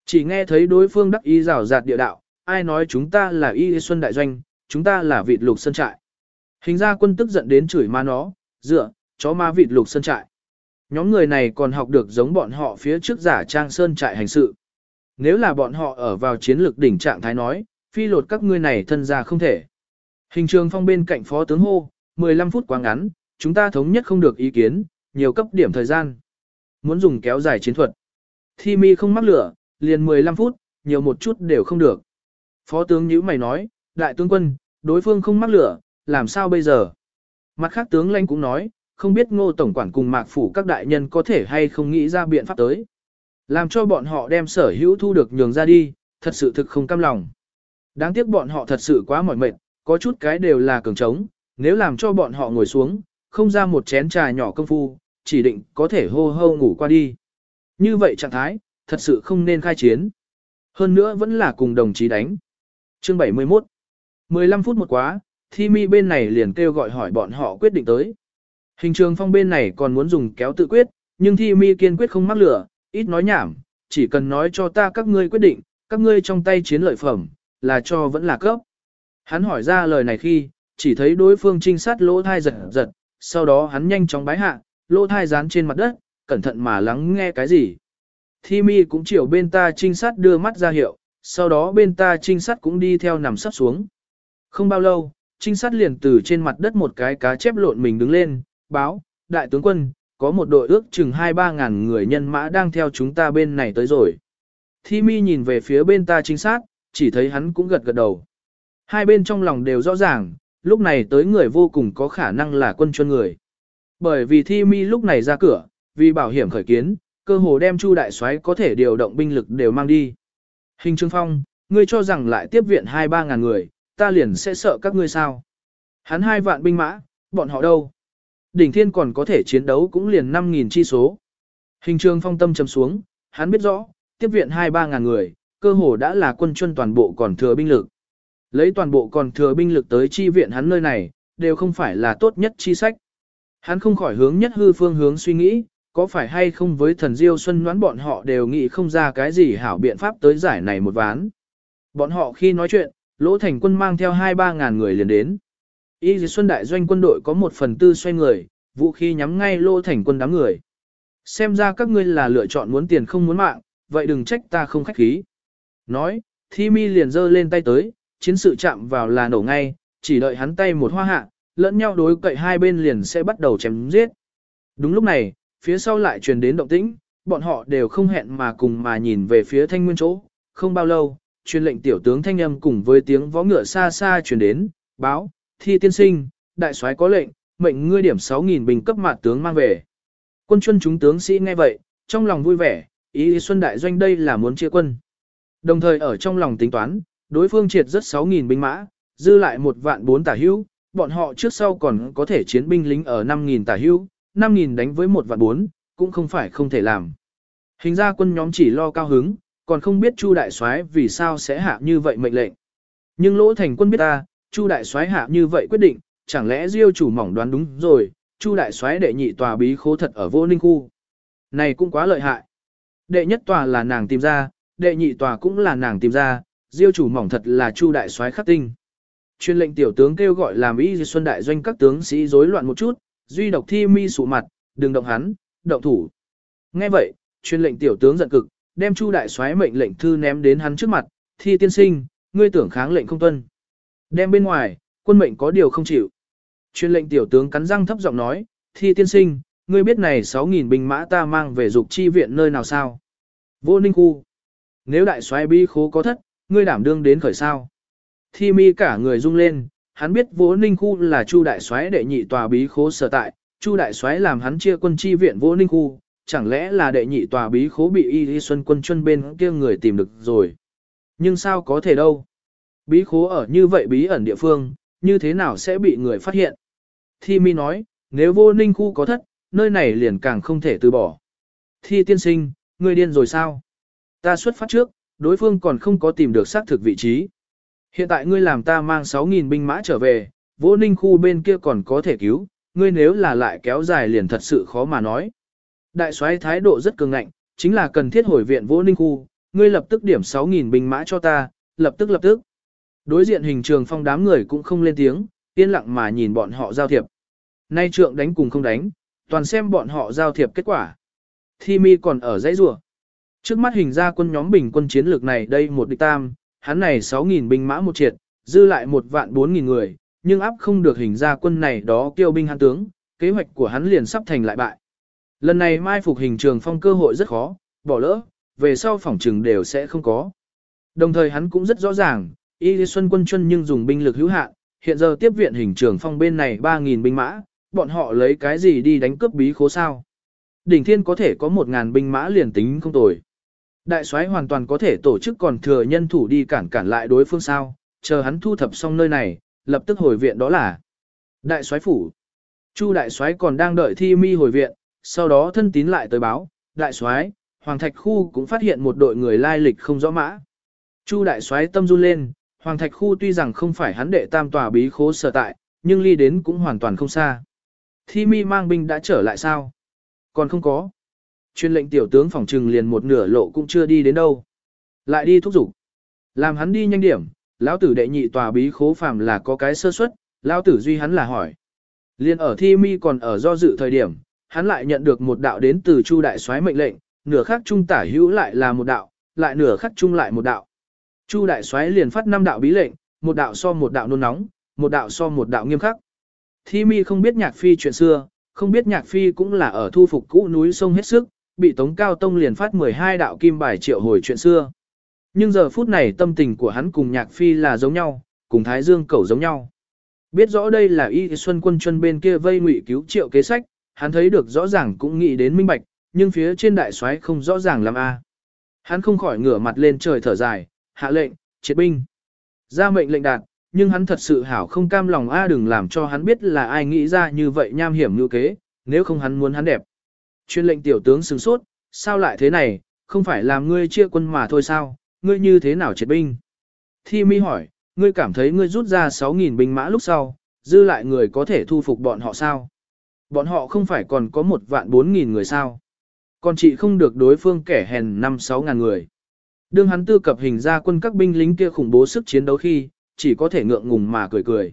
Chỉ nghe thấy đối phương đắc ý rào rạt địa đạo, ai nói chúng ta là y xuân đại doanh, chúng ta là vịt lục sân trại. Hình ra quân tức giận đến chửi ma nó, dựa, chó ma vịt lục sân trại. Nhóm người này còn học được giống bọn họ phía trước giả trang sơn trại hành sự. Nếu là bọn họ ở vào chiến lược đỉnh trạng thái nói, phi lột các ngươi này thân ra không thể. Hình trường phong bên cạnh phó tướng hô, 15 phút quá ngắn, chúng ta thống nhất không được ý kiến, nhiều cấp điểm thời gian. Muốn dùng kéo dài chiến thuật. Thi mi không mắc lửa, liền 15 phút, nhiều một chút đều không được. Phó tướng nhữ mày nói, đại tướng quân, đối phương không mắc lửa, làm sao bây giờ? Mặt khác tướng lãnh cũng nói, không biết ngô tổng quản cùng mạc phủ các đại nhân có thể hay không nghĩ ra biện pháp tới. Làm cho bọn họ đem sở hữu thu được nhường ra đi, thật sự thực không cam lòng. Đáng tiếc bọn họ thật sự quá mỏi mệt, có chút cái đều là cường trống, nếu làm cho bọn họ ngồi xuống, không ra một chén trà nhỏ công phu, chỉ định có thể hô hô ngủ qua đi. Như vậy trạng thái, thật sự không nên khai chiến. Hơn nữa vẫn là cùng đồng chí đánh. Chương 71 15 phút một quá, thi mi bên này liền kêu gọi hỏi bọn họ quyết định tới. Hình trường phong bên này còn muốn dùng kéo tự quyết, nhưng thi mi kiên quyết không mắc lửa, ít nói nhảm, chỉ cần nói cho ta các ngươi quyết định, các ngươi trong tay chiến lợi phẩm, là cho vẫn là cấp. Hắn hỏi ra lời này khi, chỉ thấy đối phương trinh sát lỗ thai giật giật, sau đó hắn nhanh chóng bái hạ, lỗ thai dán trên mặt đất, cẩn thận mà lắng nghe cái gì. Thi mi cũng chiều bên ta trinh sát đưa mắt ra hiệu, sau đó bên ta trinh sát cũng đi theo nằm sắp xuống. Không bao lâu, trinh sát liền từ trên mặt đất một cái cá chép lộn mình đứng lên, báo, đại tướng quân, có một đội ước chừng 2-3 ngàn người nhân mã đang theo chúng ta bên này tới rồi. Thi mi nhìn về phía bên ta trinh sát, chỉ thấy hắn cũng gật gật đầu. Hai bên trong lòng đều rõ ràng, lúc này tới người vô cùng có khả năng là quân chuân người. Bởi vì thi mi lúc này ra cửa, vì bảo hiểm khởi kiến, cơ hồ đem Chu đại soái có thể điều động binh lực đều mang đi. Hình Trương Phong, ngươi cho rằng lại tiếp viện 2-3 ngàn người, ta liền sẽ sợ các ngươi sao? Hắn hai vạn binh mã, bọn họ đâu? Đỉnh thiên còn có thể chiến đấu cũng liền 5.000 chi số. Hình Trương Phong tâm trầm xuống, hắn biết rõ, tiếp viện 2-3 ngàn người, cơ hồ đã là quân chuân toàn bộ còn thừa binh lực. Lấy toàn bộ còn thừa binh lực tới chi viện hắn nơi này, đều không phải là tốt nhất chi sách. Hắn không khỏi hướng nhất hư phương hướng suy nghĩ, có phải hay không với thần diêu xuân đoán bọn họ đều nghĩ không ra cái gì hảo biện pháp tới giải này một ván. Bọn họ khi nói chuyện, lỗ thành quân mang theo 2-3 ngàn người liền đến. Y dì xuân đại doanh quân đội có một phần tư xoay người, vũ khí nhắm ngay lỗ thành quân đám người. Xem ra các ngươi là lựa chọn muốn tiền không muốn mạng, vậy đừng trách ta không khách khí. Nói, thi mi liền giơ lên tay tới, chiến sự chạm vào là nổ ngay, chỉ đợi hắn tay một hoa hạ, lẫn nhau đối cậy hai bên liền sẽ bắt đầu chém giết. Đúng lúc này, phía sau lại truyền đến động tĩnh, bọn họ đều không hẹn mà cùng mà nhìn về phía thanh nguyên chỗ, không bao lâu, truyền lệnh tiểu tướng thanh âm cùng với tiếng võ ngựa xa xa truyền đến, báo, thi tiên sinh, đại soái có lệnh, mệnh ngươi điểm 6.000 bình cấp mặt tướng mang về. Quân chuân chúng tướng sĩ nghe vậy, trong lòng vui vẻ, ý xuân đại doanh đây là muốn chia quân. Đồng thời ở trong lòng tính toán, đối phương triệt rất 6.000 binh mã, dư lại một vạn bốn tả hữu, bọn họ trước sau còn có thể chiến binh lính ở 5.000 tả hữu, 5.000 đánh với một vạn bốn, cũng không phải không thể làm. Hình ra quân nhóm chỉ lo cao hứng, còn không biết Chu đại soái vì sao sẽ hạ như vậy mệnh lệnh. Nhưng lỗ thành quân biết ta, Chu đại soái hạ như vậy quyết định, chẳng lẽ Diêu chủ mỏng đoán đúng rồi, Chu đại soái đệ nhị tòa bí khố thật ở vô ninh khu. Này cũng quá lợi hại. Đệ nhất tòa là nàng tìm ra, đệ nhị tòa cũng là nàng tìm ra, Diêu chủ mỏng thật là Chu đại soái khắc tinh. Chuyên lệnh tiểu tướng kêu gọi làm y xuân đại doanh các tướng sĩ rối loạn một chút, duy độc thi mi sụ mặt, đừng động hắn, động thủ. Nghe vậy, chuyên lệnh tiểu tướng giận cực, đem Chu đại soái mệnh lệnh thư ném đến hắn trước mặt, thi tiên sinh, ngươi tưởng kháng lệnh không tuân. Đem bên ngoài, quân mệnh có điều không chịu. Chuyên lệnh tiểu tướng cắn răng thấp giọng nói, thi tiên sinh, ngươi biết này 6.000 binh mã ta mang về dục chi viện nơi nào sao? Vô ninh khu. Nếu đại soái bi khố có thất, ngươi đảm đương đến khởi sao? Thi mi cả người rung lên, hắn biết Vô Ninh khu là Chu đại soái đệ nhị tòa bí khố sở tại, Chu đại soái làm hắn chia quân chi viện Vô Ninh khu, chẳng lẽ là đệ nhị tòa bí khố bị Y Y Xuân quân chân bên kia người tìm được rồi. Nhưng sao có thể đâu? Bí khố ở như vậy bí ẩn địa phương, như thế nào sẽ bị người phát hiện? Thi mi nói, nếu Vô Ninh khu có thất, nơi này liền càng không thể từ bỏ. Thi tiên sinh, ngươi điên rồi sao? Ta xuất phát trước, đối phương còn không có tìm được xác thực vị trí. Hiện tại ngươi làm ta mang 6.000 binh mã trở về, vô ninh khu bên kia còn có thể cứu, ngươi nếu là lại kéo dài liền thật sự khó mà nói. Đại soái thái độ rất cường ngạnh, chính là cần thiết hồi viện vô ninh khu, ngươi lập tức điểm 6.000 binh mã cho ta, lập tức lập tức. Đối diện hình trường phong đám người cũng không lên tiếng, yên lặng mà nhìn bọn họ giao thiệp. Nay trượng đánh cùng không đánh, toàn xem bọn họ giao thiệp kết quả. Thi mi còn ở dãy rùa. Trước mắt hình ra quân nhóm bình quân chiến lược này đây một địch tam, hắn này 6.000 binh mã một triệt, dư lại một vạn 4.000 người, nhưng áp không được hình ra quân này đó kêu binh hắn tướng, kế hoạch của hắn liền sắp thành lại bại. Lần này mai phục hình trường phong cơ hội rất khó, bỏ lỡ, về sau phòng trường đều sẽ không có. Đồng thời hắn cũng rất rõ ràng, Y Lý Xuân quân chân nhưng dùng binh lực hữu hạn, hiện giờ tiếp viện hình trường phong bên này 3.000 binh mã, bọn họ lấy cái gì đi đánh cướp bí khố sao? Đỉnh thiên có thể có 1.000 binh mã liền tính không tồi. Đại soái hoàn toàn có thể tổ chức còn thừa nhân thủ đi cản cản lại đối phương sao, chờ hắn thu thập xong nơi này, lập tức hồi viện đó là Đại soái phủ. Chu đại soái còn đang đợi thi mi hồi viện, sau đó thân tín lại tới báo, đại soái, Hoàng Thạch khu cũng phát hiện một đội người lai lịch không rõ mã. Chu đại soái tâm run lên, Hoàng Thạch khu tuy rằng không phải hắn đệ tam tòa bí khố sở tại, nhưng ly đến cũng hoàn toàn không xa. Thi mi mang binh đã trở lại sao? Còn không có. Chuyên lệnh tiểu tướng phòng trừng liền một nửa lộ cũng chưa đi đến đâu. Lại đi thúc giục. Làm hắn đi nhanh điểm, lão tử đệ nhị tòa bí khố phàm là có cái sơ suất, lão tử duy hắn là hỏi. Liên ở thi mi còn ở do dự thời điểm, hắn lại nhận được một đạo đến từ Chu đại soái mệnh lệnh, nửa khắc trung tả hữu lại là một đạo, lại nửa khắc trung lại một đạo. Chu đại soái liền phát năm đạo bí lệnh, một đạo so một đạo nôn nóng, một đạo so một đạo nghiêm khắc. Thi mi không biết nhạc phi chuyện xưa, không biết nhạc phi cũng là ở thu phục cũ núi sông hết sức, bị Tống Cao Tông liền phát 12 đạo kim bài triệu hồi chuyện xưa. Nhưng giờ phút này tâm tình của hắn cùng nhạc phi là giống nhau, cùng Thái Dương Cẩu giống nhau. Biết rõ đây là y xuân quân chân bên kia vây ngụy cứu triệu kế sách, hắn thấy được rõ ràng cũng nghĩ đến minh bạch, nhưng phía trên đại soái không rõ ràng làm a. Hắn không khỏi ngửa mặt lên trời thở dài, hạ lệnh, triệt binh. Ra mệnh lệnh đạt, nhưng hắn thật sự hảo không cam lòng a đừng làm cho hắn biết là ai nghĩ ra như vậy nham hiểm như kế, nếu không hắn muốn hắn đẹp. Chuyên lệnh tiểu tướng sừng sốt, sao lại thế này, không phải làm ngươi chia quân mà thôi sao, ngươi như thế nào triệt binh? Thi mi hỏi, ngươi cảm thấy ngươi rút ra 6.000 binh mã lúc sau, dư lại người có thể thu phục bọn họ sao? Bọn họ không phải còn có một vạn 4.000 người sao? Còn chị không được đối phương kẻ hèn 5-6 ngàn người. Đương hắn tư cập hình ra quân các binh lính kia khủng bố sức chiến đấu khi, chỉ có thể ngượng ngùng mà cười cười.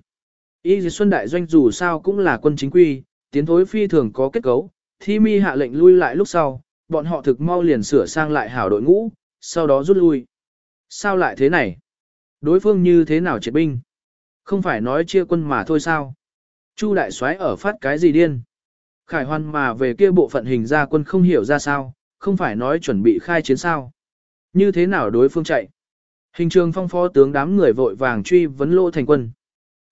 Y Xuân Đại Doanh dù sao cũng là quân chính quy, tiến thối phi thường có kết cấu, thi mi hạ lệnh lui lại lúc sau, bọn họ thực mau liền sửa sang lại hảo đội ngũ, sau đó rút lui. Sao lại thế này? Đối phương như thế nào triệt binh? Không phải nói chia quân mà thôi sao? Chu đại soái ở phát cái gì điên? Khải hoan mà về kia bộ phận hình ra quân không hiểu ra sao, không phải nói chuẩn bị khai chiến sao? Như thế nào đối phương chạy? Hình trường phong phó tướng đám người vội vàng truy vấn Lô Thành Quân.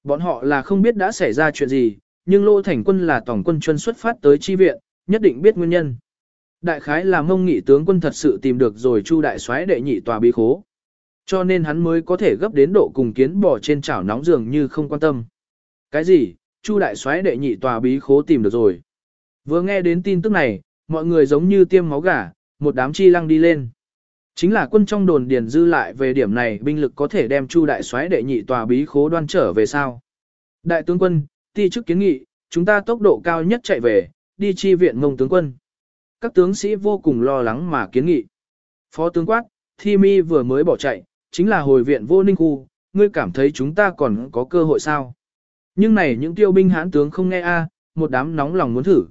Bọn họ là không biết đã xảy ra chuyện gì, nhưng Lô Thành Quân là tổng quân chuyên xuất phát tới chi viện, nhất định biết nguyên nhân. Đại khái là mông nghị tướng quân thật sự tìm được rồi Chu đại soái đệ nhị tòa bí khố. Cho nên hắn mới có thể gấp đến độ cùng kiến bò trên chảo nóng dường như không quan tâm. Cái gì? Chu đại soái đệ nhị tòa bí khố tìm được rồi. Vừa nghe đến tin tức này, mọi người giống như tiêm máu gà, một đám chi lăng đi lên. Chính là quân trong đồn điền dư lại về điểm này binh lực có thể đem Chu đại soái đệ nhị tòa bí khố đoan trở về sao? Đại tướng quân, ti chức kiến nghị, chúng ta tốc độ cao nhất chạy về, đi chi viện mông tướng quân. Các tướng sĩ vô cùng lo lắng mà kiến nghị. Phó tướng quát, Thi Mi vừa mới bỏ chạy, chính là hồi viện vô ninh khu, ngươi cảm thấy chúng ta còn có cơ hội sao? Nhưng này những tiêu binh hãn tướng không nghe a, một đám nóng lòng muốn thử.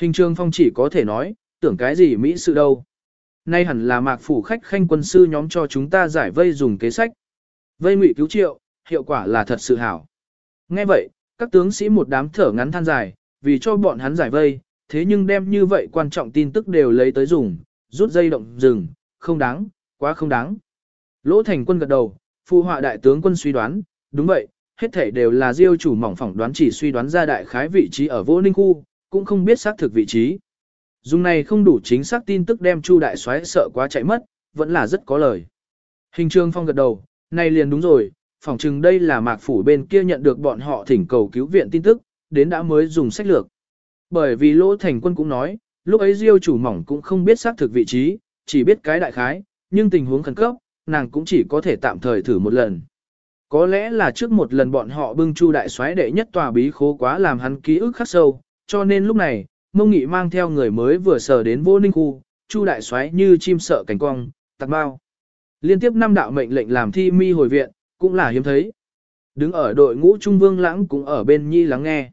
Hình trường phong chỉ có thể nói, tưởng cái gì Mỹ sự đâu. Nay hẳn là mạc phủ khách khanh quân sư nhóm cho chúng ta giải vây dùng kế sách. Vây ngụy cứu triệu, hiệu quả là thật sự hảo. Nghe vậy, các tướng sĩ một đám thở ngắn than dài, vì cho bọn hắn giải vây, thế nhưng đem như vậy quan trọng tin tức đều lấy tới dùng, rút dây động rừng, không đáng, quá không đáng. Lỗ thành quân gật đầu, Phụ họa đại tướng quân suy đoán, đúng vậy, hết thể đều là diêu chủ mỏng phỏng đoán chỉ suy đoán ra đại khái vị trí ở vô ninh khu, cũng không biết xác thực vị trí. Dùng này không đủ chính xác tin tức đem Chu đại soái sợ quá chạy mất, vẫn là rất có lời. Hình Trương phong gật đầu, này liền đúng rồi, phỏng chừng đây là mạc phủ bên kia nhận được bọn họ thỉnh cầu cứu viện tin tức, đến đã mới dùng sách lược. Bởi vì Lỗ Thành Quân cũng nói, lúc ấy Diêu chủ mỏng cũng không biết xác thực vị trí, chỉ biết cái đại khái, nhưng tình huống khẩn cấp, nàng cũng chỉ có thể tạm thời thử một lần. Có lẽ là trước một lần bọn họ bưng chu đại soái đệ nhất tòa bí khố quá làm hắn ký ức khắc sâu, cho nên lúc này, mông nghị mang theo người mới vừa sờ đến vô ninh khu, chu đại soái như chim sợ cảnh cong, tạc bao. Liên tiếp năm đạo mệnh lệnh làm thi mi hồi viện, cũng là hiếm thấy. Đứng ở đội ngũ Trung Vương Lãng cũng ở bên nhi lắng nghe.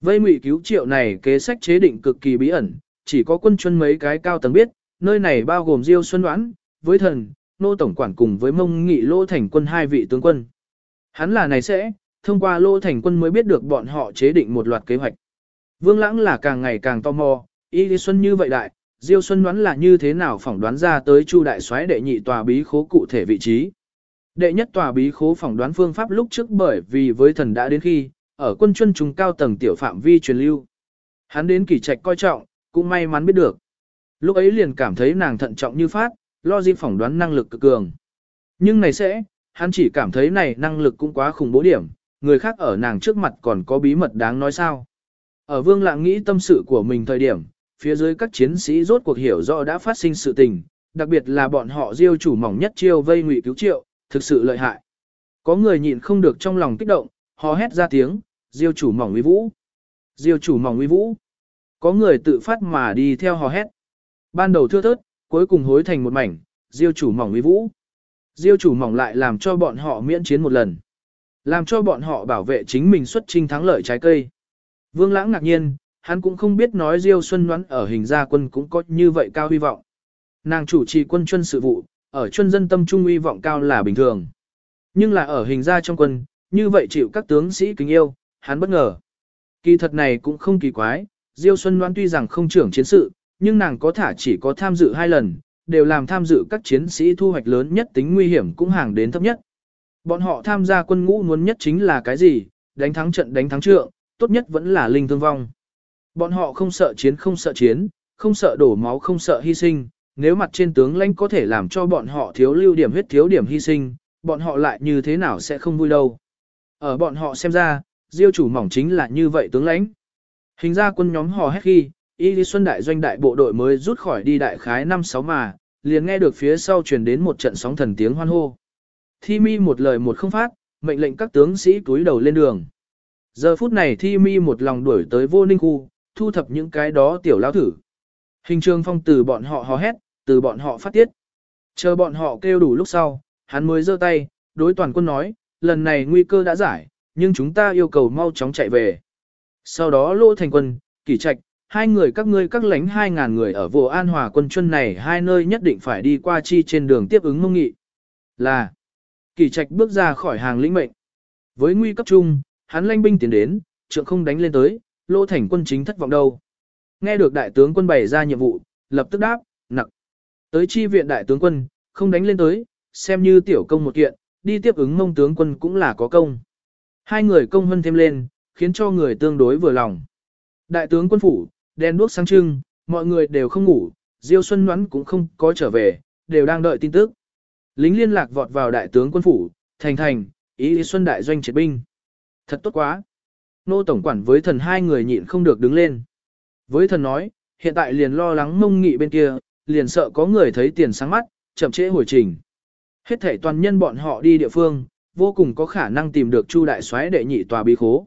Vây ngụy cứu triệu này kế sách chế định cực kỳ bí ẩn, chỉ có quân chuân mấy cái cao tầng biết, nơi này bao gồm Diêu Xuân Đoán, với thần, nô tổng quản cùng với mông nghị lô thành quân hai vị tướng quân. Hắn là này sẽ, thông qua lô thành quân mới biết được bọn họ chế định một loạt kế hoạch. Vương Lãng là càng ngày càng tò mò, Y Lý Xuân như vậy đại, Diêu Xuân đoán là như thế nào phỏng đoán ra tới Chu đại soái đệ nhị tòa bí khố cụ thể vị trí. Đệ nhất tòa bí khố phỏng đoán phương pháp lúc trước bởi vì với thần đã đến khi, ở quân chuân trung cao tầng tiểu phạm vi truyền lưu. Hắn đến kỳ trạch coi trọng, cũng may mắn biết được. Lúc ấy liền cảm thấy nàng thận trọng như phát, lo di phỏng đoán năng lực cực cường. Nhưng này sẽ, hắn chỉ cảm thấy này năng lực cũng quá khủng bố điểm, người khác ở nàng trước mặt còn có bí mật đáng nói sao. Ở vương lạng nghĩ tâm sự của mình thời điểm, phía dưới các chiến sĩ rốt cuộc hiểu rõ đã phát sinh sự tình, đặc biệt là bọn họ diêu chủ mỏng nhất chiêu vây ngụy cứu triệu, thực sự lợi hại. Có người nhịn không được trong lòng kích động, hò hét ra tiếng, diêu chủ mỏng uy vũ. Diêu chủ mỏng uy vũ. Có người tự phát mà đi theo hò hét. Ban đầu thưa thớt, cuối cùng hối thành một mảnh, diêu chủ mỏng uy vũ. Diêu chủ mỏng lại làm cho bọn họ miễn chiến một lần. Làm cho bọn họ bảo vệ chính mình xuất trinh thắng lợi trái cây. Vương Lãng ngạc nhiên, hắn cũng không biết nói Diêu Xuân đoán ở hình gia quân cũng có như vậy cao hy vọng. Nàng chủ trì quân chuân sự vụ, ở chuân dân tâm trung uy vọng cao là bình thường. Nhưng là ở hình gia trong quân, như vậy chịu các tướng sĩ kính yêu, hắn bất ngờ. Kỳ thật này cũng không kỳ quái, Diêu Xuân Loan tuy rằng không trưởng chiến sự, nhưng nàng có thả chỉ có tham dự hai lần, đều làm tham dự các chiến sĩ thu hoạch lớn nhất tính nguy hiểm cũng hàng đến thấp nhất. Bọn họ tham gia quân ngũ muốn nhất chính là cái gì, đánh thắng trận đánh thắng trượng, tốt nhất vẫn là linh thương vong. Bọn họ không sợ chiến không sợ chiến, không sợ đổ máu không sợ hy sinh, nếu mặt trên tướng lãnh có thể làm cho bọn họ thiếu lưu điểm huyết thiếu điểm hy sinh, bọn họ lại như thế nào sẽ không vui đâu. Ở bọn họ xem ra, diêu chủ mỏng chính là như vậy tướng lãnh. Hình ra quân nhóm hò hét khi, Y Lý Xuân đại doanh đại bộ đội mới rút khỏi đi đại khái 5-6 mà, liền nghe được phía sau truyền đến một trận sóng thần tiếng hoan hô. Thi mi một lời một không phát, mệnh lệnh các tướng sĩ túi đầu lên đường. Giờ phút này Thi mi một lòng đuổi tới vô ninh khu, thu thập những cái đó tiểu lao thử. Hình trường phong từ bọn họ hò hét, từ bọn họ phát tiết. Chờ bọn họ kêu đủ lúc sau, hắn mới giơ tay, đối toàn quân nói, lần này nguy cơ đã giải, nhưng chúng ta yêu cầu mau chóng chạy về. Sau đó lô thành quân, kỳ trạch, hai người các ngươi các lãnh hai ngàn người ở vùa an hòa quân chuân này hai nơi nhất định phải đi qua chi trên đường tiếp ứng mông nghị. Là, kỳ trạch bước ra khỏi hàng lĩnh mệnh. Với nguy cấp chung, hắn lãnh binh tiến đến, trượng không đánh lên tới, lô thành quân chính thất vọng đâu. Nghe được đại tướng quân bày ra nhiệm vụ, lập tức đáp, nặng. Tới chi viện đại tướng quân, không đánh lên tới, xem như tiểu công một kiện, đi tiếp ứng mông tướng quân cũng là có công. Hai người công hơn thêm lên, khiến cho người tương đối vừa lòng. Đại tướng quân phủ, đen đuốc sáng trưng, mọi người đều không ngủ, Diêu Xuân Ngoãn cũng không có trở về, đều đang đợi tin tức. Lính liên lạc vọt vào đại tướng quân phủ, thành thành, ý Xuân đại doanh triệt binh. Thật tốt quá. Nô tổng quản với thần hai người nhịn không được đứng lên. Với thần nói, hiện tại liền lo lắng mông nghị bên kia, liền sợ có người thấy tiền sáng mắt, chậm trễ hồi trình. Hết thể toàn nhân bọn họ đi địa phương, vô cùng có khả năng tìm được Chu đại soái đệ nhị tòa bí khố.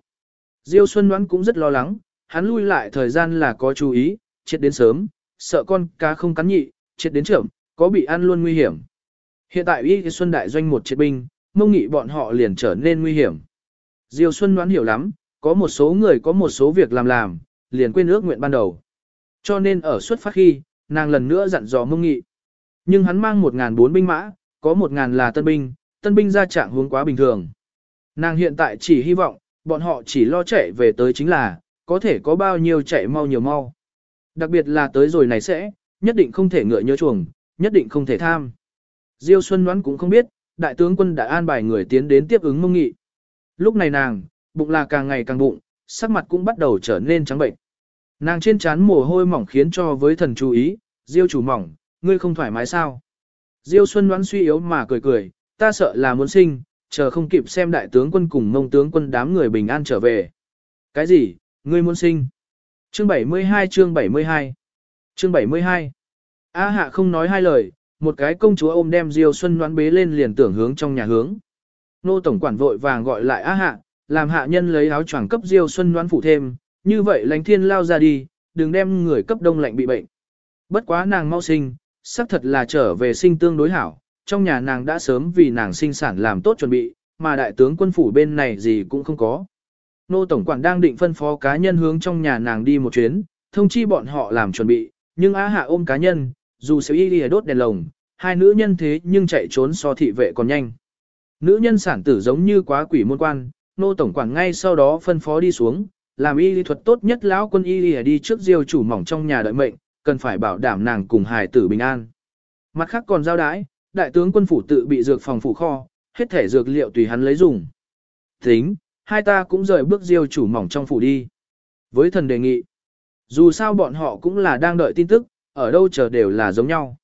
Diêu Xuân Ngoãn cũng rất lo lắng, hắn lui lại thời gian là có chú ý, chết đến sớm, sợ con cá không cắn nhị, chết đến trưởng, có bị ăn luôn nguy hiểm. Hiện tại Y Xuân đại doanh một triệt binh, mông nghị bọn họ liền trở nên nguy hiểm. Diêu Xuân đoán hiểu lắm, có một số người có một số việc làm làm, liền quên ước nguyện ban đầu. Cho nên ở xuất phát khi, nàng lần nữa dặn dò mông nghị. Nhưng hắn mang một ngàn bốn binh mã, có một ngàn là tân binh, tân binh ra trạng hướng quá bình thường. Nàng hiện tại chỉ hy vọng, bọn họ chỉ lo chạy về tới chính là, có thể có bao nhiêu chạy mau nhiều mau. Đặc biệt là tới rồi này sẽ, nhất định không thể ngựa nhớ chuồng, nhất định không thể tham. Diêu Xuân đoán cũng không biết, đại tướng quân đã an bài người tiến đến tiếp ứng mông nghị. Lúc này nàng, bụng là càng ngày càng bụng, sắc mặt cũng bắt đầu trở nên trắng bệnh. Nàng trên trán mồ hôi mỏng khiến cho với thần chú ý, Diêu chủ mỏng, ngươi không thoải mái sao? Diêu Xuân đoán suy yếu mà cười cười, ta sợ là muốn sinh, chờ không kịp xem đại tướng quân cùng mông tướng quân đám người bình an trở về. Cái gì, ngươi muốn sinh? Chương 72 chương 72 Chương 72 A hạ không nói hai lời, một cái công chúa ôm đem Diêu Xuân đoán bế lên liền tưởng hướng trong nhà hướng. Nô tổng quản vội vàng gọi lại A hạ, làm hạ nhân lấy áo choàng cấp Diêu Xuân đoán phụ thêm, như vậy lánh thiên lao ra đi, đừng đem người cấp đông lạnh bị bệnh. Bất quá nàng mau sinh, xác thật là trở về sinh tương đối hảo, trong nhà nàng đã sớm vì nàng sinh sản làm tốt chuẩn bị, mà đại tướng quân phủ bên này gì cũng không có. Nô Tổng quản đang định phân phó cá nhân hướng trong nhà nàng đi một chuyến, thông chi bọn họ làm chuẩn bị, nhưng Á Hạ ôm cá nhân, dù sẽ y đi đốt đèn lồng, hai nữ nhân thế nhưng chạy trốn so thị vệ còn nhanh. Nữ nhân sản tử giống như quá quỷ môn quan, Nô Tổng quản ngay sau đó phân phó đi xuống, làm y lý thuật tốt nhất lão quân y lý đi trước diêu chủ mỏng trong nhà đợi mệnh, cần phải bảo đảm nàng cùng hài tử bình an. Mặt khác còn giao đái, đại tướng quân phủ tự bị dược phòng phủ kho, hết thể dược liệu tùy hắn lấy dùng. Tính, hai ta cũng rời bước diêu chủ mỏng trong phủ đi. Với thần đề nghị, dù sao bọn họ cũng là đang đợi tin tức, ở đâu chờ đều là giống nhau.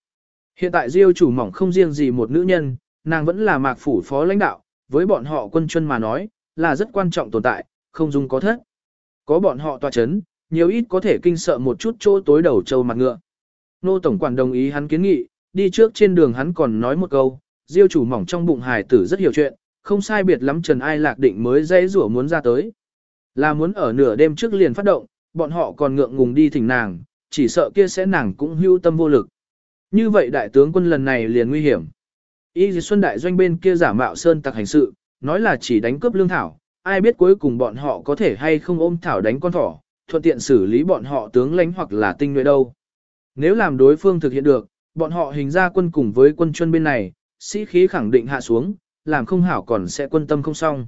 Hiện tại diêu chủ mỏng không riêng gì một nữ nhân, nàng vẫn là mạc phủ phó lãnh đạo, với bọn họ quân chân mà nói, là rất quan trọng tồn tại, không dung có thất. Có bọn họ tòa chấn, nhiều ít có thể kinh sợ một chút chỗ tối đầu châu mặt ngựa. Nô Tổng quản đồng ý hắn kiến nghị, đi trước trên đường hắn còn nói một câu, diêu chủ mỏng trong bụng hài tử rất hiểu chuyện, không sai biệt lắm Trần Ai Lạc định mới dây rủa muốn ra tới. Là muốn ở nửa đêm trước liền phát động, bọn họ còn ngượng ngùng đi thỉnh nàng, chỉ sợ kia sẽ nàng cũng hưu tâm vô lực. Như vậy đại tướng quân lần này liền nguy hiểm. Y Xuân đại doanh bên kia giả mạo sơn tặc hành sự, nói là chỉ đánh cướp lương thảo, ai biết cuối cùng bọn họ có thể hay không ôm thảo đánh con thỏ, thuận tiện xử lý bọn họ tướng lãnh hoặc là tinh nhuệ đâu. Nếu làm đối phương thực hiện được, bọn họ hình ra quân cùng với quân chuân bên này, sĩ khí khẳng định hạ xuống, làm không hảo còn sẽ quân tâm không xong.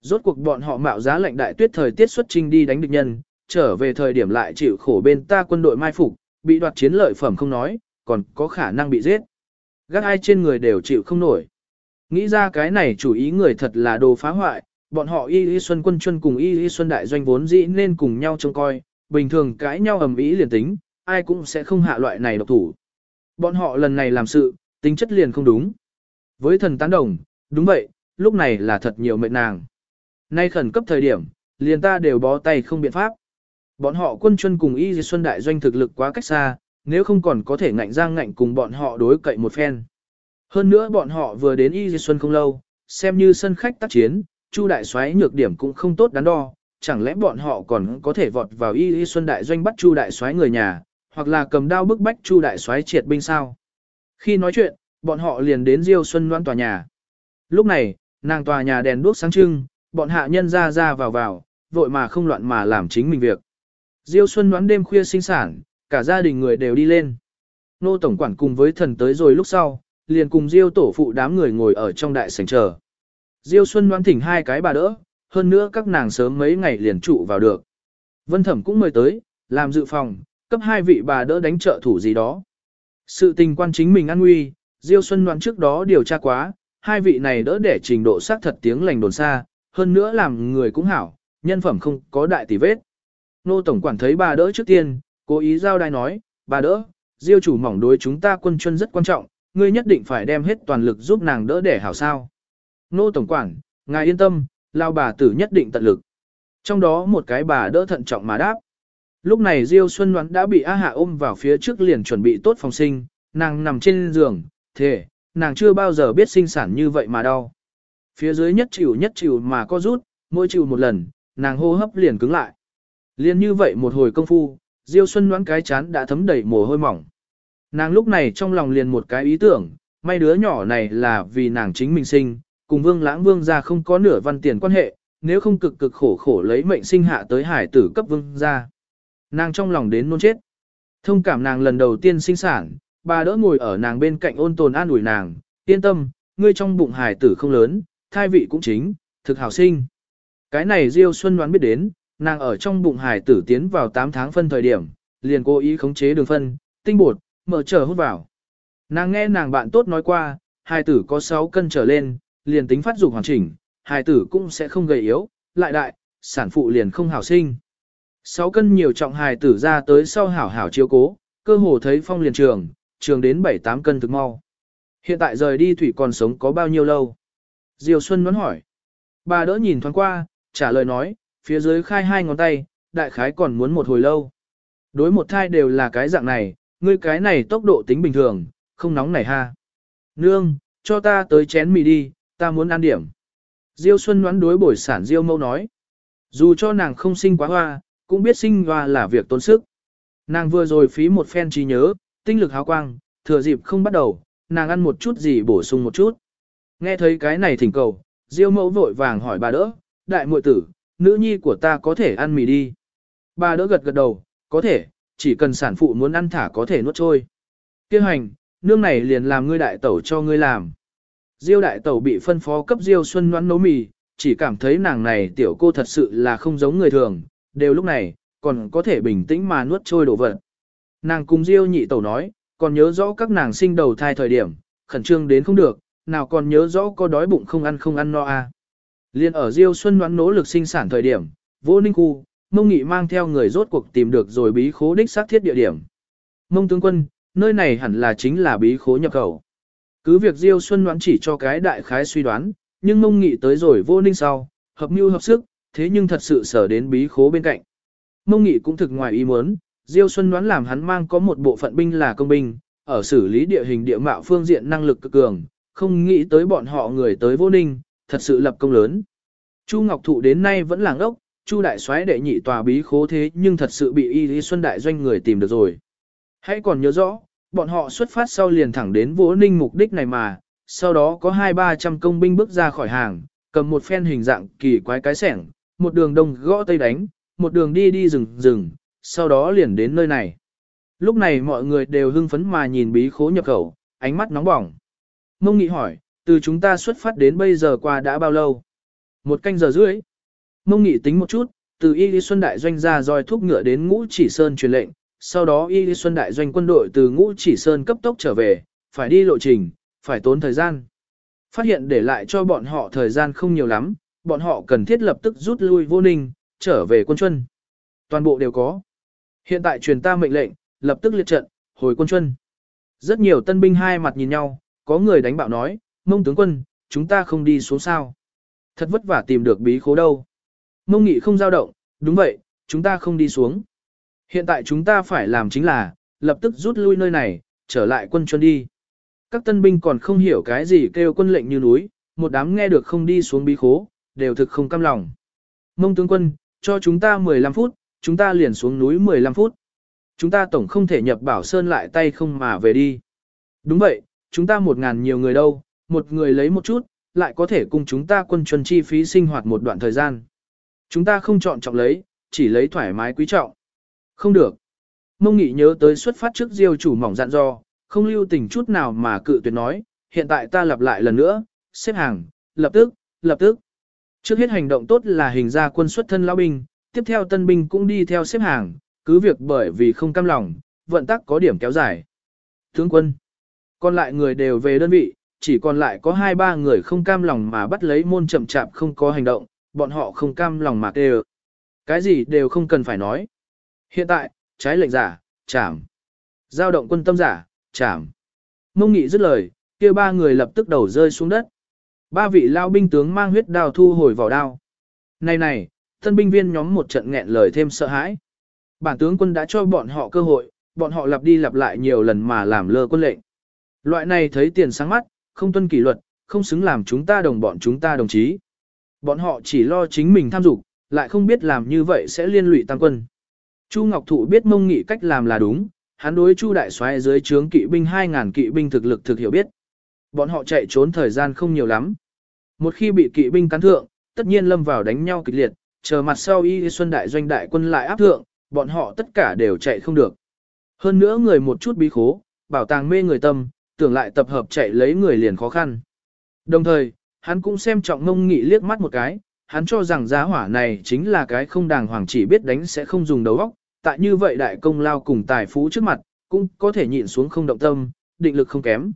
Rốt cuộc bọn họ mạo giá lệnh đại tuyết thời tiết xuất trinh đi đánh địch nhân, trở về thời điểm lại chịu khổ bên ta quân đội mai phục, bị đoạt chiến lợi phẩm không nói, còn có khả năng bị giết. Gác ai trên người đều chịu không nổi. Nghĩ ra cái này chủ ý người thật là đồ phá hoại, bọn họ y y xuân quân chuân cùng y y xuân đại doanh vốn dĩ nên cùng nhau trông coi, bình thường cãi nhau ầm ĩ liền tính, ai cũng sẽ không hạ loại này độc thủ. Bọn họ lần này làm sự, tính chất liền không đúng. Với thần tán đồng, đúng vậy, lúc này là thật nhiều mệnh nàng. Nay khẩn cấp thời điểm, liền ta đều bó tay không biện pháp. Bọn họ quân chuân cùng y y xuân đại doanh thực lực quá cách xa, nếu không còn có thể ngạnh giang ngạnh cùng bọn họ đối cậy một phen. Hơn nữa bọn họ vừa đến y y xuân không lâu, xem như sân khách tác chiến, Chu đại soái nhược điểm cũng không tốt đắn đo, chẳng lẽ bọn họ còn có thể vọt vào Y Y Xuân đại doanh bắt Chu đại soái người nhà, hoặc là cầm đao bức bách Chu đại soái triệt binh sao? Khi nói chuyện, bọn họ liền đến Diêu Xuân Loan tòa nhà. Lúc này, nàng tòa nhà đèn đuốc sáng trưng, bọn hạ nhân ra ra vào vào, vội mà không loạn mà làm chính mình việc. Diêu Xuân Loan đêm khuya sinh sản, cả gia đình người đều đi lên. Nô tổng quản cùng với thần tới rồi lúc sau, liền cùng Diêu tổ phụ đám người ngồi ở trong đại sảnh chờ. Diêu Xuân đoán thỉnh hai cái bà đỡ, hơn nữa các nàng sớm mấy ngày liền trụ vào được. Vân Thẩm cũng mời tới, làm dự phòng, cấp hai vị bà đỡ đánh trợ thủ gì đó. Sự tình quan chính mình an nguy, Diêu Xuân đoán trước đó điều tra quá, hai vị này đỡ để trình độ xác thật tiếng lành đồn xa, hơn nữa làm người cũng hảo, nhân phẩm không có đại tỷ vết. Nô Tổng quản thấy bà đỡ trước tiên, cố ý giao đai nói, bà đỡ, Diêu chủ mỏng đối chúng ta quân chuân rất quan trọng, ngươi nhất định phải đem hết toàn lực giúp nàng đỡ để hảo sao. Nô Tổng quản, ngài yên tâm, lao bà tử nhất định tận lực. Trong đó một cái bà đỡ thận trọng mà đáp. Lúc này Diêu Xuân Ngoãn đã bị A Hạ ôm vào phía trước liền chuẩn bị tốt phòng sinh, nàng nằm trên giường, thề nàng chưa bao giờ biết sinh sản như vậy mà đau. Phía dưới nhất chịu nhất chịu mà co rút, mỗi chịu một lần, nàng hô hấp liền cứng lại. Liên như vậy một hồi công phu, Diêu Xuân Ngoãn cái chán đã thấm đầy mồ hôi mỏng. Nàng lúc này trong lòng liền một cái ý tưởng, may đứa nhỏ này là vì nàng chính mình sinh, cùng vương lãng vương gia không có nửa văn tiền quan hệ, nếu không cực cực khổ khổ lấy mệnh sinh hạ tới hải tử cấp vương gia. Nàng trong lòng đến nôn chết. Thông cảm nàng lần đầu tiên sinh sản, bà đỡ ngồi ở nàng bên cạnh ôn tồn an ủi nàng, yên tâm, ngươi trong bụng hải tử không lớn, thai vị cũng chính, thực hảo sinh. Cái này Diêu Xuân đoán biết đến, nàng ở trong bụng hải tử tiến vào 8 tháng phân thời điểm, liền cố ý khống chế đường phân, tinh bột, mở trở hút vào. Nàng nghe nàng bạn tốt nói qua, hải tử có 6 cân trở lên, liền tính phát dục hoàn chỉnh, hài tử cũng sẽ không gầy yếu, lại đại, sản phụ liền không hảo sinh. 6 cân nhiều trọng hài tử ra tới sau hảo hảo chiếu cố, cơ hồ thấy phong liền trường, trường đến 7-8 cân thực mau. Hiện tại rời đi thủy còn sống có bao nhiêu lâu? diều Xuân vẫn hỏi. Bà đỡ nhìn thoáng qua, trả lời nói, phía dưới khai hai ngón tay, đại khái còn muốn một hồi lâu. Đối một thai đều là cái dạng này, ngươi cái này tốc độ tính bình thường, không nóng này ha. Nương, cho ta tới chén mì đi, ta muốn ăn điểm. Diêu Xuân đoán đối bồi sản Diêu mâu nói. Dù cho nàng không sinh quá hoa, cũng biết sinh hoa là việc tốn sức. Nàng vừa rồi phí một phen trí nhớ, tinh lực háo quang, thừa dịp không bắt đầu, nàng ăn một chút gì bổ sung một chút. Nghe thấy cái này thỉnh cầu, Diêu mẫu vội vàng hỏi bà đỡ, đại muội tử, nữ nhi của ta có thể ăn mì đi. Bà đỡ gật gật đầu, có thể, chỉ cần sản phụ muốn ăn thả có thể nuốt trôi. Kêu hành, nương này liền làm ngươi đại tẩu cho ngươi làm. Diêu đại tẩu bị phân phó cấp Diêu Xuân Ngoan nấu mì, chỉ cảm thấy nàng này tiểu cô thật sự là không giống người thường, đều lúc này, còn có thể bình tĩnh mà nuốt trôi đồ vật. Nàng cùng Diêu nhị tẩu nói, còn nhớ rõ các nàng sinh đầu thai thời điểm, khẩn trương đến không được, nào còn nhớ rõ có đói bụng không ăn không ăn no à. Liên ở Diêu Xuân Ngoan nỗ lực sinh sản thời điểm, vô ninh khu, mông nghị mang theo người rốt cuộc tìm được rồi bí khố đích xác thiết địa điểm. Mông tướng quân, nơi này hẳn là chính là bí khố nhập khẩu. Cứ việc Diêu Xuân đoán chỉ cho cái đại khái suy đoán, nhưng mông nghị tới rồi vô ninh sau, hợp mưu hợp sức, thế nhưng thật sự sở đến bí khố bên cạnh. Mông nghị cũng thực ngoài ý muốn, Diêu Xuân đoán làm hắn mang có một bộ phận binh là công binh, ở xử lý địa hình địa mạo phương diện năng lực cực cường, không nghĩ tới bọn họ người tới vô ninh, thật sự lập công lớn. Chu Ngọc Thụ đến nay vẫn làng ốc, Chu đại soái đệ nhị tòa bí khố thế nhưng thật sự bị Y Lý Xuân đại doanh người tìm được rồi. Hãy còn nhớ rõ, bọn họ xuất phát sau liền thẳng đến Vũ Ninh mục đích này mà, sau đó có hai ba trăm công binh bước ra khỏi hàng, cầm một phen hình dạng kỳ quái cái sẻng, một đường đông gõ tây đánh, một đường đi đi rừng rừng, sau đó liền đến nơi này. Lúc này mọi người đều hưng phấn mà nhìn bí khố nhập khẩu, ánh mắt nóng bỏng. Mông Nghị hỏi, từ chúng ta xuất phát đến bây giờ qua đã bao lâu? Một canh giờ rưỡi. Mông Nghị tính một chút, từ Y Lý Xuân Đại Doanh ra roi thúc ngựa đến Ngũ Chỉ Sơn truyền lệnh, sau đó Y Lý Xuân Đại Doanh quân đội từ Ngũ Chỉ Sơn cấp tốc trở về, phải đi lộ trình, phải tốn thời gian. Phát hiện để lại cho bọn họ thời gian không nhiều lắm, bọn họ cần thiết lập tức rút lui vô ninh, trở về quân chuân. Toàn bộ đều có. Hiện tại truyền ta mệnh lệnh, lập tức liệt trận, hồi quân chuân. Rất nhiều tân binh hai mặt nhìn nhau, có người đánh bạo nói, mông tướng quân, chúng ta không đi xuống sao. Thật vất vả tìm được bí khố đâu. Mông nghị không giao động, đúng vậy, chúng ta không đi xuống. Hiện tại chúng ta phải làm chính là, lập tức rút lui nơi này, trở lại quân chuân đi. Các tân binh còn không hiểu cái gì kêu quân lệnh như núi, một đám nghe được không đi xuống bí khố, đều thực không cam lòng. Mông tướng quân, cho chúng ta 15 phút, chúng ta liền xuống núi 15 phút. Chúng ta tổng không thể nhập bảo sơn lại tay không mà về đi. Đúng vậy, chúng ta một ngàn nhiều người đâu, một người lấy một chút, lại có thể cùng chúng ta quân chuân chi phí sinh hoạt một đoạn thời gian. Chúng ta không chọn trọng lấy, chỉ lấy thoải mái quý trọng. Không được. Mông Nghị nhớ tới xuất phát trước diêu chủ mỏng dặn do, không lưu tình chút nào mà cự tuyệt nói, hiện tại ta lặp lại lần nữa, xếp hàng, lập tức, lập tức. Trước hết hành động tốt là hình ra quân xuất thân lão binh, tiếp theo tân binh cũng đi theo xếp hàng, cứ việc bởi vì không cam lòng, vận tắc có điểm kéo dài. Tướng quân, còn lại người đều về đơn vị, chỉ còn lại có hai ba người không cam lòng mà bắt lấy môn chậm chạp không có hành động, bọn họ không cam lòng mà kêu. Cái gì đều không cần phải nói. Hiện tại, trái lệnh giả, chảm. Giao động quân tâm giả, chảm. Mông nghị dứt lời, kia ba người lập tức đầu rơi xuống đất. Ba vị lao binh tướng mang huyết đao thu hồi vào đao. Này này, thân binh viên nhóm một trận nghẹn lời thêm sợ hãi. Bản tướng quân đã cho bọn họ cơ hội, bọn họ lặp đi lặp lại nhiều lần mà làm lơ quân lệnh. Loại này thấy tiền sáng mắt, không tuân kỷ luật, không xứng làm chúng ta đồng bọn chúng ta đồng chí. Bọn họ chỉ lo chính mình tham dục, lại không biết làm như vậy sẽ liên lụy tăng quân. Chu Ngọc Thụ biết mông nghị cách làm là đúng, hắn đối Chu đại soái dưới trướng kỵ binh 2000 kỵ binh thực lực thực hiểu biết. Bọn họ chạy trốn thời gian không nhiều lắm. Một khi bị kỵ binh cắn thượng, tất nhiên lâm vào đánh nhau kịch liệt, chờ mặt sau Y Xuân đại doanh đại quân lại áp thượng, bọn họ tất cả đều chạy không được. Hơn nữa người một chút bí khố, bảo tàng mê người tâm, tưởng lại tập hợp chạy lấy người liền khó khăn. Đồng thời, hắn cũng xem trọng Mông nghị liếc mắt một cái, hắn cho rằng giá hỏa này chính là cái không đàng hoàng chỉ biết đánh sẽ không dùng đầu óc, tại như vậy đại công lao cùng tài phú trước mặt, cũng có thể nhịn xuống không động tâm, định lực không kém.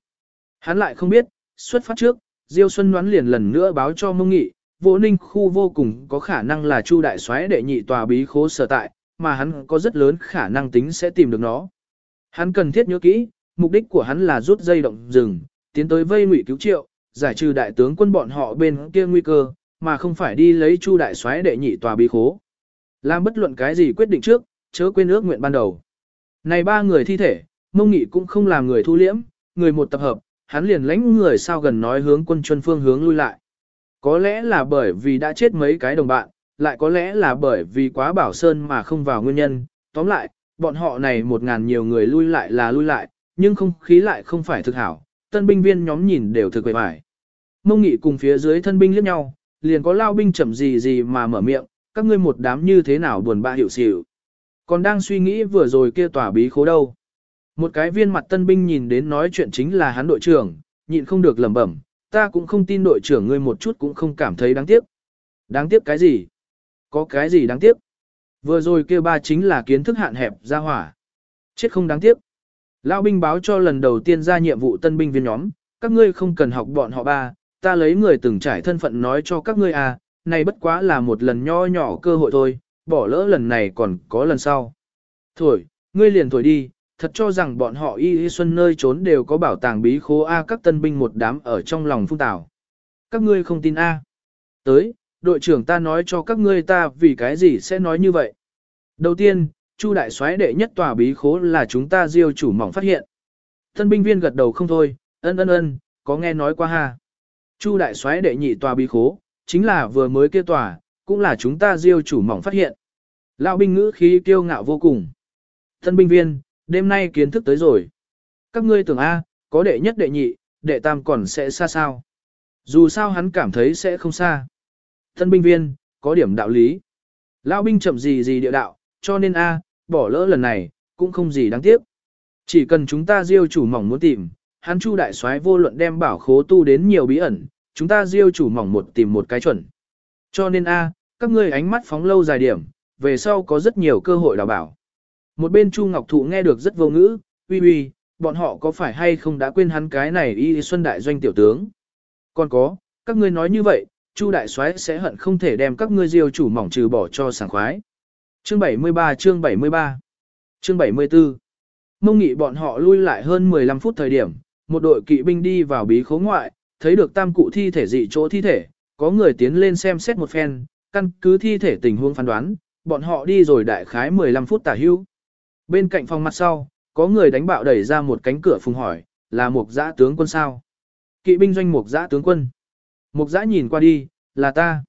Hắn lại không biết, xuất phát trước, Diêu Xuân đoán liền lần nữa báo cho Mông Nghị, Vô Ninh khu vô cùng có khả năng là Chu đại soái đệ nhị tòa bí khố sở tại, mà hắn có rất lớn khả năng tính sẽ tìm được nó. Hắn cần thiết nhớ kỹ, mục đích của hắn là rút dây động rừng, tiến tới vây ngụy cứu triệu, giải trừ đại tướng quân bọn họ bên kia nguy cơ, mà không phải đi lấy Chu đại soái đệ nhị tòa bí khố. Làm bất luận cái gì quyết định trước, chớ quên ước nguyện ban đầu. Này ba người thi thể, mông nghị cũng không làm người thu liễm, người một tập hợp, hắn liền lãnh người sao gần nói hướng quân chuân phương hướng lui lại. Có lẽ là bởi vì đã chết mấy cái đồng bạn, lại có lẽ là bởi vì quá bảo sơn mà không vào nguyên nhân. Tóm lại, bọn họ này một ngàn nhiều người lui lại là lui lại, nhưng không khí lại không phải thực hảo. Tân binh viên nhóm nhìn đều thực vẻ vải. Mông nghị cùng phía dưới thân binh liếc nhau, liền có lao binh chậm gì gì mà mở miệng, các ngươi một đám như thế nào buồn bã hiểu xỉu. Còn đang suy nghĩ vừa rồi kia tỏa bí khố đâu. Một cái viên mặt tân binh nhìn đến nói chuyện chính là hắn đội trưởng, nhịn không được lẩm bẩm, ta cũng không tin đội trưởng ngươi một chút cũng không cảm thấy đáng tiếc. Đáng tiếc cái gì? Có cái gì đáng tiếc? Vừa rồi kia ba chính là kiến thức hạn hẹp ra hỏa. Chết không đáng tiếc. Lão binh báo cho lần đầu tiên ra nhiệm vụ tân binh viên nhóm, các ngươi không cần học bọn họ ba, ta lấy người từng trải thân phận nói cho các ngươi à, này bất quá là một lần nho nhỏ cơ hội thôi, bỏ lỡ lần này còn có lần sau. Thổi, ngươi liền thổi đi, thật cho rằng bọn họ y y xuân nơi trốn đều có bảo tàng bí khố A các tân binh một đám ở trong lòng phung tảo. Các ngươi không tin A. Tới, đội trưởng ta nói cho các ngươi ta vì cái gì sẽ nói như vậy. Đầu tiên, Chu đại soái đệ nhất tòa bí khố là chúng ta diêu chủ mỏng phát hiện. Tân binh viên gật đầu không thôi, ân ân ân, có nghe nói qua ha. Chu đại soái đệ nhị tòa bí khố, chính là vừa mới kia tòa, cũng là chúng ta diêu chủ mỏng phát hiện. Lão binh ngữ khí kiêu ngạo vô cùng. thân binh viên, đêm nay kiến thức tới rồi. Các ngươi tưởng A, có đệ nhất đệ nhị, đệ tam còn sẽ xa sao. Dù sao hắn cảm thấy sẽ không xa. thân binh viên, có điểm đạo lý. Lão binh chậm gì gì địa đạo, cho nên A, bỏ lỡ lần này, cũng không gì đáng tiếc. Chỉ cần chúng ta diêu chủ mỏng muốn tìm, hắn chu đại soái vô luận đem bảo khố tu đến nhiều bí ẩn, chúng ta diêu chủ mỏng một tìm một cái chuẩn. Cho nên A, các ngươi ánh mắt phóng lâu dài điểm, về sau có rất nhiều cơ hội đào bảo. Một bên Chu Ngọc Thụ nghe được rất vô ngữ, uy uy, bọn họ có phải hay không đã quên hắn cái này y xuân đại doanh tiểu tướng. Còn có, các ngươi nói như vậy, Chu đại soái sẽ hận không thể đem các ngươi diêu chủ mỏng trừ bỏ cho sảng khoái. Chương 73 chương 73 Chương 74 Mông nghị bọn họ lui lại hơn 15 phút thời điểm, một đội kỵ binh đi vào bí khố ngoại, thấy được tam cụ thi thể dị chỗ thi thể, có người tiến lên xem xét một phen, căn cứ thi thể tình huống phán đoán, bọn họ đi rồi đại khái 15 phút tả hưu. Bên cạnh phòng mặt sau, có người đánh bạo đẩy ra một cánh cửa phùng hỏi, là một giã tướng quân sao? Kỵ binh doanh một giã tướng quân. Một giã nhìn qua đi, là ta.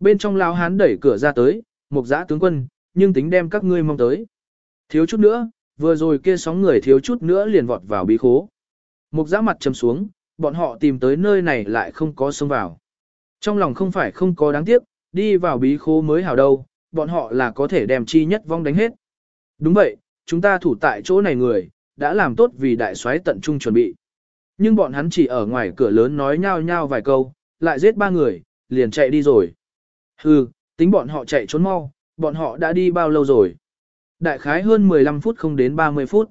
Bên trong lão hán đẩy cửa ra tới, một giã tướng quân, nhưng tính đem các ngươi mong tới. Thiếu chút nữa, vừa rồi kia sóng người thiếu chút nữa liền vọt vào bí khố. Một giã mặt trầm xuống, bọn họ tìm tới nơi này lại không có xông vào. Trong lòng không phải không có đáng tiếc, đi vào bí khố mới hảo đâu, bọn họ là có thể đem chi nhất vong đánh hết. Đúng vậy, chúng ta thủ tại chỗ này người, đã làm tốt vì đại soái tận trung chuẩn bị. Nhưng bọn hắn chỉ ở ngoài cửa lớn nói nhao nhao vài câu, lại giết ba người, liền chạy đi rồi. Hừ, tính bọn họ chạy trốn mau, bọn họ đã đi bao lâu rồi? Đại khái hơn 15 phút không đến 30 phút.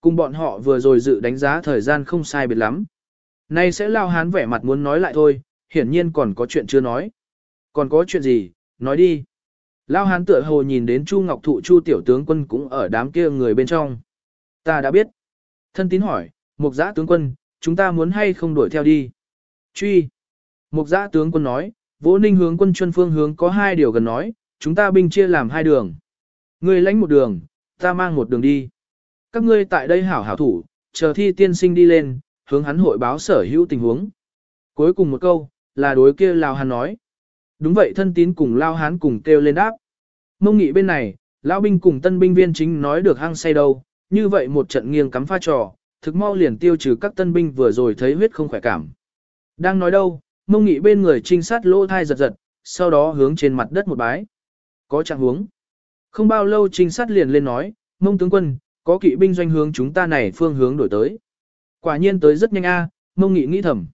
Cùng bọn họ vừa rồi dự đánh giá thời gian không sai biệt lắm. Nay sẽ lao hán vẻ mặt muốn nói lại thôi, hiển nhiên còn có chuyện chưa nói. Còn có chuyện gì, nói đi. Lao hán tựa hồ nhìn đến Chu Ngọc Thụ Chu tiểu tướng quân cũng ở đám kia người bên trong. Ta đã biết. Thân tín hỏi, mục giã tướng quân, chúng ta muốn hay không đuổi theo đi. Truy. Mục giã tướng quân nói, vỗ ninh hướng quân chuân phương hướng có hai điều gần nói, chúng ta binh chia làm hai đường. Ngươi lãnh một đường, ta mang một đường đi. Các ngươi tại đây hảo hảo thủ, chờ thi tiên sinh đi lên, hướng hắn hội báo sở hữu tình huống. Cuối cùng một câu, là đối kia Lao Hán nói. Đúng vậy thân tín cùng Lao Hán cùng kêu lên đáp. Mông nghị bên này, Lão binh cùng tân binh viên chính nói được hăng say đâu, như vậy một trận nghiêng cắm pha trò, thực mau liền tiêu trừ các tân binh vừa rồi thấy huyết không khỏe cảm. Đang nói đâu, mông nghị bên người trinh sát lỗ thai giật giật, sau đó hướng trên mặt đất một bái. Có trạng hướng. Không bao lâu trinh sát liền lên nói, mông tướng quân, có kỵ binh doanh hướng chúng ta này phương hướng đổi tới. Quả nhiên tới rất nhanh a, mông nghị nghĩ thầm.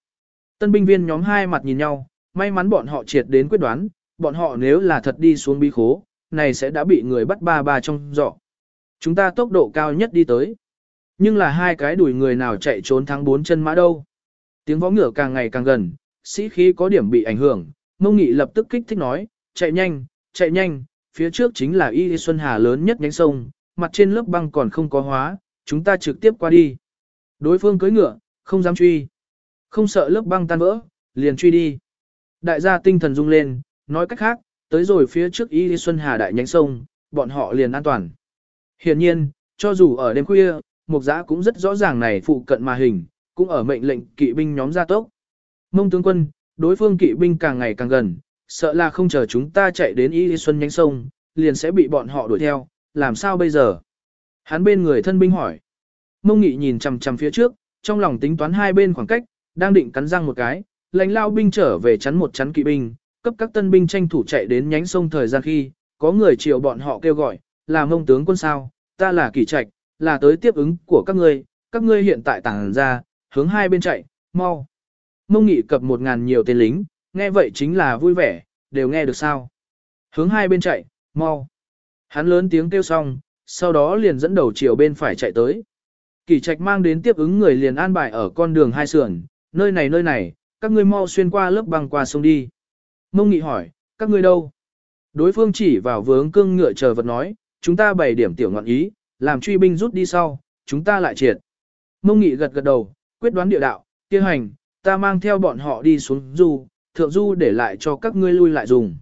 Tân binh viên nhóm hai mặt nhìn nhau, may mắn bọn họ triệt đến quyết đoán, bọn họ nếu là thật đi xuống bí khố, này sẽ đã bị người bắt ba ba trong giỏ. Chúng ta tốc độ cao nhất đi tới. Nhưng là hai cái đuổi người nào chạy trốn thắng bốn chân mã đâu. Tiếng vó ngựa càng ngày càng gần, sĩ khí có điểm bị ảnh hưởng, mông nghị lập tức kích thích nói, chạy nhanh, chạy nhanh, phía trước chính là Y Xuân Hà lớn nhất nhánh sông, mặt trên lớp băng còn không có hóa, chúng ta trực tiếp qua đi. Đối phương cưỡi ngựa, không dám truy. Không sợ lớp băng tan vỡ, liền truy đi. Đại gia tinh thần rung lên, nói cách khác, tới rồi phía trước Y Xuân Hà đại nhánh sông, bọn họ liền an toàn. Hiện nhiên, cho dù ở đêm khuya, Mục Giã cũng rất rõ ràng này phụ cận mà hình, cũng ở mệnh lệnh kỵ binh nhóm gia tốc. Mông tướng quân, đối phương kỵ binh càng ngày càng gần, sợ là không chờ chúng ta chạy đến Y Xuân nhánh sông, liền sẽ bị bọn họ đuổi theo, làm sao bây giờ? Hắn bên người thân binh hỏi. Mông Nghị nhìn chằm chằm phía trước, trong lòng tính toán hai bên khoảng cách, đang định cắn răng một cái, lãnh lao binh trở về chắn một chắn kỵ binh, cấp các tân binh tranh thủ chạy đến nhánh sông thời gian khi, có người chiều bọn họ kêu gọi, là mông tướng quân sao, ta là kỳ trạch, là tới tiếp ứng của các ngươi, các ngươi hiện tại tàng ra, hướng hai bên chạy, mau. Mông nghị cập một ngàn nhiều tên lính, nghe vậy chính là vui vẻ, đều nghe được sao. Hướng hai bên chạy, mau. Hắn lớn tiếng kêu xong, sau đó liền dẫn đầu chiều bên phải chạy tới. Kỳ trạch mang đến tiếp ứng người liền an bài ở con đường hai sườn, nơi này nơi này, các ngươi mau xuyên qua lớp băng qua sông đi. Mông nghị hỏi, các ngươi đâu? Đối phương chỉ vào vướng cương ngựa chờ vật nói, chúng ta bày điểm tiểu ngọn ý, làm truy binh rút đi sau, chúng ta lại triệt. Mông nghị gật gật đầu, quyết đoán địa đạo, kia hành, ta mang theo bọn họ đi xuống du, thượng du để lại cho các ngươi lui lại dùng.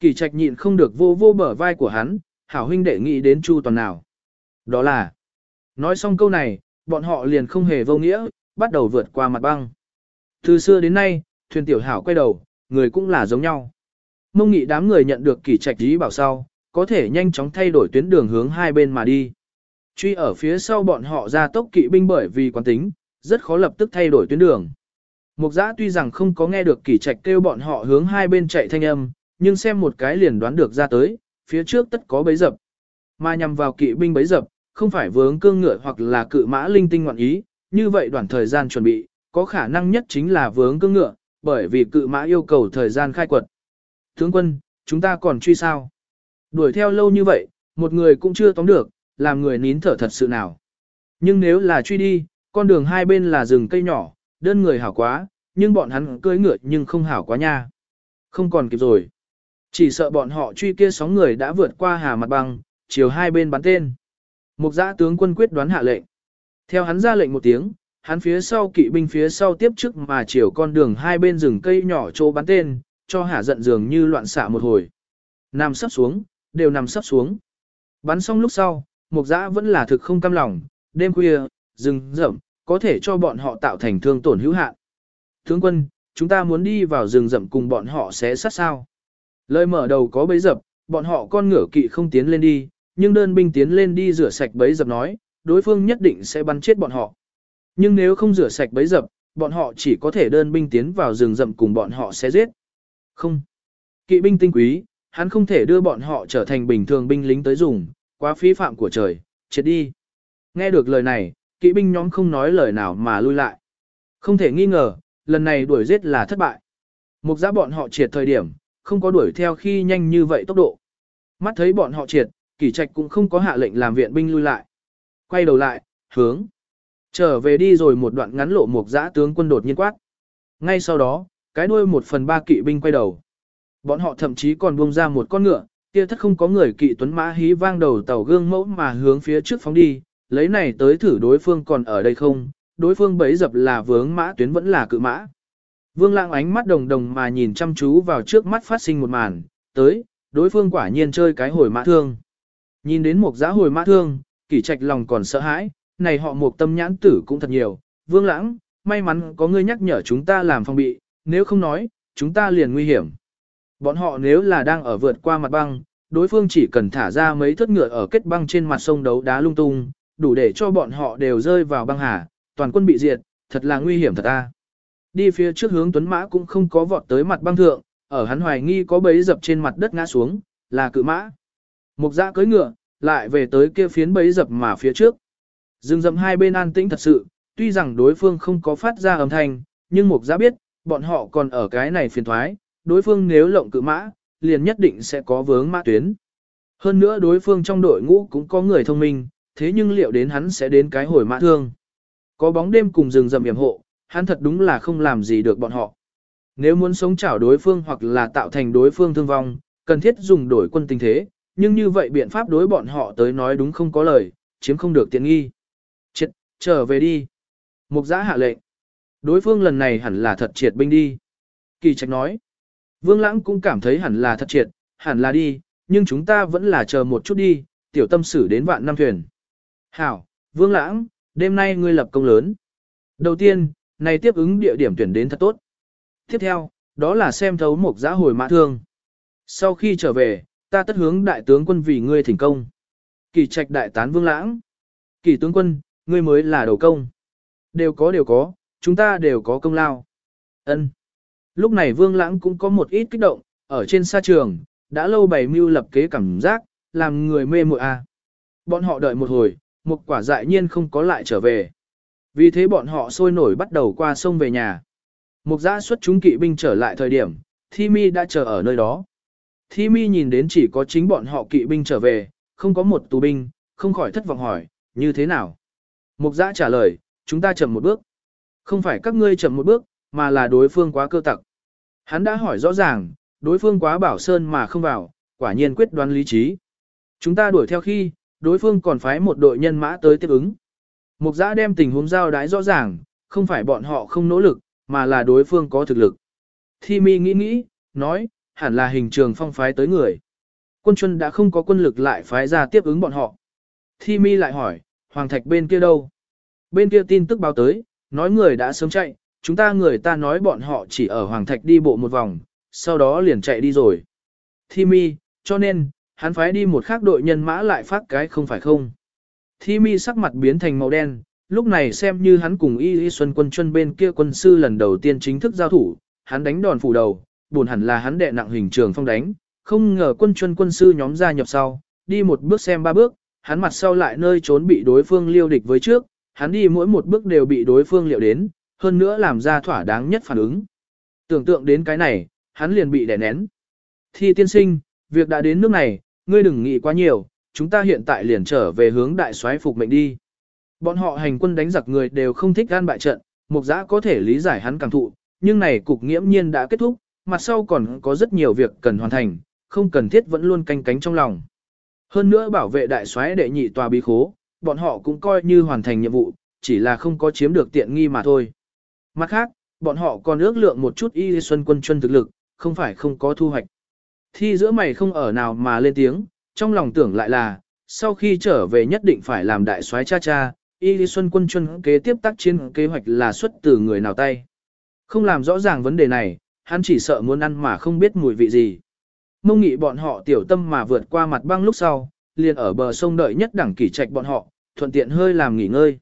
Kỳ trạch nhịn không được vô vô bờ vai của hắn, hảo huynh đệ nghĩ đến chu toàn nào. Đó là, nói xong câu này, bọn họ liền không hề vô nghĩa, bắt đầu vượt qua mặt băng. Từ xưa đến nay, thuyền tiểu hảo quay đầu, người cũng là giống nhau. Mông nghị đám người nhận được kỳ trạch ý bảo sau, có thể nhanh chóng thay đổi tuyến đường hướng hai bên mà đi. Truy ở phía sau bọn họ ra tốc kỵ binh bởi vì quán tính, rất khó lập tức thay đổi tuyến đường. Mục giã tuy rằng không có nghe được kỳ trạch kêu bọn họ hướng hai bên chạy thanh âm, nhưng xem một cái liền đoán được ra tới, phía trước tất có bấy dập. Mà nhằm vào kỵ binh bấy dập, không phải vướng cương ngựa hoặc là cự mã linh tinh ngoạn ý, như vậy đoạn thời gian chuẩn bị, có khả năng nhất chính là vướng cương ngựa, bởi vì cự mã yêu cầu thời gian khai quật. Tướng quân, chúng ta còn truy sao? Đuổi theo lâu như vậy, một người cũng chưa tóm được, làm người nín thở thật sự nào. Nhưng nếu là truy đi, con đường hai bên là rừng cây nhỏ, đơn người hảo quá, nhưng bọn hắn cưỡi ngựa nhưng không hảo quá nha. Không còn kịp rồi. Chỉ sợ bọn họ truy kia sóng người đã vượt qua hà mặt băng, chiều hai bên bắn tên. Một giã tướng quân quyết đoán hạ lệnh. Theo hắn ra lệnh một tiếng, hắn phía sau kỵ binh phía sau tiếp trước mà chiều con đường hai bên rừng cây nhỏ chỗ bắn tên, cho hả giận dường như loạn xạ một hồi. Nằm sắp xuống, đều nằm sắp xuống. Bắn xong lúc sau, mục giã vẫn là thực không cam lòng, đêm khuya, rừng rậm, có thể cho bọn họ tạo thành thương tổn hữu hạn. Tướng quân, chúng ta muốn đi vào rừng rậm cùng bọn họ sẽ sát sao. Lời mở đầu có bấy dập, bọn họ con ngựa kỵ không tiến lên đi, nhưng đơn binh tiến lên đi rửa sạch bấy dập nói, đối phương nhất định sẽ bắn chết bọn họ. Nhưng nếu không rửa sạch bấy dập, bọn họ chỉ có thể đơn binh tiến vào rừng rậm cùng bọn họ sẽ giết. Không. Kỵ binh tinh quý, hắn không thể đưa bọn họ trở thành bình thường binh lính tới dùng, quá phí phạm của trời, chết đi. Nghe được lời này, kỵ binh nhóm không nói lời nào mà lui lại. Không thể nghi ngờ, lần này đuổi giết là thất bại. Mục giã bọn họ triệt thời điểm, không có đuổi theo khi nhanh như vậy tốc độ. Mắt thấy bọn họ triệt, kỷ trạch cũng không có hạ lệnh làm viện binh lui lại. Quay đầu lại, hướng. Trở về đi rồi một đoạn ngắn lộ một giã tướng quân đột nhiên quát. Ngay sau đó, cái đuôi một phần ba kỵ binh quay đầu. Bọn họ thậm chí còn buông ra một con ngựa, kia thất không có người kỵ tuấn mã hí vang đầu tàu gương mẫu mà hướng phía trước phóng đi, lấy này tới thử đối phương còn ở đây không, đối phương bấy dập là vướng mã tuyến vẫn là cự mã. Vương lãng ánh mắt đồng đồng mà nhìn chăm chú vào trước mắt phát sinh một màn, tới, đối phương quả nhiên chơi cái hồi mã thương. Nhìn đến một giã hồi mã thương, kỷ trạch lòng còn sợ hãi, này họ một tâm nhãn tử cũng thật nhiều, vương lãng, may mắn có ngươi nhắc nhở chúng ta làm phòng bị, nếu không nói, chúng ta liền nguy hiểm. Bọn họ nếu là đang ở vượt qua mặt băng, đối phương chỉ cần thả ra mấy thất ngựa ở kết băng trên mặt sông đấu đá lung tung, đủ để cho bọn họ đều rơi vào băng hà, toàn quân bị diệt, thật là nguy hiểm thật ta. Đi phía trước hướng Tuấn Mã cũng không có vọt tới mặt băng thượng, ở hắn hoài nghi có bấy dập trên mặt đất ngã xuống, là cự mã. Mục giã cưỡi ngựa, lại về tới kia phiến bấy dập mà phía trước. Dừng dầm hai bên an tĩnh thật sự, tuy rằng đối phương không có phát ra âm thanh, nhưng mục giã biết, bọn họ còn ở cái này phiền thoái, đối phương nếu lộng cự mã, liền nhất định sẽ có vướng mã tuyến. Hơn nữa đối phương trong đội ngũ cũng có người thông minh, thế nhưng liệu đến hắn sẽ đến cái hồi mã thương. Có bóng đêm cùng rừng rậm yểm hộ, hắn thật đúng là không làm gì được bọn họ. Nếu muốn sống chảo đối phương hoặc là tạo thành đối phương thương vong, cần thiết dùng đổi quân tình thế, nhưng như vậy biện pháp đối bọn họ tới nói đúng không có lời, chiếm không được tiện nghi. Trở về đi. Mục giã hạ lệnh. Đối phương lần này hẳn là thật triệt binh đi. Kỳ trạch nói. Vương lãng cũng cảm thấy hẳn là thật triệt, hẳn là đi, nhưng chúng ta vẫn là chờ một chút đi, tiểu tâm xử đến vạn năm thuyền. Hảo, Vương lãng, đêm nay ngươi lập công lớn. Đầu tiên, này tiếp ứng địa điểm tuyển đến thật tốt. Tiếp theo, đó là xem thấu một giã hồi mã thương. Sau khi trở về, ta tất hướng đại tướng quân vì ngươi thành công. Kỳ trạch đại tán vương lãng. Kỳ tướng quân, ngươi mới là đầu công. Đều có đều có, chúng ta đều có công lao. Ân. Lúc này vương lãng cũng có một ít kích động, ở trên sa trường, đã lâu bày mưu lập kế cảm giác, làm người mê muội a. À. Bọn họ đợi một hồi, một quả dại nhiên không có lại trở về. Vì thế bọn họ sôi nổi bắt đầu qua sông về nhà. Mục giã xuất chúng kỵ binh trở lại thời điểm, Thi Mi đã chờ ở nơi đó. Thi Mi nhìn đến chỉ có chính bọn họ kỵ binh trở về, không có một tù binh, không khỏi thất vọng hỏi, như thế nào? Mục giã trả lời, chúng ta chậm một bước. Không phải các ngươi chậm một bước, mà là đối phương quá cơ tặc. Hắn đã hỏi rõ ràng, đối phương quá bảo sơn mà không vào, quả nhiên quyết đoán lý trí. Chúng ta đuổi theo khi, đối phương còn phái một đội nhân mã tới tiếp ứng. Mục giã đem tình huống giao đái rõ ràng, không phải bọn họ không nỗ lực, mà là đối phương có thực lực. Thi mi nghĩ nghĩ, nói, hẳn là hình trường phong phái tới người. Quân chuân đã không có quân lực lại phái ra tiếp ứng bọn họ. Thi mi lại hỏi, Hoàng Thạch bên kia đâu? Bên kia tin tức báo tới, nói người đã sớm chạy, chúng ta người ta nói bọn họ chỉ ở Hoàng Thạch đi bộ một vòng, sau đó liền chạy đi rồi. Thi mi, cho nên, hắn phái đi một khác đội nhân mã lại phát cái không phải không. Thi mi sắc mặt biến thành màu đen, lúc này xem như hắn cùng Y Y Xuân quân chân bên kia quân sư lần đầu tiên chính thức giao thủ, hắn đánh đòn phủ đầu, buồn hẳn là hắn đệ nặng hình trường phong đánh, không ngờ quân chân quân sư nhóm gia nhập sau, đi một bước xem ba bước, hắn mặt sau lại nơi trốn bị đối phương liêu địch với trước, hắn đi mỗi một bước đều bị đối phương liệu đến, hơn nữa làm ra thỏa đáng nhất phản ứng. Tưởng tượng đến cái này, hắn liền bị đè nén. Thi tiên sinh, việc đã đến nước này, ngươi đừng nghĩ quá nhiều, chúng ta hiện tại liền trở về hướng đại soái phục mệnh đi. Bọn họ hành quân đánh giặc người đều không thích gan bại trận, mục giã có thể lý giải hắn cảm thụ, nhưng này cục nghiễm nhiên đã kết thúc, mặt sau còn có rất nhiều việc cần hoàn thành, không cần thiết vẫn luôn canh cánh trong lòng. Hơn nữa bảo vệ đại soái đệ nhị tòa bí khố, bọn họ cũng coi như hoàn thành nhiệm vụ, chỉ là không có chiếm được tiện nghi mà thôi. Mặt khác, bọn họ còn ước lượng một chút y xuân quân chân thực lực, không phải không có thu hoạch. Thi giữa mày không ở nào mà lên tiếng, trong lòng tưởng lại là, sau khi trở về nhất định phải làm đại soái cha cha, y xuân quân chuân kế tiếp tác chiến kế hoạch là xuất từ người nào tay. Không làm rõ ràng vấn đề này, hắn chỉ sợ muốn ăn mà không biết mùi vị gì. Mông nghị bọn họ tiểu tâm mà vượt qua mặt băng lúc sau, liền ở bờ sông đợi nhất đẳng kỷ trạch bọn họ, thuận tiện hơi làm nghỉ ngơi.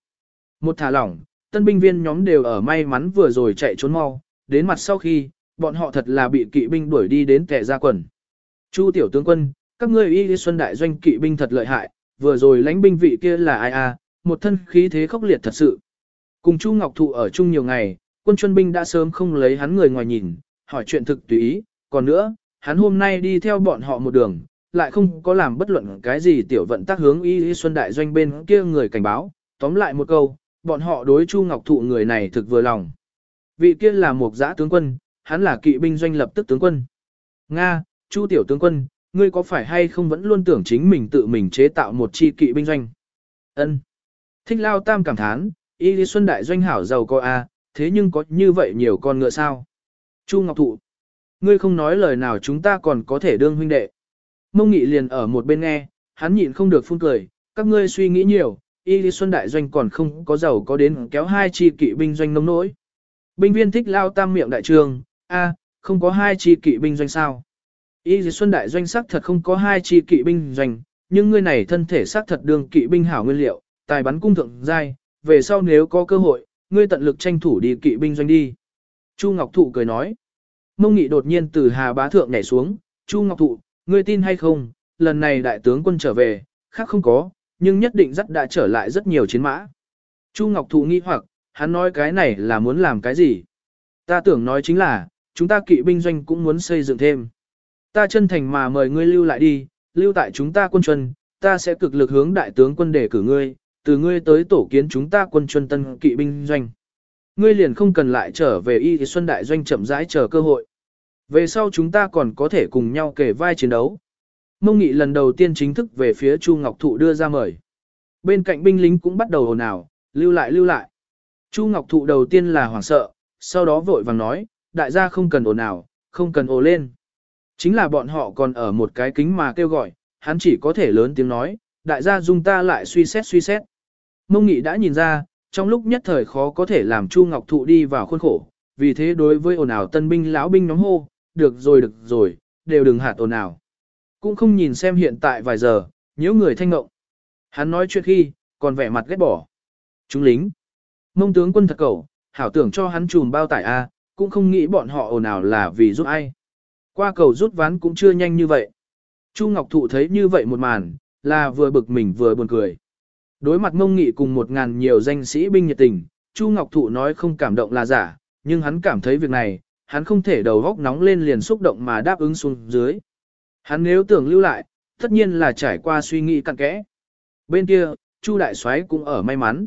Một thả lỏng, tân binh viên nhóm đều ở may mắn vừa rồi chạy trốn mau, đến mặt sau khi, bọn họ thật là bị kỵ binh đuổi đi đến kẻ ra quần. Chu tiểu tướng quân, các ngươi y xuân đại doanh kỵ binh thật lợi hại, vừa rồi lãnh binh vị kia là ai à, một thân khí thế khốc liệt thật sự. Cùng Chu Ngọc Thụ ở chung nhiều ngày, quân chuân binh đã sớm không lấy hắn người ngoài nhìn, hỏi chuyện thực tùy ý, còn nữa, hắn hôm nay đi theo bọn họ một đường, lại không có làm bất luận cái gì tiểu vận tác hướng y y xuân đại doanh bên kia người cảnh báo, tóm lại một câu, bọn họ đối Chu Ngọc Thụ người này thực vừa lòng. Vị kia là một giã tướng quân, hắn là kỵ binh doanh lập tức tướng quân. Nga, Chu tiểu tướng quân, ngươi có phải hay không vẫn luôn tưởng chính mình tự mình chế tạo một chi kỵ binh doanh? Ân. Thích Lao Tam cảm thán, Y Lý Xuân đại doanh hảo giàu có a, thế nhưng có như vậy nhiều con ngựa sao? Chu Ngọc Thụ, ngươi không nói lời nào chúng ta còn có thể đương huynh đệ. Mông Nghị liền ở một bên nghe, hắn nhịn không được phun cười, các ngươi suy nghĩ nhiều, Y Lý Xuân đại doanh còn không có giàu có đến kéo hai chi kỵ binh doanh nông nỗi. Binh viên thích Lao Tam miệng đại trường, a, không có hai chi kỵ binh doanh sao? Y Lý Xuân đại doanh sắc thật không có hai chi kỵ binh doanh, nhưng ngươi này thân thể sắc thật đương kỵ binh hảo nguyên liệu, tài bắn cung thượng giai, về sau nếu có cơ hội, ngươi tận lực tranh thủ đi kỵ binh doanh đi. Chu Ngọc Thụ cười nói. Mông Nghị đột nhiên từ Hà Bá Thượng nhảy xuống, Chu Ngọc Thụ, ngươi tin hay không, lần này đại tướng quân trở về, khác không có, nhưng nhất định rất đã trở lại rất nhiều chiến mã. Chu Ngọc Thụ nghi hoặc, hắn nói cái này là muốn làm cái gì? Ta tưởng nói chính là, chúng ta kỵ binh doanh cũng muốn xây dựng thêm. Ta chân thành mà mời ngươi lưu lại đi, lưu tại chúng ta quân chuân, ta sẽ cực lực hướng đại tướng quân để cử ngươi, từ ngươi tới tổ kiến chúng ta quân chuân tân kỵ binh doanh. Ngươi liền không cần lại trở về y xuân đại doanh chậm rãi chờ cơ hội. Về sau chúng ta còn có thể cùng nhau kể vai chiến đấu. Mông nghị lần đầu tiên chính thức về phía Chu Ngọc Thụ đưa ra mời. Bên cạnh binh lính cũng bắt đầu hồn ào, lưu lại lưu lại. Chu Ngọc Thụ đầu tiên là hoảng sợ, sau đó vội vàng nói, đại gia không cần ồn ào, không cần ồ lên. Chính là bọn họ còn ở một cái kính mà kêu gọi, hắn chỉ có thể lớn tiếng nói, đại gia dung ta lại suy xét suy xét. Mông Nghị đã nhìn ra, trong lúc nhất thời khó có thể làm Chu Ngọc Thụ đi vào khuôn khổ, vì thế đối với ồn ào tân binh lão binh nhóm hô, được rồi được rồi, đều đừng hạt ồn ào. Cũng không nhìn xem hiện tại vài giờ, nhớ người thanh ngộng. Hắn nói chuyện khi, còn vẻ mặt ghét bỏ. Chúng lính. Mông tướng quân thật cầu, hảo tưởng cho hắn trùm bao tải A, cũng không nghĩ bọn họ ồn ào là vì giúp ai. Qua cầu rút ván cũng chưa nhanh như vậy. Chu Ngọc Thụ thấy như vậy một màn, là vừa bực mình vừa buồn cười. Đối mặt mông nghị cùng một ngàn nhiều danh sĩ binh nhiệt tình, Chu Ngọc Thụ nói không cảm động là giả, nhưng hắn cảm thấy việc này, hắn không thể đầu góc nóng lên liền xúc động mà đáp ứng xuống dưới. Hắn nếu tưởng lưu lại, tất nhiên là trải qua suy nghĩ cặn kẽ. Bên kia, Chu Đại Soái cũng ở may mắn.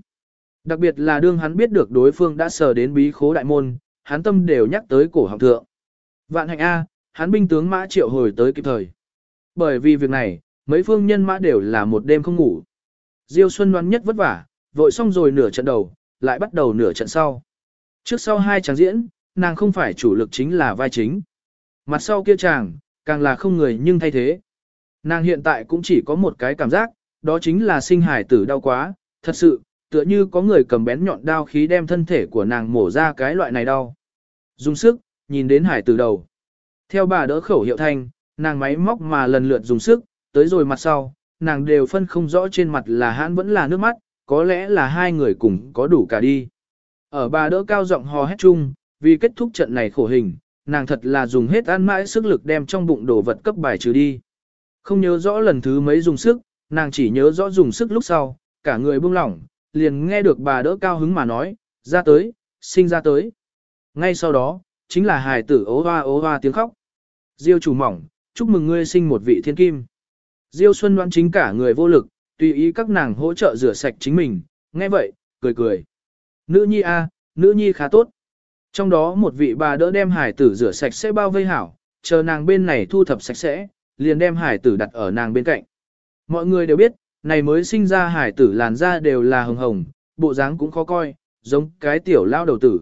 Đặc biệt là đương hắn biết được đối phương đã sờ đến bí khố đại môn, hắn tâm đều nhắc tới cổ học thượng. Vạn hạnh A, hắn binh tướng mã triệu hồi tới kịp thời. Bởi vì việc này, mấy phương nhân mã đều là một đêm không ngủ. Diêu Xuân đoán nhất vất vả, vội xong rồi nửa trận đầu, lại bắt đầu nửa trận sau. Trước sau hai chàng diễn, nàng không phải chủ lực chính là vai chính. Mặt sau kia chàng, càng là không người nhưng thay thế. Nàng hiện tại cũng chỉ có một cái cảm giác, đó chính là sinh hải tử đau quá, thật sự, tựa như có người cầm bén nhọn đao khí đem thân thể của nàng mổ ra cái loại này đau. Dùng sức, nhìn đến hải tử đầu. Theo bà đỡ khẩu hiệu thanh, nàng máy móc mà lần lượt dùng sức, tới rồi mặt sau, nàng đều phân không rõ trên mặt là hãn vẫn là nước mắt, có lẽ là hai người cùng có đủ cả đi. Ở bà đỡ cao giọng hò hét chung, vì kết thúc trận này khổ hình, nàng thật là dùng hết ăn mãi sức lực đem trong bụng đồ vật cấp bài trừ đi. Không nhớ rõ lần thứ mấy dùng sức, nàng chỉ nhớ rõ dùng sức lúc sau, cả người buông lỏng, liền nghe được bà đỡ cao hứng mà nói, ra tới, sinh ra tới. Ngay sau đó, chính là hài tử ố hoa ố hoa tiếng khóc. Diêu chủ mỏng, chúc mừng ngươi sinh một vị thiên kim. Diêu Xuân đoán chính cả người vô lực, tùy ý các nàng hỗ trợ rửa sạch chính mình, nghe vậy, cười cười. Nữ nhi a, nữ nhi khá tốt. Trong đó một vị bà đỡ đem hải tử rửa sạch sẽ bao vây hảo, chờ nàng bên này thu thập sạch sẽ, liền đem hải tử đặt ở nàng bên cạnh. Mọi người đều biết, này mới sinh ra hải tử làn da đều là hồng hồng, bộ dáng cũng khó coi, giống cái tiểu lao đầu tử.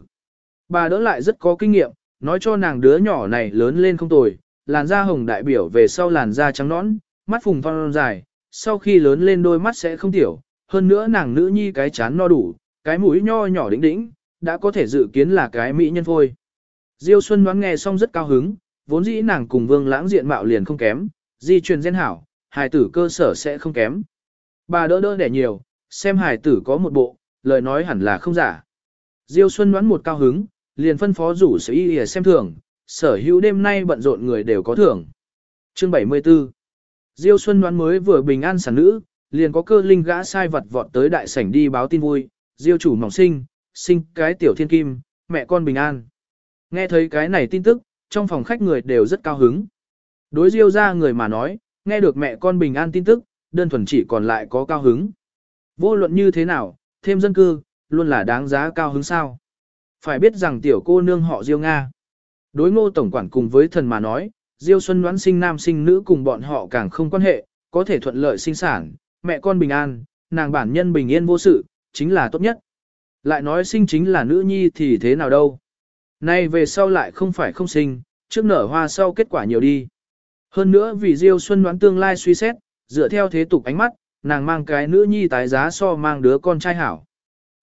Bà đỡ lại rất có kinh nghiệm, nói cho nàng đứa nhỏ này lớn lên không tồi, làn da hồng đại biểu về sau làn da trắng nõn, mắt phùng phong dài, sau khi lớn lên đôi mắt sẽ không tiểu, hơn nữa nàng nữ nhi cái chán no đủ, cái mũi nho nhỏ đỉnh đỉnh, đã có thể dự kiến là cái mỹ nhân phôi. Diêu Xuân đoán nghe xong rất cao hứng, vốn dĩ nàng cùng vương lãng diện mạo liền không kém, di truyền gen hảo, hài tử cơ sở sẽ không kém. Bà đỡ đỡ đẻ nhiều, xem hài tử có một bộ, lời nói hẳn là không giả. Diêu Xuân đoán một cao hứng, liền phân phó rủ sở y xem thưởng, sở hữu đêm nay bận rộn người đều có thưởng. Chương 74 Diêu Xuân đoán mới vừa bình an sản nữ, liền có cơ linh gã sai vật vọt tới đại sảnh đi báo tin vui, Diêu chủ mỏng sinh, sinh cái tiểu thiên kim, mẹ con bình an. Nghe thấy cái này tin tức, trong phòng khách người đều rất cao hứng. Đối Diêu ra người mà nói, nghe được mẹ con bình an tin tức, đơn thuần chỉ còn lại có cao hứng. Vô luận như thế nào, thêm dân cư, luôn là đáng giá cao hứng sao. Phải biết rằng tiểu cô nương họ Diêu Nga. Đối ngô tổng quản cùng với thần mà nói, Diêu Xuân đoán sinh nam sinh nữ cùng bọn họ càng không quan hệ, có thể thuận lợi sinh sản, mẹ con bình an, nàng bản nhân bình yên vô sự, chính là tốt nhất. Lại nói sinh chính là nữ nhi thì thế nào đâu. Nay về sau lại không phải không sinh, trước nở hoa sau kết quả nhiều đi. Hơn nữa vì Diêu Xuân đoán tương lai suy xét, dựa theo thế tục ánh mắt, nàng mang cái nữ nhi tái giá so mang đứa con trai hảo.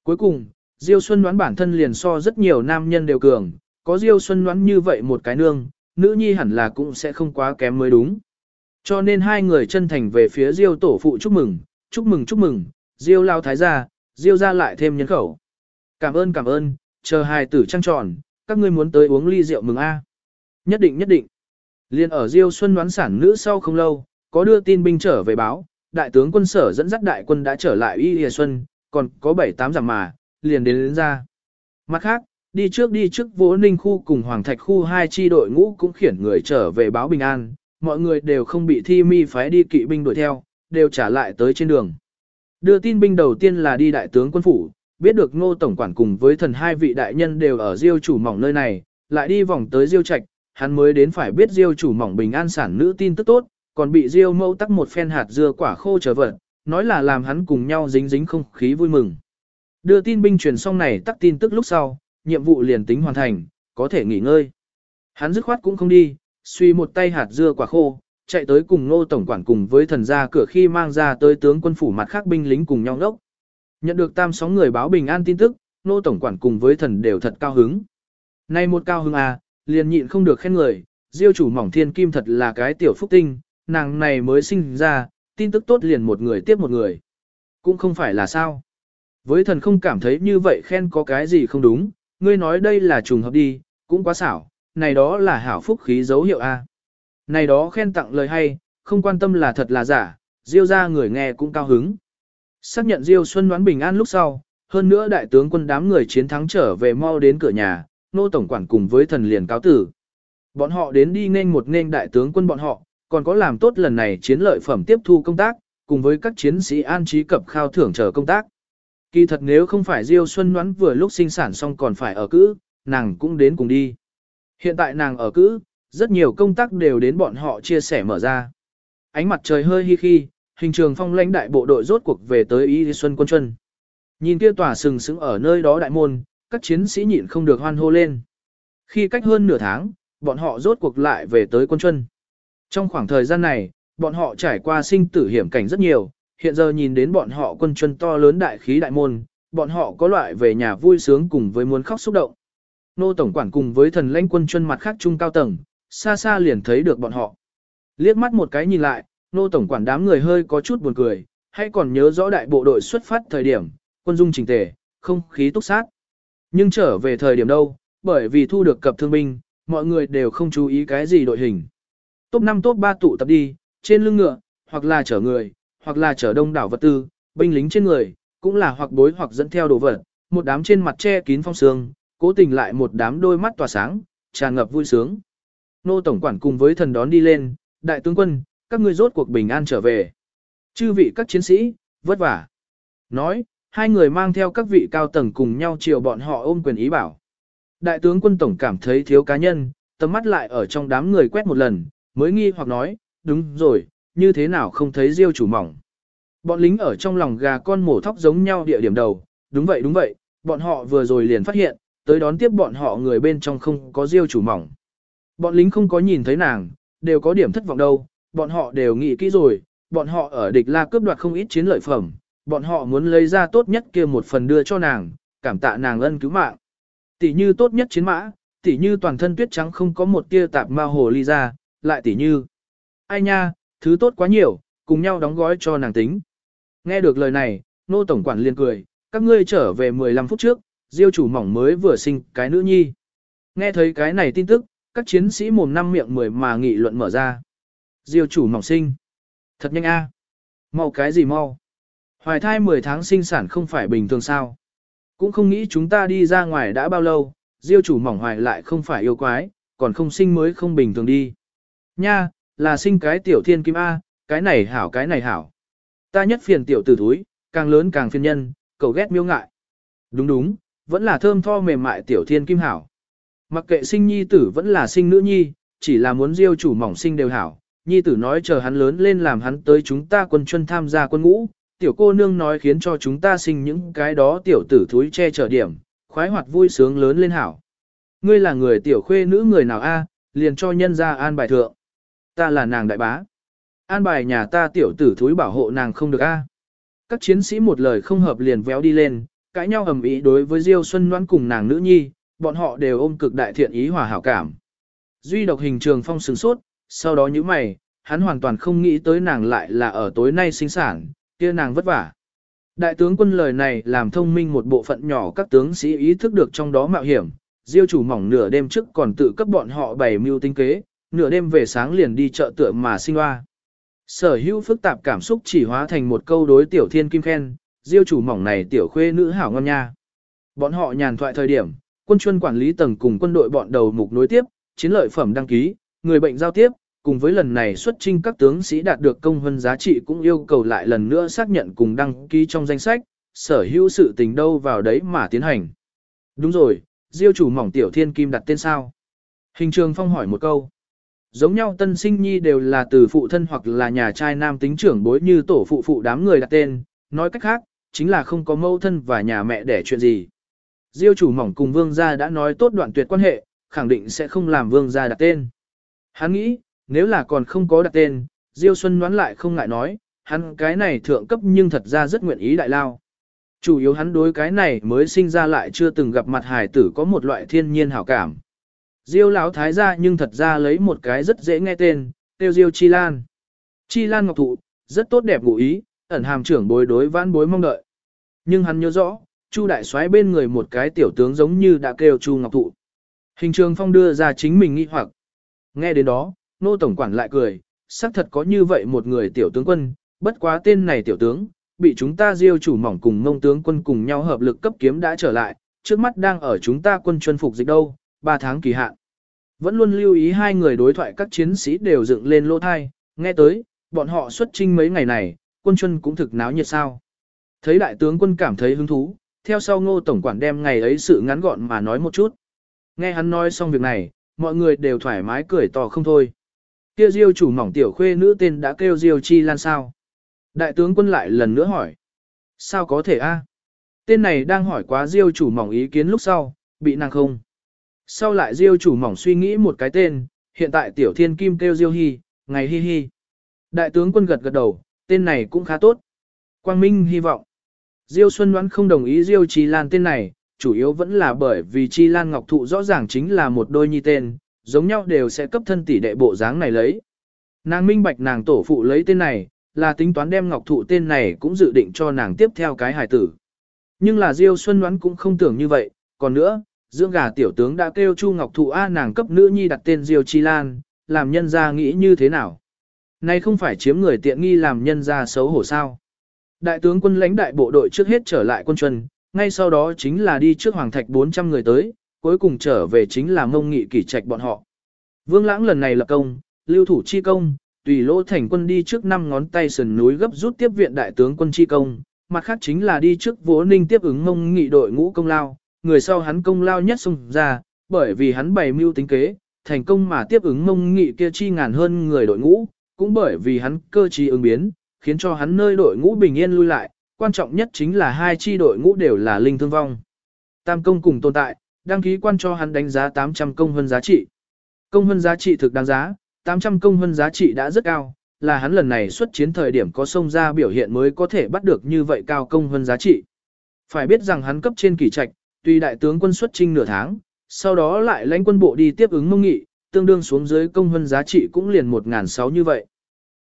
Cuối cùng, Diêu Xuân đoán bản thân liền so rất nhiều nam nhân đều cường, có Diêu Xuân đoán như vậy một cái nương, nữ nhi hẳn là cũng sẽ không quá kém mới đúng. Cho nên hai người chân thành về phía Diêu tổ phụ chúc mừng, chúc mừng chúc mừng, Diêu lao thái gia, Diêu ra lại thêm nhân khẩu. Cảm ơn cảm ơn, chờ hai tử trăng tròn, các ngươi muốn tới uống ly rượu mừng a. Nhất định nhất định. Liên ở Diêu Xuân đoán sản nữ sau không lâu, có đưa tin binh trở về báo, đại tướng quân sở dẫn dắt đại quân đã trở lại Y Lìa Xuân, còn có 7-8 giảm mà, liền đến, đến ra. Mặt khác, đi trước đi trước vỗ Ninh khu cùng Hoàng Thạch khu hai chi đội ngũ cũng khiển người trở về báo bình an, mọi người đều không bị thi mi phái đi kỵ binh đuổi theo, đều trả lại tới trên đường. Đưa tin binh đầu tiên là đi đại tướng quân phủ, biết được ngô tổng quản cùng với thần hai vị đại nhân đều ở diêu chủ mỏng nơi này, lại đi vòng tới diêu trạch, hắn mới đến phải biết diêu chủ mỏng bình an sản nữ tin tức tốt, còn bị diêu mẫu tắc một phen hạt dưa quả khô trở vật, nói là làm hắn cùng nhau dính dính không khí vui mừng. Đưa tin binh truyền xong này tắc tin tức lúc sau, nhiệm vụ liền tính hoàn thành, có thể nghỉ ngơi. Hắn dứt khoát cũng không đi, suy một tay hạt dưa quả khô, chạy tới cùng nô tổng quản cùng với thần gia cửa khi mang ra tới tướng quân phủ mặt khác binh lính cùng nhau đốc. Nhận được tam sóng người báo bình an tin tức, nô tổng quản cùng với thần đều thật cao hứng. Nay một cao hứng à, liền nhịn không được khen người, diêu chủ mỏng thiên kim thật là cái tiểu phúc tinh, nàng này mới sinh ra, tin tức tốt liền một người tiếp một người. Cũng không phải là sao. Với thần không cảm thấy như vậy khen có cái gì không đúng, ngươi nói đây là trùng hợp đi, cũng quá xảo, này đó là hảo phúc khí dấu hiệu A. Này đó khen tặng lời hay, không quan tâm là thật là giả, Diêu ra người nghe cũng cao hứng. Xác nhận Diêu Xuân đoán bình an lúc sau, hơn nữa đại tướng quân đám người chiến thắng trở về mau đến cửa nhà, nô tổng quản cùng với thần liền cáo tử. Bọn họ đến đi nên một nên đại tướng quân bọn họ, còn có làm tốt lần này chiến lợi phẩm tiếp thu công tác, cùng với các chiến sĩ an trí cập khao thưởng chờ công tác. Kỳ thật nếu không phải Diêu Xuân đoán vừa lúc sinh sản xong còn phải ở cữ, nàng cũng đến cùng đi. Hiện tại nàng ở cữ, rất nhiều công tác đều đến bọn họ chia sẻ mở ra. Ánh mặt trời hơi hi khi, hình trường phong lãnh đại bộ đội rốt cuộc về tới Y Xuân quân Chuân. Nhìn kia tòa sừng sững ở nơi đó đại môn, các chiến sĩ nhịn không được hoan hô lên. Khi cách hơn nửa tháng, bọn họ rốt cuộc lại về tới quân chuân. Trong khoảng thời gian này, bọn họ trải qua sinh tử hiểm cảnh rất nhiều, hiện giờ nhìn đến bọn họ quân chân to lớn đại khí đại môn, bọn họ có loại về nhà vui sướng cùng với muốn khóc xúc động. Nô Tổng quản cùng với thần lãnh quân chân mặt khác trung cao tầng, xa xa liền thấy được bọn họ. Liếc mắt một cái nhìn lại, nô tổng quản đám người hơi có chút buồn cười, hay còn nhớ rõ đại bộ đội xuất phát thời điểm, quân dung chỉnh tề, không khí túc sát. Nhưng trở về thời điểm đâu, bởi vì thu được cập thương binh, mọi người đều không chú ý cái gì đội hình. Top 5 top 3 tụ tập đi, trên lưng ngựa, hoặc là chở người, hoặc là chở đông đảo vật tư, binh lính trên người, cũng là hoặc bối hoặc dẫn theo đồ vật, một đám trên mặt che kín phong sương, cố tình lại một đám đôi mắt tỏa sáng, tràn ngập vui sướng. Nô Tổng quản cùng với thần đón đi lên, đại tướng quân, các ngươi rốt cuộc bình an trở về. Chư vị các chiến sĩ, vất vả. Nói, hai người mang theo các vị cao tầng cùng nhau chiều bọn họ ôm quyền ý bảo. Đại tướng quân tổng cảm thấy thiếu cá nhân, tầm mắt lại ở trong đám người quét một lần, mới nghi hoặc nói, đúng rồi, như thế nào không thấy diêu chủ mỏng. Bọn lính ở trong lòng gà con mổ thóc giống nhau địa điểm đầu, đúng vậy đúng vậy, bọn họ vừa rồi liền phát hiện, tới đón tiếp bọn họ người bên trong không có diêu chủ mỏng. Bọn lính không có nhìn thấy nàng, đều có điểm thất vọng đâu, bọn họ đều nghĩ kỹ rồi, bọn họ ở địch la cướp đoạt không ít chiến lợi phẩm, bọn họ muốn lấy ra tốt nhất kia một phần đưa cho nàng, cảm tạ nàng ân cứu mạng. Tỷ như tốt nhất chiến mã, tỷ như toàn thân tuyết trắng không có một tia tạp ma hồ ly ra, lại tỷ như. Ai nha, thứ tốt quá nhiều, cùng nhau đóng gói cho nàng tính. Nghe được lời này, nô tổng quản liền cười, các ngươi trở về 15 phút trước, diêu chủ mỏng mới vừa sinh cái nữ nhi. Nghe thấy cái này tin tức, các chiến sĩ mồm năm miệng mười mà nghị luận mở ra. Diêu chủ mỏng sinh. Thật nhanh a. Mau cái gì mau. Hoài thai 10 tháng sinh sản không phải bình thường sao. Cũng không nghĩ chúng ta đi ra ngoài đã bao lâu, diêu chủ mỏng hoài lại không phải yêu quái, còn không sinh mới không bình thường đi. Nha, là sinh cái tiểu thiên kim A, cái này hảo cái này hảo. Ta nhất phiền tiểu tử thúi, càng lớn càng phiền nhân, cầu ghét miêu ngại. Đúng đúng, vẫn là thơm tho mềm mại tiểu thiên kim hảo. Mặc kệ sinh nhi tử vẫn là sinh nữ nhi, chỉ là muốn diêu chủ mỏng sinh đều hảo. Nhi tử nói chờ hắn lớn lên làm hắn tới chúng ta quân chân tham gia quân ngũ, tiểu cô nương nói khiến cho chúng ta sinh những cái đó tiểu tử thúi che chở điểm, khoái hoạt vui sướng lớn lên hảo. Ngươi là người tiểu khuê nữ người nào a, liền cho nhân ra an bài thượng. Ta là nàng đại bá. An bài nhà ta tiểu tử thúi bảo hộ nàng không được a. Các chiến sĩ một lời không hợp liền véo đi lên, cãi nhau ầm ĩ đối với Diêu Xuân Loan cùng nàng nữ nhi, bọn họ đều ôm cực đại thiện ý hòa hảo cảm. Duy độc hình trường phong sừng sốt, sau đó như mày, hắn hoàn toàn không nghĩ tới nàng lại là ở tối nay sinh sản, kia nàng vất vả. Đại tướng quân lời này làm thông minh một bộ phận nhỏ các tướng sĩ ý thức được trong đó mạo hiểm, diêu chủ mỏng nửa đêm trước còn tự cấp bọn họ bày mưu tinh kế, nửa đêm về sáng liền đi chợ tựa mà sinh hoa. Sở hữu phức tạp cảm xúc chỉ hóa thành một câu đối tiểu thiên kim khen, diêu chủ mỏng này tiểu khuê nữ hảo ngon nha. Bọn họ nhàn thoại thời điểm, quân chuyên quản lý tầng cùng quân đội bọn đầu mục nối tiếp, chiến lợi phẩm đăng ký, người bệnh giao tiếp, cùng với lần này xuất trinh các tướng sĩ đạt được công hơn giá trị cũng yêu cầu lại lần nữa xác nhận cùng đăng ký trong danh sách, sở hữu sự tình đâu vào đấy mà tiến hành. Đúng rồi, diêu chủ mỏng tiểu thiên kim đặt tên sao? Hình trường phong hỏi một câu. Giống nhau tân sinh nhi đều là từ phụ thân hoặc là nhà trai nam tính trưởng bối như tổ phụ phụ đám người đặt tên, nói cách khác, chính là không có mâu thân và nhà mẹ để chuyện gì. Diêu chủ mỏng cùng vương gia đã nói tốt đoạn tuyệt quan hệ, khẳng định sẽ không làm vương gia đặt tên. Hắn nghĩ, nếu là còn không có đặt tên, Diêu Xuân đoán lại không ngại nói, hắn cái này thượng cấp nhưng thật ra rất nguyện ý đại lao. Chủ yếu hắn đối cái này mới sinh ra lại chưa từng gặp mặt hài tử có một loại thiên nhiên hảo cảm. Diêu lão thái gia nhưng thật ra lấy một cái rất dễ nghe tên, tiêu Diêu Chi Lan. Chi Lan Ngọc Thụ, rất tốt đẹp ngụ ý, ẩn hàm trưởng bối đối vãn bối mong đợi. Nhưng hắn nhớ rõ, Chu đại soái bên người một cái tiểu tướng giống như đã kêu Chu Ngọc Thụ. Hình trường phong đưa ra chính mình nghi hoặc. Nghe đến đó, nô tổng quản lại cười, xác thật có như vậy một người tiểu tướng quân, bất quá tên này tiểu tướng, bị chúng ta diêu chủ mỏng cùng ngông tướng quân cùng nhau hợp lực cấp kiếm đã trở lại, trước mắt đang ở chúng ta quân chuyên phục dịch đâu, 3 tháng kỳ hạn. Vẫn luôn lưu ý hai người đối thoại các chiến sĩ đều dựng lên lỗ thai, nghe tới, bọn họ xuất trinh mấy ngày này, quân chuân cũng thực náo nhiệt sao. Thấy đại tướng quân cảm thấy hứng thú, theo sau ngô tổng quản đem ngày ấy sự ngắn gọn mà nói một chút. Nghe hắn nói xong việc này, mọi người đều thoải mái cười to không thôi. Kia diêu chủ mỏng tiểu khuê nữ tên đã kêu diêu chi lan sao. Đại tướng quân lại lần nữa hỏi. Sao có thể a? Tên này đang hỏi quá diêu chủ mỏng ý kiến lúc sau, bị nàng không. Sau lại diêu chủ mỏng suy nghĩ một cái tên, hiện tại tiểu thiên kim kêu diêu hy, ngày hi hi. Đại tướng quân gật gật đầu, tên này cũng khá tốt. Quang Minh hy vọng. Diêu Xuân Đoán không đồng ý Diêu Chi Lan tên này, chủ yếu vẫn là bởi vì Chi Lan Ngọc Thụ rõ ràng chính là một đôi nhi tên, giống nhau đều sẽ cấp thân tỷ đệ bộ dáng này lấy. Nàng minh bạch nàng tổ phụ lấy tên này, là tính toán đem Ngọc Thụ tên này cũng dự định cho nàng tiếp theo cái hài tử. Nhưng là Diêu Xuân Đoán cũng không tưởng như vậy, còn nữa, dưỡng gà tiểu tướng đã kêu Chu Ngọc Thụ A nàng cấp nữ nhi đặt tên Diêu Chi Lan, làm nhân gia nghĩ như thế nào. Nay không phải chiếm người tiện nghi làm nhân gia xấu hổ sao. Đại tướng quân lãnh đại bộ đội trước hết trở lại quân chuẩn, ngay sau đó chính là đi trước Hoàng Thạch 400 người tới, cuối cùng trở về chính là mông nghị kỷ trạch bọn họ. Vương Lãng lần này là công, lưu thủ chi công, tùy lỗ thành quân đi trước năm ngón tay sườn núi gấp rút tiếp viện đại tướng quân chi công, mặt khác chính là đi trước vỗ ninh tiếp ứng mông nghị đội ngũ công lao, người sau hắn công lao nhất xung ra, bởi vì hắn bày mưu tính kế, thành công mà tiếp ứng mông nghị kia chi ngàn hơn người đội ngũ, cũng bởi vì hắn cơ trí ứng biến, khiến cho hắn nơi đội ngũ bình yên lui lại, quan trọng nhất chính là hai chi đội ngũ đều là linh thương vong. Tam công cùng tồn tại, đăng ký quan cho hắn đánh giá 800 công hơn giá trị. Công hơn giá trị thực đáng giá, 800 công hơn giá trị đã rất cao, là hắn lần này xuất chiến thời điểm có sông ra biểu hiện mới có thể bắt được như vậy cao công hơn giá trị. Phải biết rằng hắn cấp trên kỳ trạch, tùy đại tướng quân xuất trinh nửa tháng, sau đó lại lãnh quân bộ đi tiếp ứng mông nghị, tương đương xuống dưới công hơn giá trị cũng liền 1.600 như vậy.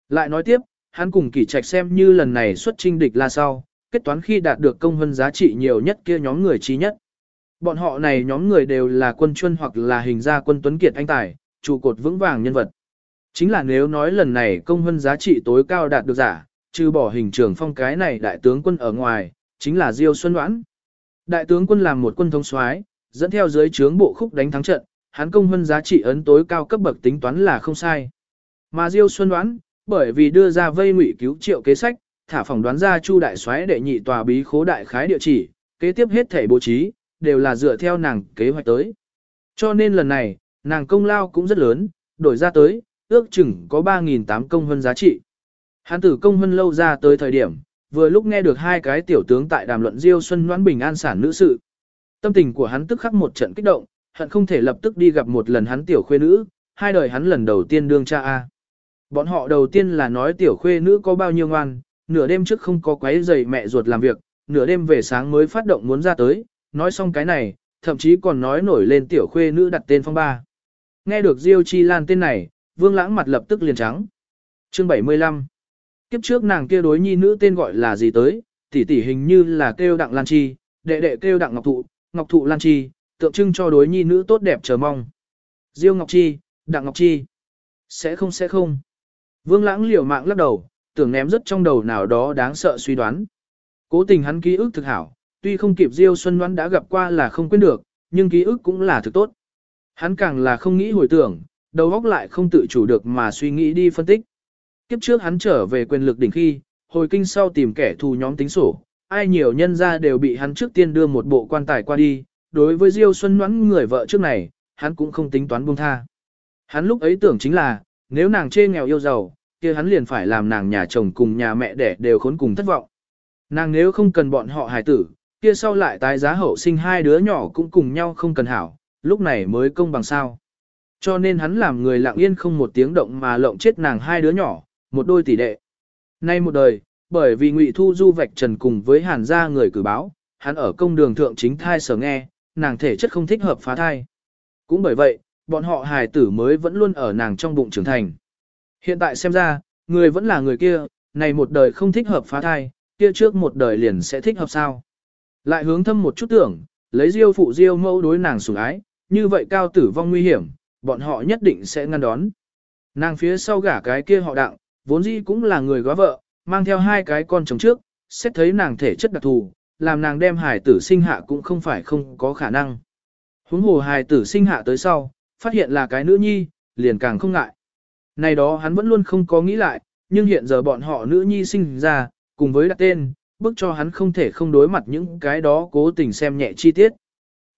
Lại nói tiếp, hắn cùng kỳ trạch xem như lần này xuất trinh địch là sau, kết toán khi đạt được công hơn giá trị nhiều nhất kia nhóm người trí nhất. Bọn họ này nhóm người đều là quân chuân hoặc là hình gia quân tuấn kiệt anh tài, trụ cột vững vàng nhân vật. Chính là nếu nói lần này công hơn giá trị tối cao đạt được giả, trừ bỏ hình trưởng phong cái này đại tướng quân ở ngoài, chính là Diêu Xuân Đoán. Đại tướng quân làm một quân thống soái, dẫn theo dưới trướng bộ khúc đánh thắng trận, hắn công hơn giá trị ấn tối cao cấp bậc tính toán là không sai. Mà Diêu Xuân Đoán, bởi vì đưa ra vây ngụy cứu triệu kế sách, thả phỏng đoán ra Chu đại soái đệ nhị tòa bí khố đại khái địa chỉ, kế tiếp hết thể bố trí, đều là dựa theo nàng kế hoạch tới. Cho nên lần này, nàng công lao cũng rất lớn, đổi ra tới, ước chừng có 3.800 công hơn giá trị. Hán tử công hơn lâu ra tới thời điểm, vừa lúc nghe được hai cái tiểu tướng tại đàm luận Diêu Xuân Noãn Bình an sản nữ sự. Tâm tình của hắn tức khắc một trận kích động, hận không thể lập tức đi gặp một lần hắn tiểu khuê nữ, hai đời hắn lần đầu tiên đương cha A. Bọn họ đầu tiên là nói tiểu khuê nữ có bao nhiêu ngoan, nửa đêm trước không có quấy giày mẹ ruột làm việc, nửa đêm về sáng mới phát động muốn ra tới, nói xong cái này, thậm chí còn nói nổi lên tiểu khuê nữ đặt tên phong ba. Nghe được Diêu Chi Lan tên này, Vương Lãng mặt lập tức liền trắng. Chương 75 Kiếp trước nàng kia đối nhi nữ tên gọi là gì tới, tỷ tỷ hình như là kêu đặng Lan Chi, đệ đệ kêu đặng Ngọc Thụ, Ngọc Thụ Lan Chi, tượng trưng cho đối nhi nữ tốt đẹp chờ mong. Diêu Ngọc Chi, đặng Ngọc Chi. Sẽ không sẽ không. Vương Lãng liều mạng lắc đầu, tưởng ném rất trong đầu nào đó đáng sợ suy đoán. Cố tình hắn ký ức thực hảo, tuy không kịp Diêu Xuân Đoán đã gặp qua là không quên được, nhưng ký ức cũng là thực tốt. Hắn càng là không nghĩ hồi tưởng, đầu óc lại không tự chủ được mà suy nghĩ đi phân tích. Kiếp trước hắn trở về quyền lực đỉnh khi, hồi kinh sau tìm kẻ thù nhóm tính sổ, ai nhiều nhân ra đều bị hắn trước tiên đưa một bộ quan tài qua đi, đối với Diêu Xuân Ngoãn người vợ trước này, hắn cũng không tính toán buông tha. Hắn lúc ấy tưởng chính là, nếu nàng chê nghèo yêu giàu, kia hắn liền phải làm nàng nhà chồng cùng nhà mẹ đẻ đều khốn cùng thất vọng. Nàng nếu không cần bọn họ hài tử, kia sau lại tái giá hậu sinh hai đứa nhỏ cũng cùng nhau không cần hảo, lúc này mới công bằng sao. Cho nên hắn làm người lặng yên không một tiếng động mà lộng chết nàng hai đứa nhỏ, một đôi tỷ đệ. Nay một đời, bởi vì Ngụy Thu Du vạch trần cùng với Hàn gia người cử báo, hắn ở công đường thượng chính thai sở nghe, nàng thể chất không thích hợp phá thai. Cũng bởi vậy, bọn họ hài tử mới vẫn luôn ở nàng trong bụng trưởng thành. Hiện tại xem ra, người vẫn là người kia, này một đời không thích hợp phá thai, kia trước một đời liền sẽ thích hợp sao. Lại hướng thâm một chút tưởng, lấy diêu phụ diêu mẫu đối nàng sủng ái, như vậy cao tử vong nguy hiểm, bọn họ nhất định sẽ ngăn đón. Nàng phía sau gả cái kia họ đặng, vốn dĩ cũng là người góa vợ, mang theo hai cái con chồng trước, xét thấy nàng thể chất đặc thù, làm nàng đem hài tử sinh hạ cũng không phải không có khả năng. Huống hồ hài tử sinh hạ tới sau, phát hiện là cái nữ nhi, liền càng không ngại. Này đó hắn vẫn luôn không có nghĩ lại, nhưng hiện giờ bọn họ nữ nhi sinh ra, cùng với đặt tên, bức cho hắn không thể không đối mặt những cái đó cố tình xem nhẹ chi tiết.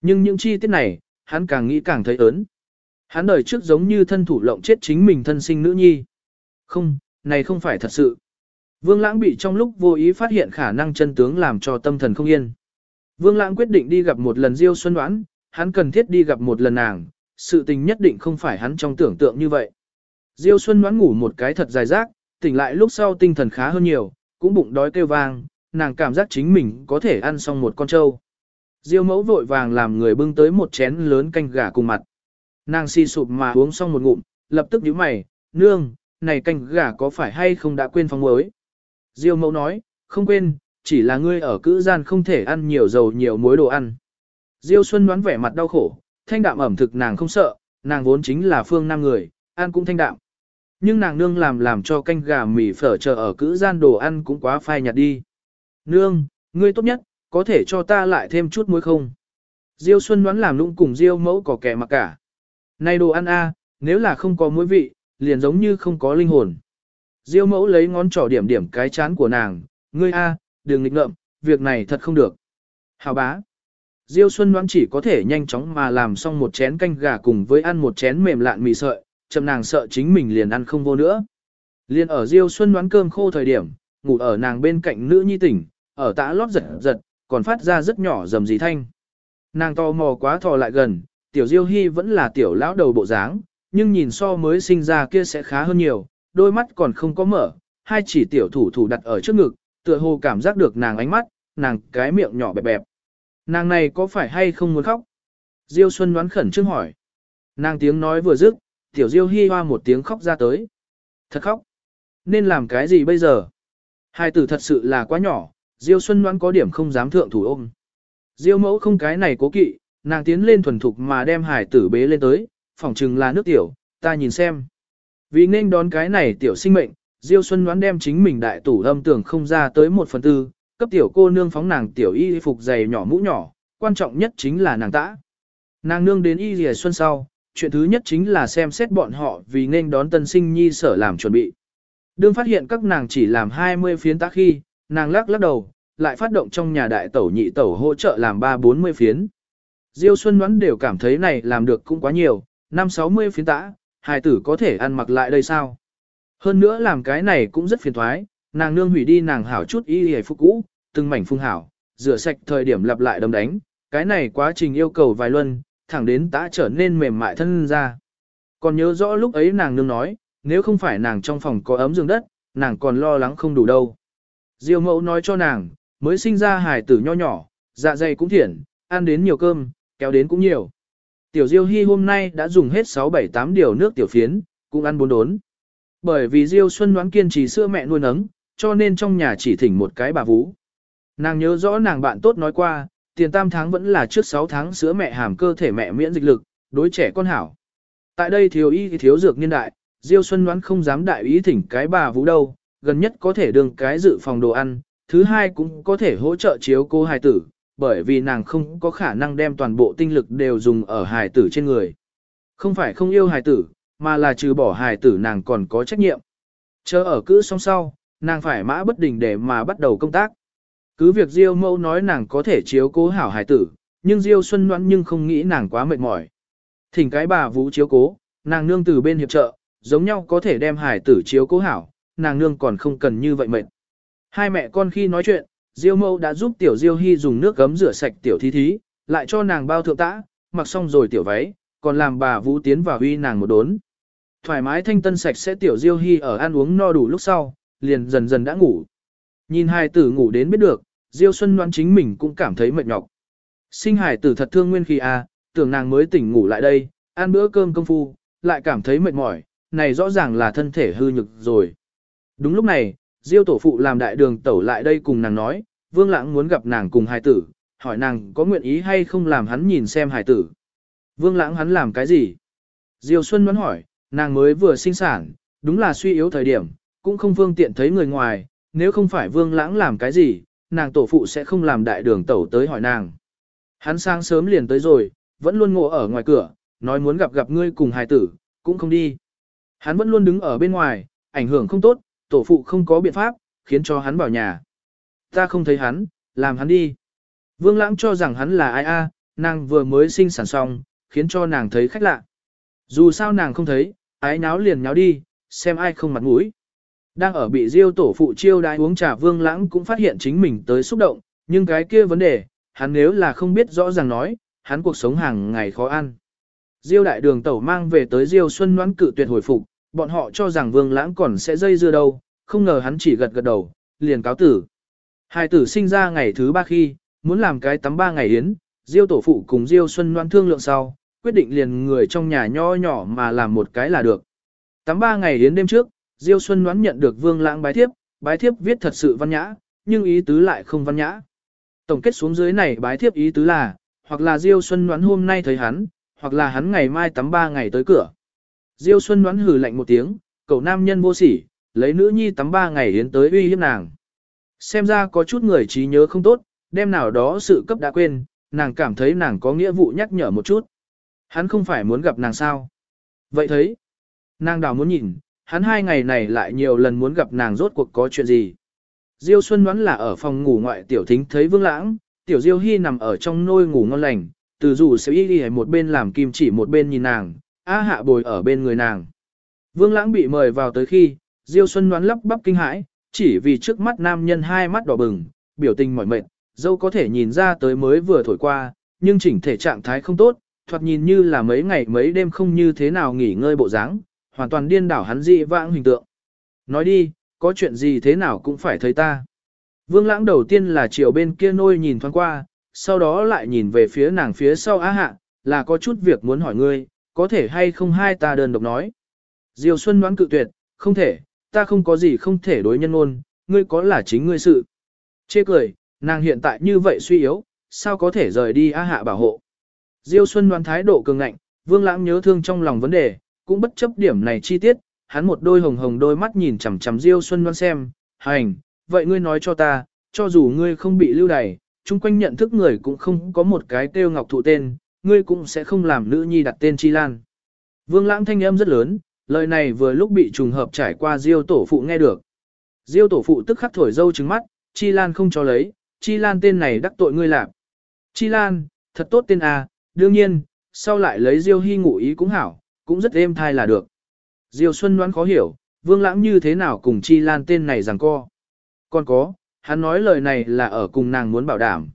Nhưng những chi tiết này, hắn càng nghĩ càng thấy ớn. Hắn đời trước giống như thân thủ lộng chết chính mình thân sinh nữ nhi. Không, này không phải thật sự. Vương Lãng bị trong lúc vô ý phát hiện khả năng chân tướng làm cho tâm thần không yên. Vương Lãng quyết định đi gặp một lần Diêu Xuân Đoán, hắn cần thiết đi gặp một lần nàng, sự tình nhất định không phải hắn trong tưởng tượng như vậy. Diêu Xuân Đoán ngủ một cái thật dài rác, tỉnh lại lúc sau tinh thần khá hơn nhiều, cũng bụng đói kêu vang, nàng cảm giác chính mình có thể ăn xong một con trâu. Diêu mẫu vội vàng làm người bưng tới một chén lớn canh gà cùng mặt. Nàng si sụp mà uống xong một ngụm, lập tức nhíu mày, nương, này canh gà có phải hay không đã quên phong muối? Diêu mẫu nói, không quên, chỉ là ngươi ở cữ gian không thể ăn nhiều dầu nhiều muối đồ ăn. Diêu Xuân đoán vẻ mặt đau khổ, thanh đạm ẩm thực nàng không sợ, nàng vốn chính là phương nam người, ăn cũng thanh đạm. Nhưng nàng nương làm làm cho canh gà mì phở chờ ở cữ gian đồ ăn cũng quá phai nhạt đi. Nương, ngươi tốt nhất, có thể cho ta lại thêm chút muối không? Diêu Xuân đoán làm lũng cùng Diêu mẫu có kẻ mặc cả. Này đồ ăn a, nếu là không có muối vị, liền giống như không có linh hồn. Diêu mẫu lấy ngón trỏ điểm điểm cái chán của nàng, ngươi a, đừng nghịch ngợm, việc này thật không được. Hào bá. Diêu Xuân đoán chỉ có thể nhanh chóng mà làm xong một chén canh gà cùng với ăn một chén mềm lạn mì sợi, chậm nàng sợ chính mình liền ăn không vô nữa. Liên ở Diêu Xuân đoán cơm khô thời điểm, ngủ ở nàng bên cạnh nữ nhi tỉnh, ở tã lót giật giật, còn phát ra rất nhỏ rầm rì thanh. Nàng to mò quá thò lại gần, tiểu Diêu Hy vẫn là tiểu lão đầu bộ dáng, nhưng nhìn so mới sinh ra kia sẽ khá hơn nhiều, đôi mắt còn không có mở, hai chỉ tiểu thủ thủ đặt ở trước ngực, tựa hồ cảm giác được nàng ánh mắt, nàng cái miệng nhỏ bẹp bẹp. Nàng này có phải hay không muốn khóc? Diêu Xuân đoán khẩn trương hỏi. Nàng tiếng nói vừa dứt, tiểu Diêu Hi hoa một tiếng khóc ra tới. Thật khóc. Nên làm cái gì bây giờ? Hai tử thật sự là quá nhỏ, Diêu Xuân đoán có điểm không dám thượng thủ ôm. Diêu mẫu không cái này cố kỵ, nàng tiến lên thuần thục mà đem hải tử bế lên tới, phỏng chừng là nước tiểu, ta nhìn xem. Vì nên đón cái này tiểu sinh mệnh, Diêu Xuân đoán đem chính mình đại tủ âm tưởng không ra tới một phần tư, cấp tiểu cô nương phóng nàng tiểu y phục dày nhỏ mũ nhỏ, quan trọng nhất chính là nàng tã. Nàng nương đến y rìa xuân sau, chuyện thứ nhất chính là xem xét bọn họ vì nên đón tân sinh nhi sở làm chuẩn bị. Đương phát hiện các nàng chỉ làm 20 phiến tã khi, nàng lắc lắc đầu, lại phát động trong nhà đại tẩu nhị tẩu hỗ trợ làm 3-40 phiến. Diêu Xuân đoán đều cảm thấy này làm được cũng quá nhiều, năm 60 phiến tã, hài tử có thể ăn mặc lại đây sao? Hơn nữa làm cái này cũng rất phiền thoái, nàng nương hủy đi nàng hảo chút y hề phục cũ, từng mảnh phung hảo, rửa sạch thời điểm lặp lại đấm đánh, cái này quá trình yêu cầu vài luân, thẳng đến tã trở nên mềm mại thân ra. Còn nhớ rõ lúc ấy nàng nương nói, nếu không phải nàng trong phòng có ấm giường đất, nàng còn lo lắng không đủ đâu. Diêu mẫu nói cho nàng, mới sinh ra hài tử nho nhỏ, dạ dày cũng thiện, ăn đến nhiều cơm, kéo đến cũng nhiều. Tiểu Diêu Hy hôm nay đã dùng hết 6-7-8 điều nước tiểu phiến, cũng ăn bốn đốn. Bởi vì Diêu Xuân đoán kiên trì sữa mẹ nuôi nấng, cho nên trong nhà chỉ thỉnh một cái bà vú. Nàng nhớ rõ nàng bạn tốt nói qua, tiền tam tháng vẫn là trước 6 tháng sữa mẹ hàm cơ thể mẹ miễn dịch lực, đối trẻ con hảo. Tại đây thiếu y thì thiếu dược niên đại, Diêu Xuân đoán không dám đại ý thỉnh cái bà vũ đâu, gần nhất có thể đường cái dự phòng đồ ăn, thứ hai cũng có thể hỗ trợ chiếu cô hài tử, bởi vì nàng không có khả năng đem toàn bộ tinh lực đều dùng ở hài tử trên người. Không phải không yêu hài tử, mà là trừ bỏ hài tử nàng còn có trách nhiệm. Chờ ở cữ xong sau, nàng phải mã bất đình để mà bắt đầu công tác. Cứ việc Diêu mẫu nói nàng có thể chiếu cố hảo hài tử, nhưng Diêu Xuân Ngoãn nhưng không nghĩ nàng quá mệt mỏi. Thỉnh cái bà vũ chiếu cố, nàng nương từ bên hiệp trợ, giống nhau có thể đem hài tử chiếu cố hảo, nàng nương còn không cần như vậy mệt. Hai mẹ con khi nói chuyện, Diêu mâu đã giúp tiểu Diêu Hy dùng nước gấm rửa sạch tiểu thí thí, lại cho nàng bao thượng tã, mặc xong rồi tiểu váy, còn làm bà vũ tiến vào huy nàng một đốn. Thoải mái thanh tân sạch sẽ tiểu Diêu Hy ở ăn uống no đủ lúc sau, liền dần dần đã ngủ. Nhìn hai tử ngủ đến biết được, Diêu Xuân Loan chính mình cũng cảm thấy mệt nhọc. Sinh Hải tử thật thương nguyên khi à, tưởng nàng mới tỉnh ngủ lại đây, ăn bữa cơm công phu, lại cảm thấy mệt mỏi, này rõ ràng là thân thể hư nhực rồi. Đúng lúc này, Diêu tổ phụ làm đại đường tẩu lại đây cùng nàng nói, Vương Lãng muốn gặp nàng cùng hài tử, hỏi nàng có nguyện ý hay không làm hắn nhìn xem hài tử. Vương Lãng hắn làm cái gì? Diêu Xuân muốn hỏi, nàng mới vừa sinh sản, đúng là suy yếu thời điểm, cũng không phương tiện thấy người ngoài, nếu không phải Vương Lãng làm cái gì, nàng tổ phụ sẽ không làm đại đường tẩu tới hỏi nàng. Hắn sáng sớm liền tới rồi, vẫn luôn ngộ ở ngoài cửa, nói muốn gặp gặp ngươi cùng hài tử, cũng không đi. Hắn vẫn luôn đứng ở bên ngoài, ảnh hưởng không tốt, tổ phụ không có biện pháp, khiến cho hắn bảo nhà. Ta không thấy hắn, làm hắn đi. Vương Lãng cho rằng hắn là ai a, nàng vừa mới sinh sản xong, khiến cho nàng thấy khách lạ. Dù sao nàng không thấy, ái náo liền nháo đi, xem ai không mặt mũi. Đang ở bị Diêu tổ phụ chiêu đãi uống trà Vương Lãng cũng phát hiện chính mình tới xúc động, nhưng cái kia vấn đề, hắn nếu là không biết rõ ràng nói, hắn cuộc sống hàng ngày khó ăn. Diêu đại đường tẩu mang về tới Diêu Xuân Noãn cự tuyệt hồi phục, bọn họ cho rằng Vương Lãng còn sẽ dây dưa đâu, không ngờ hắn chỉ gật gật đầu, liền cáo tử. Hai tử sinh ra ngày thứ ba khi, muốn làm cái tắm ba ngày yến, Diêu tổ phụ cùng Diêu Xuân Noãn thương lượng sau, quyết định liền người trong nhà nho nhỏ mà làm một cái là được. Tắm ba ngày yến đêm trước, Diêu Xuân đoán nhận được Vương Lãng bái thiếp, bái thiếp viết thật sự văn nhã, nhưng ý tứ lại không văn nhã. Tổng kết xuống dưới này bái thiếp ý tứ là, hoặc là Diêu Xuân đoán hôm nay thấy hắn, hoặc là hắn ngày mai tắm ba ngày tới cửa. Diêu Xuân đoán hừ lạnh một tiếng, cậu nam nhân vô sỉ, lấy nữ nhi tắm ba ngày đến tới uy hiếp nàng. Xem ra có chút người trí nhớ không tốt, đem nào đó sự cấp đã quên, nàng cảm thấy nàng có nghĩa vụ nhắc nhở một chút. Hắn không phải muốn gặp nàng sao. Vậy thấy, nàng đào muốn nhìn, hắn hai ngày này lại nhiều lần muốn gặp nàng rốt cuộc có chuyện gì. Diêu Xuân đoán là ở phòng ngủ ngoại tiểu thính thấy Vương Lãng, tiểu Diêu Hy nằm ở trong nôi ngủ ngon lành, từ dù sẽ y đi một bên làm kim chỉ một bên nhìn nàng, A hạ bồi ở bên người nàng. Vương Lãng bị mời vào tới khi, Diêu Xuân đoán lắp bắp kinh hãi, chỉ vì trước mắt nam nhân hai mắt đỏ bừng, biểu tình mỏi mệt, dâu có thể nhìn ra tới mới vừa thổi qua, nhưng chỉnh thể trạng thái không tốt, thoạt nhìn như là mấy ngày mấy đêm không như thế nào nghỉ ngơi bộ dáng, hoàn toàn điên đảo hắn dị vãng hình tượng. Nói đi, có chuyện gì thế nào cũng phải thấy ta. Vương lãng đầu tiên là chiều bên kia nôi nhìn thoáng qua, sau đó lại nhìn về phía nàng phía sau á hạ, là có chút việc muốn hỏi ngươi, có thể hay không hai ta đơn độc nói. Diều Xuân đoán cự tuyệt, không thể, ta không có gì không thể đối nhân ngôn, ngươi có là chính ngươi sự. Chê cười, nàng hiện tại như vậy suy yếu, sao có thể rời đi a hạ bảo hộ. Diêu Xuân đoán thái độ cường ngạnh, Vương Lãng nhớ thương trong lòng vấn đề, cũng bất chấp điểm này chi tiết, hắn một đôi hồng hồng đôi mắt nhìn chằm chằm Diêu Xuân đoán xem, hành, vậy ngươi nói cho ta, cho dù ngươi không bị lưu đày, chung quanh nhận thức người cũng không có một cái kêu ngọc thụ tên, ngươi cũng sẽ không làm nữ nhi đặt tên Chi Lan. Vương lãng thanh âm rất lớn, lời này vừa lúc bị trùng hợp trải qua Diêu tổ phụ nghe được. Diêu tổ phụ tức khắc thổi dâu trứng mắt, Chi Lan không cho lấy, Chi Lan tên này đắc tội ngươi làm. Chi Lan, thật tốt tên à, đương nhiên, sau lại lấy Diêu hy ngụ ý cũng hảo, cũng rất êm thai là được. Diêu Xuân đoán khó hiểu, Vương Lãng như thế nào cùng Chi Lan tên này rằng co. Còn có, hắn nói lời này là ở cùng nàng muốn bảo đảm.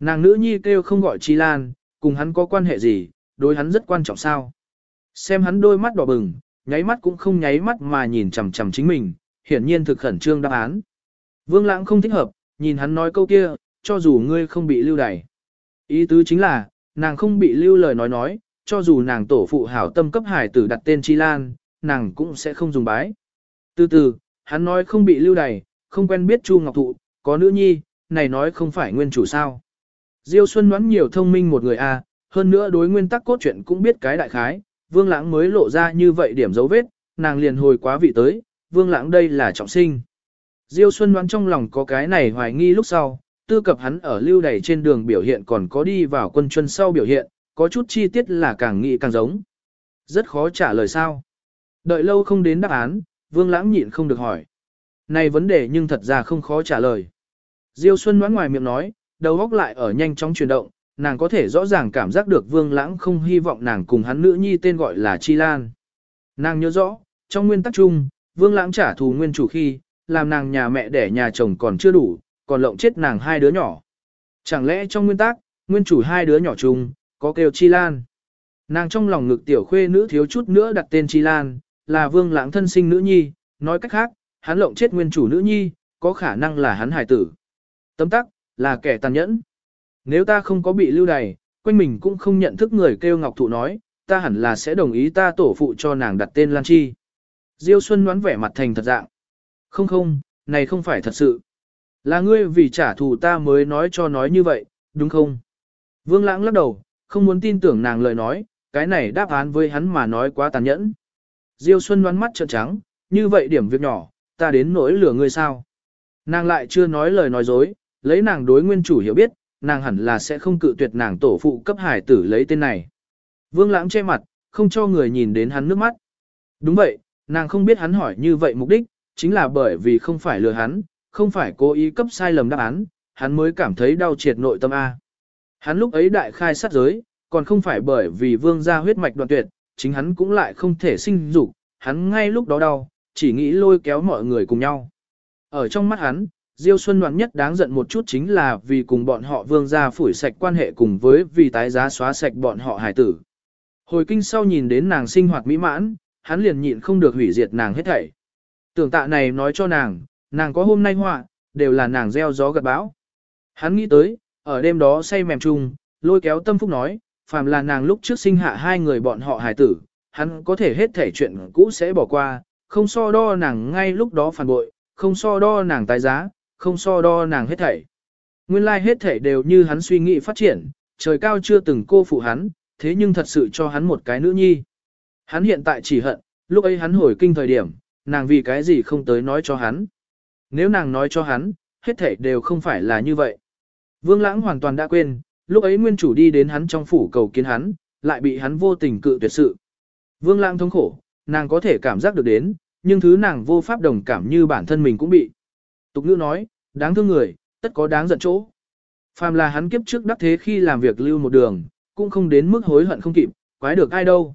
Nàng nữ nhi kêu không gọi Chi Lan, cùng hắn có quan hệ gì, đối hắn rất quan trọng sao. Xem hắn đôi mắt đỏ bừng, nháy mắt cũng không nháy mắt mà nhìn chằm chằm chính mình, hiển nhiên thực khẩn trương đáp án. Vương Lãng không thích hợp, nhìn hắn nói câu kia, cho dù ngươi không bị lưu đày. Ý tứ chính là, nàng không bị lưu lời nói nói, cho dù nàng tổ phụ hảo tâm cấp hải tử đặt tên Chi Lan, nàng cũng sẽ không dùng bái. Từ từ, hắn nói không bị lưu đày, không quen biết Chu Ngọc Thụ, có nữ nhi, này nói không phải nguyên chủ sao. Diêu Xuân đoán nhiều thông minh một người a, hơn nữa đối nguyên tắc cốt truyện cũng biết cái đại khái, Vương Lãng mới lộ ra như vậy điểm dấu vết, nàng liền hồi quá vị tới, Vương Lãng đây là trọng sinh. Diêu Xuân đoán trong lòng có cái này hoài nghi lúc sau, tư cập hắn ở lưu đầy trên đường biểu hiện còn có đi vào quân chuân sau biểu hiện, có chút chi tiết là càng nghĩ càng giống. Rất khó trả lời sao. Đợi lâu không đến đáp án, Vương Lãng nhịn không được hỏi. Này vấn đề nhưng thật ra không khó trả lời. Diêu Xuân đoán ngoài miệng nói, đầu óc lại ở nhanh chóng chuyển động, nàng có thể rõ ràng cảm giác được Vương Lãng không hy vọng nàng cùng hắn nữ nhi tên gọi là Chi Lan. Nàng nhớ rõ, trong nguyên tắc chung, Vương Lãng trả thù nguyên chủ khi, làm nàng nhà mẹ đẻ nhà chồng còn chưa đủ, còn lộng chết nàng hai đứa nhỏ. Chẳng lẽ trong nguyên tắc, nguyên chủ hai đứa nhỏ chung, có kêu Chi Lan. Nàng trong lòng ngực tiểu khuê nữ thiếu chút nữa đặt tên Chi Lan, là Vương Lãng thân sinh nữ nhi, nói cách khác, hắn lộng chết nguyên chủ nữ nhi, có khả năng là hắn hải tử. Tấm tắc, là kẻ tàn nhẫn. Nếu ta không có bị lưu đày, quanh mình cũng không nhận thức người kêu Ngọc Thụ nói, ta hẳn là sẽ đồng ý ta tổ phụ cho nàng đặt tên Lan Chi. Diêu Xuân đoán vẻ mặt thành thật dạng. Không không, này không phải thật sự. Là ngươi vì trả thù ta mới nói cho nói như vậy, đúng không? Vương Lãng lắc đầu, không muốn tin tưởng nàng lời nói, cái này đáp án với hắn mà nói quá tàn nhẫn. Diêu Xuân đoán mắt trợn trắng, như vậy điểm việc nhỏ, ta đến nỗi lửa ngươi sao? Nàng lại chưa nói lời nói dối, lấy nàng đối nguyên chủ hiểu biết, nàng hẳn là sẽ không cự tuyệt nàng tổ phụ cấp hải tử lấy tên này. Vương lãng che mặt, không cho người nhìn đến hắn nước mắt. Đúng vậy, nàng không biết hắn hỏi như vậy mục đích, chính là bởi vì không phải lừa hắn, không phải cố ý cấp sai lầm đáp án, hắn mới cảm thấy đau triệt nội tâm A. Hắn lúc ấy đại khai sát giới, còn không phải bởi vì vương gia huyết mạch đoạn tuyệt, chính hắn cũng lại không thể sinh dục, hắn ngay lúc đó đau, chỉ nghĩ lôi kéo mọi người cùng nhau. Ở trong mắt hắn, Diêu Xuân Đoàn nhất đáng giận một chút chính là vì cùng bọn họ vương gia phủi sạch quan hệ cùng với vì tái giá xóa sạch bọn họ hải tử. Hồi kinh sau nhìn đến nàng sinh hoạt mỹ mãn, hắn liền nhịn không được hủy diệt nàng hết thảy. Tưởng tạ này nói cho nàng, nàng có hôm nay họa, đều là nàng gieo gió gặt bão. Hắn nghĩ tới, ở đêm đó say mềm chung, lôi kéo tâm phúc nói, phàm là nàng lúc trước sinh hạ hai người bọn họ hài tử, hắn có thể hết thảy chuyện cũ sẽ bỏ qua, không so đo nàng ngay lúc đó phản bội, không so đo nàng tái giá, không so đo nàng hết thảy. Nguyên lai like hết thảy đều như hắn suy nghĩ phát triển, trời cao chưa từng cô phụ hắn, thế nhưng thật sự cho hắn một cái nữ nhi. Hắn hiện tại chỉ hận, lúc ấy hắn hồi kinh thời điểm, nàng vì cái gì không tới nói cho hắn. Nếu nàng nói cho hắn, hết thảy đều không phải là như vậy. Vương Lãng hoàn toàn đã quên, lúc ấy nguyên chủ đi đến hắn trong phủ cầu kiến hắn, lại bị hắn vô tình cự tuyệt sự. Vương Lãng thống khổ, nàng có thể cảm giác được đến, nhưng thứ nàng vô pháp đồng cảm như bản thân mình cũng bị. Tục ngữ nói, đáng thương người, tất có đáng giận chỗ. Phàm là hắn kiếp trước đắc thế khi làm việc lưu một đường, cũng không đến mức hối hận không kịp, quái được ai đâu.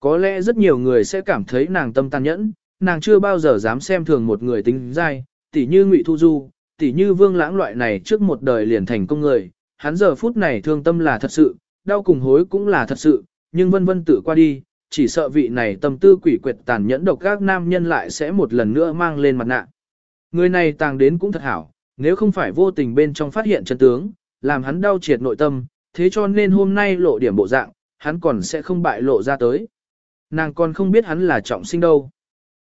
Có lẽ rất nhiều người sẽ cảm thấy nàng tâm tàn nhẫn, nàng chưa bao giờ dám xem thường một người tính dai, tỉ như Ngụy Thu Du, tỉ như Vương Lãng loại này trước một đời liền thành công người, hắn giờ phút này thương tâm là thật sự, đau cùng hối cũng là thật sự, nhưng vân vân tự qua đi, chỉ sợ vị này tâm tư quỷ quyệt tàn nhẫn độc các nam nhân lại sẽ một lần nữa mang lên mặt nạ. Người này tàng đến cũng thật hảo, nếu không phải vô tình bên trong phát hiện chân tướng, làm hắn đau triệt nội tâm, thế cho nên hôm nay lộ điểm bộ dạng, hắn còn sẽ không bại lộ ra tới. Nàng còn không biết hắn là trọng sinh đâu.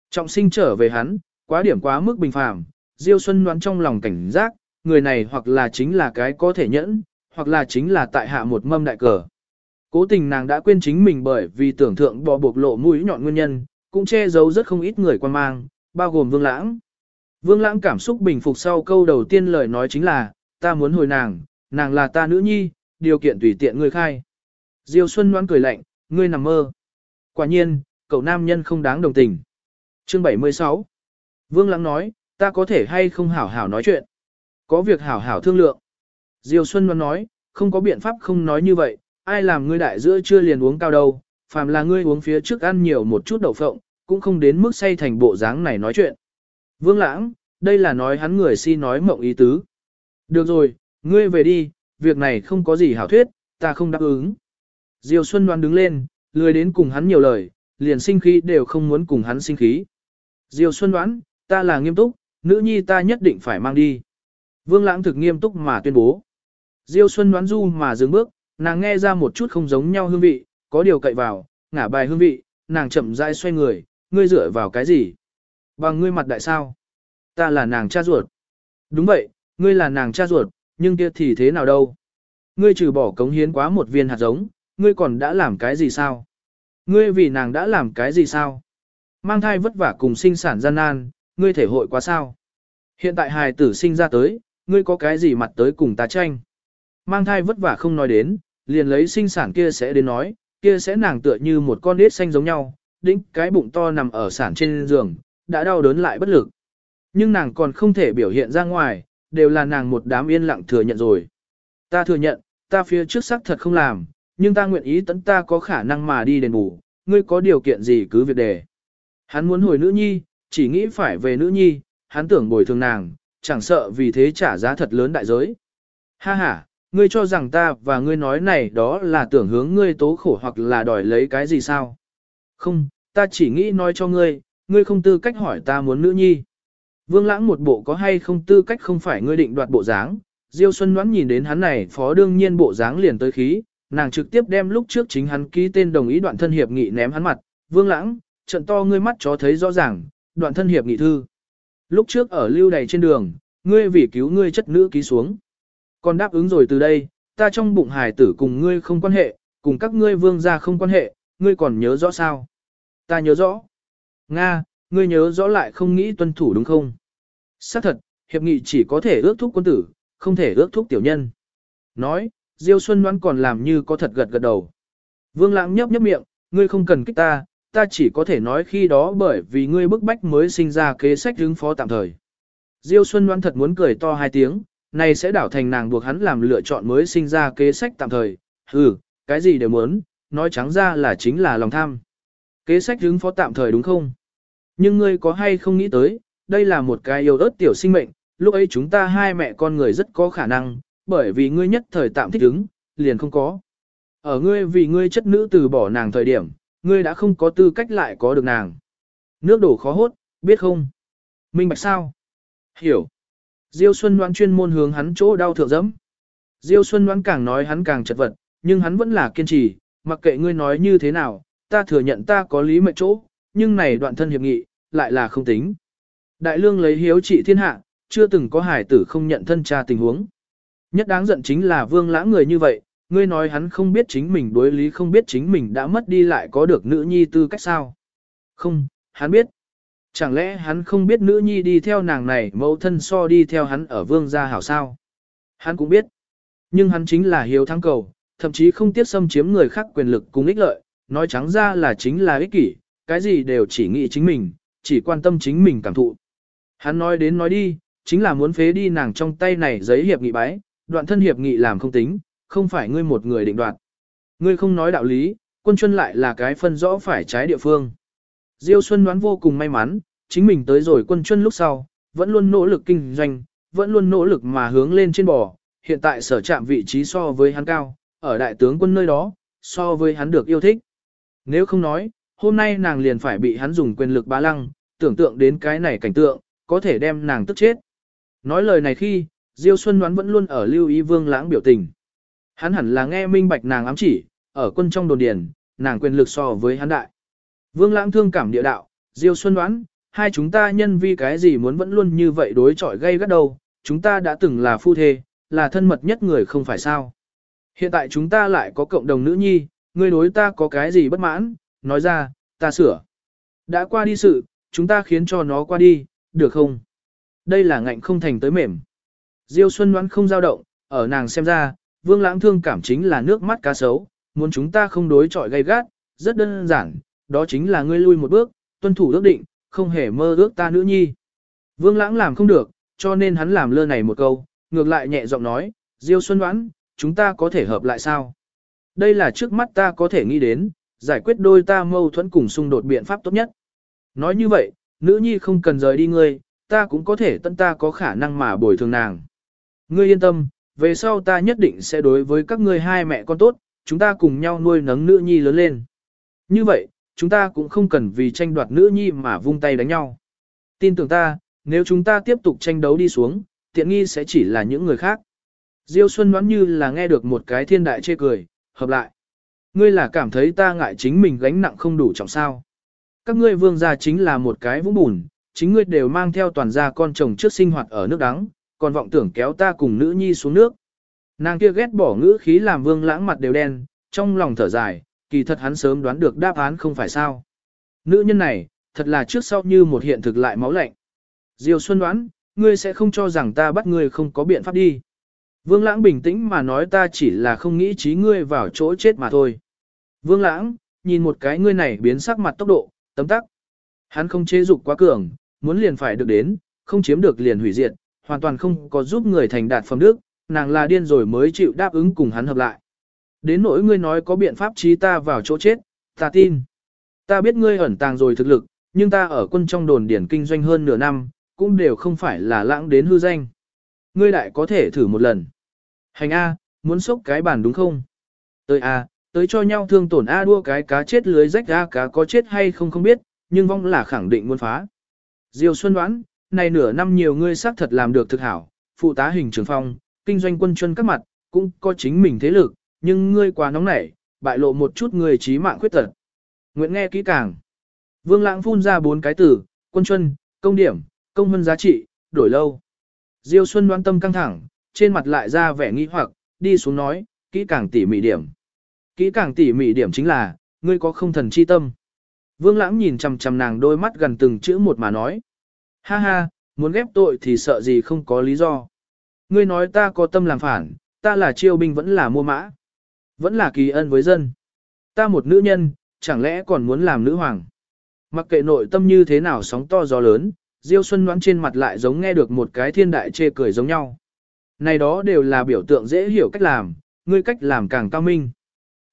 Trọng sinh trở về hắn, quá điểm quá mức bình phàm, Diêu Xuân đoán trong lòng cảnh giác, người này hoặc là chính là cái có thể nhẫn, hoặc là chính là tại hạ một mâm đại cờ. Cố tình nàng đã quên chính mình bởi vì tưởng thượng bò buộc lộ mũi nhọn nguyên nhân, cũng che giấu rất không ít người quan mang, bao gồm Vương Lãng. Vương Lãng cảm xúc bình phục sau câu đầu tiên lời nói chính là, ta muốn hồi nàng, nàng là ta nữ nhi, điều kiện tùy tiện ngươi khai. Diêu Xuân Ngoan cười lạnh, ngươi nằm mơ. Quả nhiên, cậu nam nhân không đáng đồng tình. Chương 76 Vương Lãng nói, ta có thể hay không hảo hảo nói chuyện. Có việc hảo hảo thương lượng. Diêu Xuân Ngoan nói, không có biện pháp không nói như vậy, ai làm ngươi đại giữa chưa liền uống cao đâu, phàm là ngươi uống phía trước ăn nhiều một chút đậu phộng, cũng không đến mức say thành bộ dáng này nói chuyện. Vương Lãng, đây là nói hắn người si nói mộng ý tứ. Được rồi, ngươi về đi, việc này không có gì hảo thuyết, ta không đáp ứng. Diêu Xuân đoán đứng lên, lười đến cùng hắn nhiều lời, liền sinh khí đều không muốn cùng hắn sinh khí. Diêu Xuân đoán, ta là nghiêm túc, nữ nhi ta nhất định phải mang đi. Vương Lãng thực nghiêm túc mà tuyên bố. Diêu Xuân đoán du mà dừng bước, nàng nghe ra một chút không giống nhau hương vị, có điều cậy vào, ngả bài hương vị, nàng chậm rãi xoay người, ngươi dựa vào cái gì? Bằng ngươi mặt đại sao? Ta là nàng cha ruột. Đúng vậy, ngươi là nàng cha ruột, nhưng kia thì thế nào đâu? Ngươi trừ bỏ cống hiến quá một viên hạt giống, ngươi còn đã làm cái gì sao? Ngươi vì nàng đã làm cái gì sao? Mang thai vất vả cùng sinh sản gian nan, ngươi thể hội quá sao? Hiện tại hài tử sinh ra tới, ngươi có cái gì mặt tới cùng ta tranh? Mang thai vất vả không nói đến, liền lấy sinh sản kia sẽ đến nói, kia sẽ nàng tựa như một con đít xanh giống nhau, đĩnh cái bụng to nằm ở sản trên giường, đã đau đớn lại bất lực. Nhưng nàng còn không thể biểu hiện ra ngoài, đều là nàng một đám yên lặng thừa nhận rồi. Ta thừa nhận, ta phía trước xác thật không làm, nhưng ta nguyện ý tấn ta có khả năng mà đi đền bù, ngươi có điều kiện gì cứ việc đề. Hắn muốn hồi nữ nhi, chỉ nghĩ phải về nữ nhi, hắn tưởng bồi thường nàng, chẳng sợ vì thế trả giá thật lớn đại giới. Ha ha, ngươi cho rằng ta và ngươi nói này đó là tưởng hướng ngươi tố khổ hoặc là đòi lấy cái gì sao? Không, ta chỉ nghĩ nói cho ngươi, ngươi không tư cách hỏi ta muốn nữ nhi. Vương lãng một bộ có hay không tư cách không phải ngươi định đoạt bộ dáng, Diêu Xuân Ngoãn nhìn đến hắn này phó đương nhiên bộ dáng liền tới khí, nàng trực tiếp đem lúc trước chính hắn ký tên đồng ý đoạn thân hiệp nghị ném hắn mặt, Vương lãng, trận to ngươi mắt chó thấy rõ ràng, đoạn thân hiệp nghị thư. Lúc trước ở lưu đầy trên đường, ngươi vì cứu ngươi chất nữ ký xuống. Còn đáp ứng rồi từ đây, ta trong bụng hài tử cùng ngươi không quan hệ, cùng các ngươi vương gia không quan hệ, ngươi còn nhớ rõ sao? Ta nhớ rõ. Nga, ngươi nhớ rõ lại không nghĩ tuân thủ đúng không? Xác thật, hiệp nghị chỉ có thể ước thúc quân tử, không thể ước thúc tiểu nhân. Nói, Diêu Xuân Ngoan còn làm như có thật gật gật đầu. Vương Lãng nhấp nhấp miệng, ngươi không cần kích ta, ta chỉ có thể nói khi đó bởi vì ngươi bức bách mới sinh ra kế sách ứng phó tạm thời. Diêu Xuân Ngoan thật muốn cười to hai tiếng, này sẽ đảo thành nàng buộc hắn làm lựa chọn mới sinh ra kế sách tạm thời. Ừ, cái gì đều muốn, nói trắng ra là chính là lòng tham. Kế sách hướng phó tạm thời đúng không? Nhưng ngươi có hay không nghĩ tới, đây là một cái yêu ớt tiểu sinh mệnh, lúc ấy chúng ta hai mẹ con người rất có khả năng, bởi vì ngươi nhất thời tạm thích ứng, liền không có. Ở ngươi vì ngươi chất nữ từ bỏ nàng thời điểm, ngươi đã không có tư cách lại có được nàng. Nước đổ khó hốt, biết không? Minh bạch sao? Hiểu. Diêu Xuân Đoán chuyên môn hướng hắn chỗ đau thượng dẫm. Diêu Xuân Đoán càng nói hắn càng chật vật, nhưng hắn vẫn là kiên trì, mặc kệ ngươi nói như thế nào, ta thừa nhận ta có lý mệnh chỗ, nhưng này đoạn thân hiệp nghị, lại là không tính. Đại lương lấy hiếu trị thiên hạ, chưa từng có hải tử không nhận thân cha tình huống. Nhất đáng giận chính là vương lãng người như vậy, ngươi nói hắn không biết chính mình đối lý không biết chính mình đã mất đi lại có được nữ nhi tư cách sao. Không, hắn biết. Chẳng lẽ hắn không biết nữ nhi đi theo nàng này mẫu thân so đi theo hắn ở vương gia hảo sao? Hắn cũng biết. Nhưng hắn chính là hiếu thắng cầu, thậm chí không tiếc xâm chiếm người khác quyền lực cùng ích lợi, nói trắng ra là chính là ích kỷ, cái gì đều chỉ nghĩ chính mình, chỉ quan tâm chính mình cảm thụ. Hắn nói đến nói đi, chính là muốn phế đi nàng trong tay này giấy hiệp nghị bái, đoạn thân hiệp nghị làm không tính, không phải ngươi một người định đoạt. Ngươi không nói đạo lý, quân chuân lại là cái phân rõ phải trái địa phương. Diêu Xuân đoán vô cùng may mắn, chính mình tới rồi quân chuân lúc sau, vẫn luôn nỗ lực kinh doanh, vẫn luôn nỗ lực mà hướng lên trên bò, hiện tại sở chạm vị trí so với hắn cao, ở đại tướng quân nơi đó, so với hắn được yêu thích. Nếu không nói, hôm nay nàng liền phải bị hắn dùng quyền lực bá lăng, tưởng tượng đến cái này cảnh tượng, có thể đem nàng tức chết. Nói lời này khi, Diêu Xuân đoán vẫn luôn ở lưu ý vương lãng biểu tình. Hắn hẳn là nghe minh bạch nàng ám chỉ, ở quân trong đồn điền, nàng quyền lực so với hắn đại. Vương lãng thương cảm địa đạo, Diêu Xuân đoán, hai chúng ta nhân vi cái gì muốn vẫn luôn như vậy đối chọi gây gắt đâu, chúng ta đã từng là phu thê, là thân mật nhất người không phải sao. Hiện tại chúng ta lại có cộng đồng nữ nhi, ngươi đối ta có cái gì bất mãn, nói ra, ta sửa. Đã qua đi sự, chúng ta khiến cho nó qua đi, được không? Đây là ngạnh không thành tới mềm. Diêu Xuân đoán không dao động, ở nàng xem ra, vương lãng thương cảm chính là nước mắt cá sấu, muốn chúng ta không đối chọi gay gắt, rất đơn giản, đó chính là ngươi lui một bước, tuân thủ ước định, không hề mơ ước ta nữ nhi. Vương lãng làm không được, cho nên hắn làm lơ này một câu, ngược lại nhẹ giọng nói, Diêu Xuân đoán, chúng ta có thể hợp lại sao? Đây là trước mắt ta có thể nghĩ đến, giải quyết đôi ta mâu thuẫn cùng xung đột biện pháp tốt nhất. Nói như vậy, nữ nhi không cần rời đi ngươi, ta cũng có thể tận ta có khả năng mà bồi thường nàng. Ngươi yên tâm, về sau ta nhất định sẽ đối với các ngươi hai mẹ con tốt, chúng ta cùng nhau nuôi nấng nữ nhi lớn lên. Như vậy, chúng ta cũng không cần vì tranh đoạt nữ nhi mà vung tay đánh nhau. Tin tưởng ta, nếu chúng ta tiếp tục tranh đấu đi xuống, tiện nghi sẽ chỉ là những người khác. Diêu Xuân đoán như là nghe được một cái thiên đại chê cười, hợp lại. Ngươi là cảm thấy ta ngại chính mình gánh nặng không đủ trọng sao. Các ngươi vương gia chính là một cái vũng bùn, chính ngươi đều mang theo toàn gia con chồng trước sinh hoạt ở nước đắng, còn vọng tưởng kéo ta cùng nữ nhi xuống nước. Nàng kia ghét bỏ ngữ khí làm vương lãng mặt đều đen, trong lòng thở dài, kỳ thật hắn sớm đoán được đáp án không phải sao. Nữ nhân này, thật là trước sau như một hiện thực lại máu lạnh. Diêu Xuân đoán, ngươi sẽ không cho rằng ta bắt ngươi không có biện pháp đi. Vương Lãng bình tĩnh mà nói ta chỉ là không nghĩ trí ngươi vào chỗ chết mà thôi. Vương Lãng, nhìn một cái ngươi này biến sắc mặt tốc độ, tấm tắc. Hắn không chế dục quá cường, muốn liền phải được đến, không chiếm được liền hủy diệt, hoàn toàn không có giúp người thành đạt phẩm đức, nàng là điên rồi mới chịu đáp ứng cùng hắn hợp lại. Đến nỗi ngươi nói có biện pháp trí ta vào chỗ chết, ta tin. Ta biết ngươi ẩn tàng rồi thực lực, nhưng ta ở quân trong đồn điển kinh doanh hơn nửa năm, cũng đều không phải là lãng đến hư danh. Ngươi đại có thể thử một lần. Hành A, muốn sốc cái bàn đúng không? Tới A, tới cho nhau thương tổn A đua cái cá chết lưới rách A cá có chết hay không không biết, nhưng vong là khẳng định muốn phá. Diêu Xuân đoán, này nửa năm nhiều ngươi xác thật làm được thực hảo, phụ tá hình trường phong, kinh doanh quân chân các mặt, cũng có chính mình thế lực, nhưng ngươi quá nóng nảy, bại lộ một chút người trí mạng khuyết tật. Nguyện nghe kỹ càng. Vương Lãng phun ra bốn cái từ, quân chân, công điểm, công hơn giá trị, đổi lâu. Diêu Xuân đoán tâm căng thẳng, trên mặt lại ra vẻ nghi hoặc, đi xuống nói, kỹ càng tỉ mỉ điểm. Kỹ càng tỉ mỉ điểm chính là, ngươi có không thần chi tâm. Vương Lãng nhìn chằm chằm nàng đôi mắt gần từng chữ một mà nói. Ha ha, muốn ghép tội thì sợ gì không có lý do. Ngươi nói ta có tâm làm phản, ta là chiêu binh vẫn là mua mã. Vẫn là kỳ ân với dân. Ta một nữ nhân, chẳng lẽ còn muốn làm nữ hoàng. Mặc kệ nội tâm như thế nào sóng to gió lớn, Diêu Xuân đoán trên mặt lại giống nghe được một cái thiên đại chê cười giống nhau. Này đó đều là biểu tượng dễ hiểu cách làm, ngươi cách làm càng cao minh.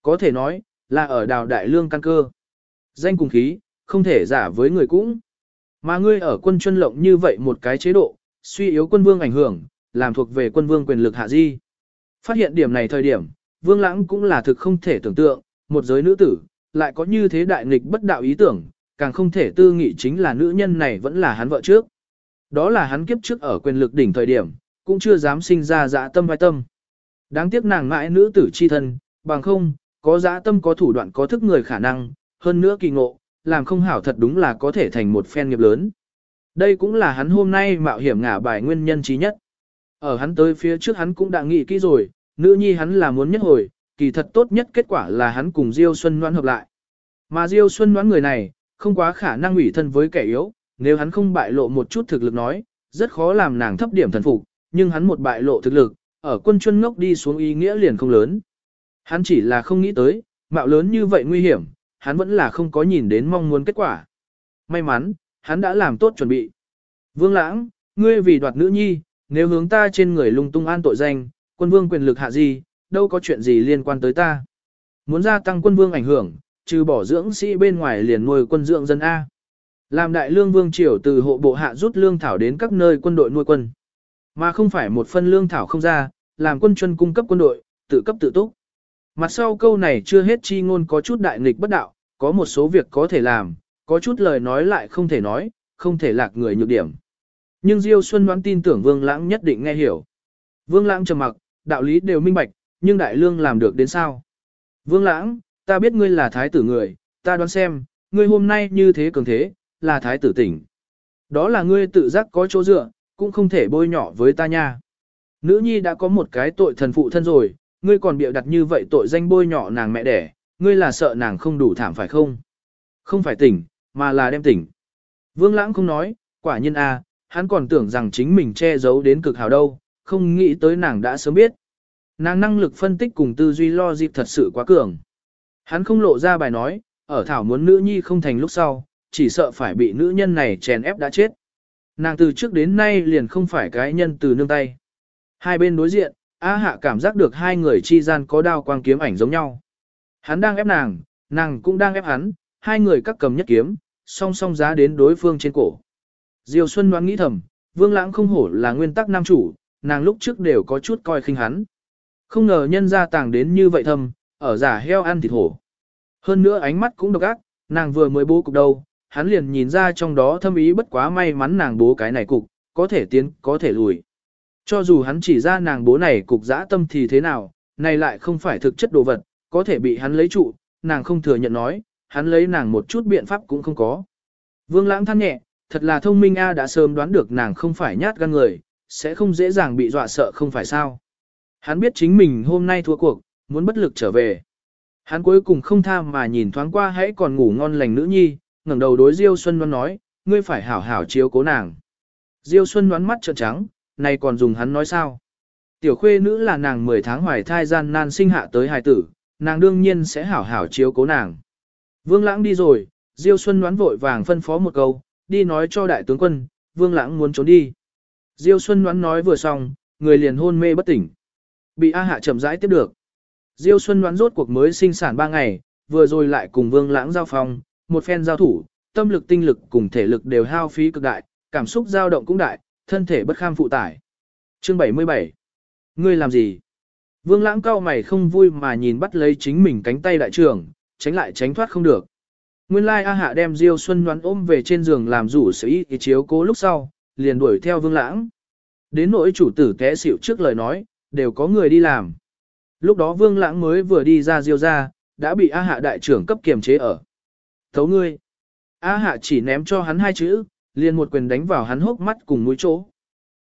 Có thể nói, là ở đào đại lương căn cơ. Danh cùng khí, không thể giả với người cũng. Mà ngươi ở quân chuân lộng như vậy một cái chế độ, suy yếu quân vương ảnh hưởng, làm thuộc về quân vương quyền lực hạ di. Phát hiện điểm này thời điểm, vương lãng cũng là thực không thể tưởng tượng, một giới nữ tử, lại có như thế đại nghịch bất đạo ý tưởng, càng không thể tư nghị chính là nữ nhân này vẫn là hắn vợ trước. Đó là hắn kiếp trước ở quyền lực đỉnh thời điểm, cũng chưa dám sinh ra dã tâm vai tâm. Đáng tiếc nàng ngại nữ tử chi thân, bằng không, có dã tâm có thủ đoạn có thức người khả năng, hơn nữa kỳ ngộ, làm không hảo thật đúng là có thể thành một phen nghiệp lớn. Đây cũng là hắn hôm nay mạo hiểm ngả bài nguyên nhân trí nhất. Ở hắn tới phía trước hắn cũng đã nghĩ kỹ rồi, nữ nhi hắn là muốn nhất hồi, kỳ thật tốt nhất kết quả là hắn cùng Diêu Xuân Ngoãn hợp lại. Mà Diêu Xuân Ngoãn người này, không quá khả năng ủy thân với kẻ yếu, nếu hắn không bại lộ một chút thực lực nói, rất khó làm nàng thấp điểm thần phục, nhưng hắn một bại lộ thực lực, ở quân chuân ngốc đi xuống ý nghĩa liền không lớn. Hắn chỉ là không nghĩ tới, mạo lớn như vậy nguy hiểm, hắn vẫn là không có nhìn đến mong muốn kết quả. May mắn, hắn đã làm tốt chuẩn bị. Vương Lãng, ngươi vì đoạt nữ nhi, nếu hướng ta trên người lung tung an tội danh, quân vương quyền lực hạ gì, đâu có chuyện gì liên quan tới ta. Muốn gia tăng quân vương ảnh hưởng, trừ bỏ dưỡng sĩ bên ngoài liền nuôi quân dưỡng dân A. Làm đại lương vương triều từ hộ bộ hạ rút lương thảo đến các nơi quân đội nuôi quân. Mà không phải một phân lương thảo không ra, làm quân chuân cung cấp quân đội, tự cấp tự túc. Mặt sau câu này chưa hết chi ngôn có chút đại nghịch bất đạo, có một số việc có thể làm, có chút lời nói lại không thể nói, không thể lạc người nhược điểm. Nhưng Diêu Xuân đoán tin tưởng Vương Lãng nhất định nghe hiểu. Vương Lãng trầm mặc, đạo lý đều minh bạch, nhưng Đại Lương làm được đến sao? Vương Lãng, ta biết ngươi là thái tử người, ta đoán xem, ngươi hôm nay như thế cường thế, là thái tử tỉnh. Đó là ngươi tự giác có chỗ dựa, cũng không thể bôi nhỏ với ta nha. Nữ nhi đã có một cái tội thần phụ thân rồi, ngươi còn bịa đặt như vậy tội danh bôi nhỏ nàng mẹ đẻ, ngươi là sợ nàng không đủ thảm phải không? Không phải tỉnh, mà là đem tỉnh. Vương Lãng không nói, quả nhiên a, hắn còn tưởng rằng chính mình che giấu đến cực hào đâu, không nghĩ tới nàng đã sớm biết. Nàng năng lực phân tích cùng tư duy lo dịp thật sự quá cường. Hắn không lộ ra bài nói, ở thảo muốn nữ nhi không thành lúc sau, chỉ sợ phải bị nữ nhân này chèn ép đã chết. Nàng từ trước đến nay liền không phải cái nhân từ nương tay. Hai bên đối diện, A Hạ cảm giác được hai người chi gian có đao quang kiếm ảnh giống nhau. Hắn đang ép nàng, nàng cũng đang ép hắn, hai người các cầm nhất kiếm, song song giá đến đối phương trên cổ. Diêu Xuân đoán nghĩ thầm, Vương Lãng không hổ là nguyên tắc nam chủ, nàng lúc trước đều có chút coi khinh hắn. Không ngờ nhân ra tàng đến như vậy thầm, ở giả heo ăn thịt hổ. Hơn nữa ánh mắt cũng độc ác, nàng vừa mới bố cục đầu hắn liền nhìn ra trong đó thâm ý bất quá may mắn nàng bố cái này cục, có thể tiến, có thể lùi. Cho dù hắn chỉ ra nàng bố này cục dã tâm thì thế nào, này lại không phải thực chất đồ vật, có thể bị hắn lấy trụ, nàng không thừa nhận nói, hắn lấy nàng một chút biện pháp cũng không có. Vương lãng than nhẹ, thật là thông minh A đã sớm đoán được nàng không phải nhát gan người, sẽ không dễ dàng bị dọa sợ không phải sao. Hắn biết chính mình hôm nay thua cuộc, muốn bất lực trở về. Hắn cuối cùng không tham mà nhìn thoáng qua hãy còn ngủ ngon lành nữ nhi, ngẩng đầu đối Diêu Xuân đoán nói, ngươi phải hảo hảo chiếu cố nàng. Diêu Xuân đoán mắt trợn trắng, này còn dùng hắn nói sao? Tiểu khuê nữ là nàng 10 tháng hoài thai gian nan sinh hạ tới hài tử, nàng đương nhiên sẽ hảo hảo chiếu cố nàng. Vương Lãng đi rồi, Diêu Xuân đoán vội vàng phân phó một câu, đi nói cho đại tướng quân, Vương Lãng muốn trốn đi. Diêu Xuân đoán nói vừa xong, người liền hôn mê bất tỉnh. Bị A Hạ chậm rãi tiếp được. Diêu Xuân đoán rốt cuộc mới sinh sản 3 ngày, vừa rồi lại cùng Vương Lãng giao phòng một phen giao thủ, tâm lực tinh lực cùng thể lực đều hao phí cực đại, cảm xúc dao động cũng đại, thân thể bất kham phụ tải. Chương 77 Ngươi làm gì? Vương Lãng cao mày không vui mà nhìn bắt lấy chính mình cánh tay đại trưởng, tránh lại tránh thoát không được. Nguyên lai A Hạ đem Diêu Xuân đoán ôm về trên giường làm rủ sự ý chiếu cố lúc sau, liền đuổi theo Vương Lãng. Đến nỗi chủ tử té xỉu trước lời nói, đều có người đi làm. Lúc đó Vương Lãng mới vừa đi ra Diêu ra, đã bị A Hạ đại trưởng cấp kiềm chế ở. Thấu ngươi. A Hạ chỉ ném cho hắn hai chữ, liền một quyền đánh vào hắn hốc mắt cùng mũi chỗ.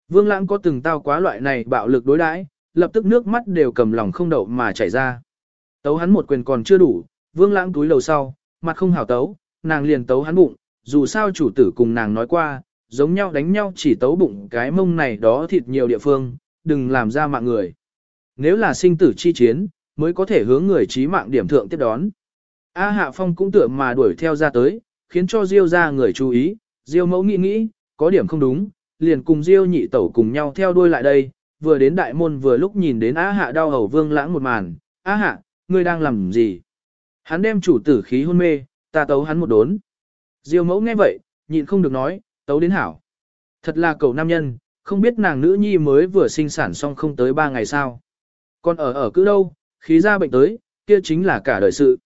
Vương Lãng có từng tao quá loại này bạo lực đối đãi, lập tức nước mắt đều cầm lòng không đậu mà chảy ra. Tấu hắn một quyền còn chưa đủ, Vương Lãng túi lầu sau, mặt không hảo tấu, nàng liền tấu hắn bụng, dù sao chủ tử cùng nàng nói qua, giống nhau đánh nhau chỉ tấu bụng cái mông này đó thịt nhiều địa phương, đừng làm ra mạng người. Nếu là sinh tử chi chiến, mới có thể hướng người trí mạng điểm thượng tiếp đón. A Hạ Phong cũng tưởng mà đuổi theo ra tới, khiến cho Diêu ra người chú ý, Diêu mẫu nghĩ nghĩ, có điểm không đúng, liền cùng Diêu nhị tẩu cùng nhau theo đuôi lại đây, vừa đến đại môn vừa lúc nhìn đến A Hạ đau hầu vương lãng một màn, A Hạ, ngươi đang làm gì? Hắn đem chủ tử khí hôn mê, ta tấu hắn một đốn. Diêu mẫu nghe vậy, nhịn không được nói, tấu đến hảo. Thật là cầu nam nhân, không biết nàng nữ nhi mới vừa sinh sản xong không tới ba ngày sao. Còn ở ở cứ đâu, khí ra bệnh tới, kia chính là cả đời sự.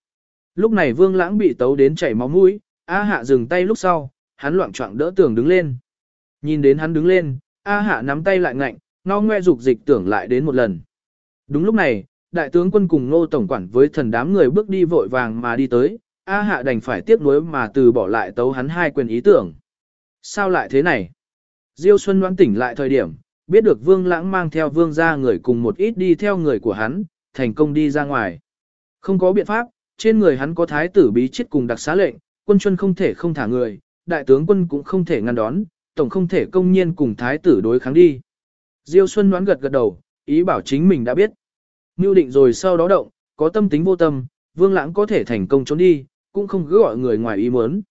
Lúc này vương lãng bị tấu đến chảy máu mũi, A hạ dừng tay lúc sau, hắn loạn choạng đỡ tưởng đứng lên. Nhìn đến hắn đứng lên, A hạ nắm tay lại ngạnh, ngao ngoe dục dịch tưởng lại đến một lần. Đúng lúc này, đại tướng quân cùng ngô tổng quản với thần đám người bước đi vội vàng mà đi tới, A hạ đành phải tiếc nuối mà từ bỏ lại tấu hắn hai quyền ý tưởng. Sao lại thế này? Diêu Xuân đoán tỉnh lại thời điểm, biết được vương lãng mang theo vương ra người cùng một ít đi theo người của hắn, thành công đi ra ngoài. Không có biện pháp, trên người hắn có thái tử bí chết cùng đặc xá lệnh, quân chuân không thể không thả người, đại tướng quân cũng không thể ngăn đón, tổng không thể công nhiên cùng thái tử đối kháng đi. Diêu Xuân đoán gật gật đầu, ý bảo chính mình đã biết. Mưu định rồi sau đó động, có tâm tính vô tâm, vương lãng có thể thành công trốn đi, cũng không cứ gọi người ngoài ý muốn.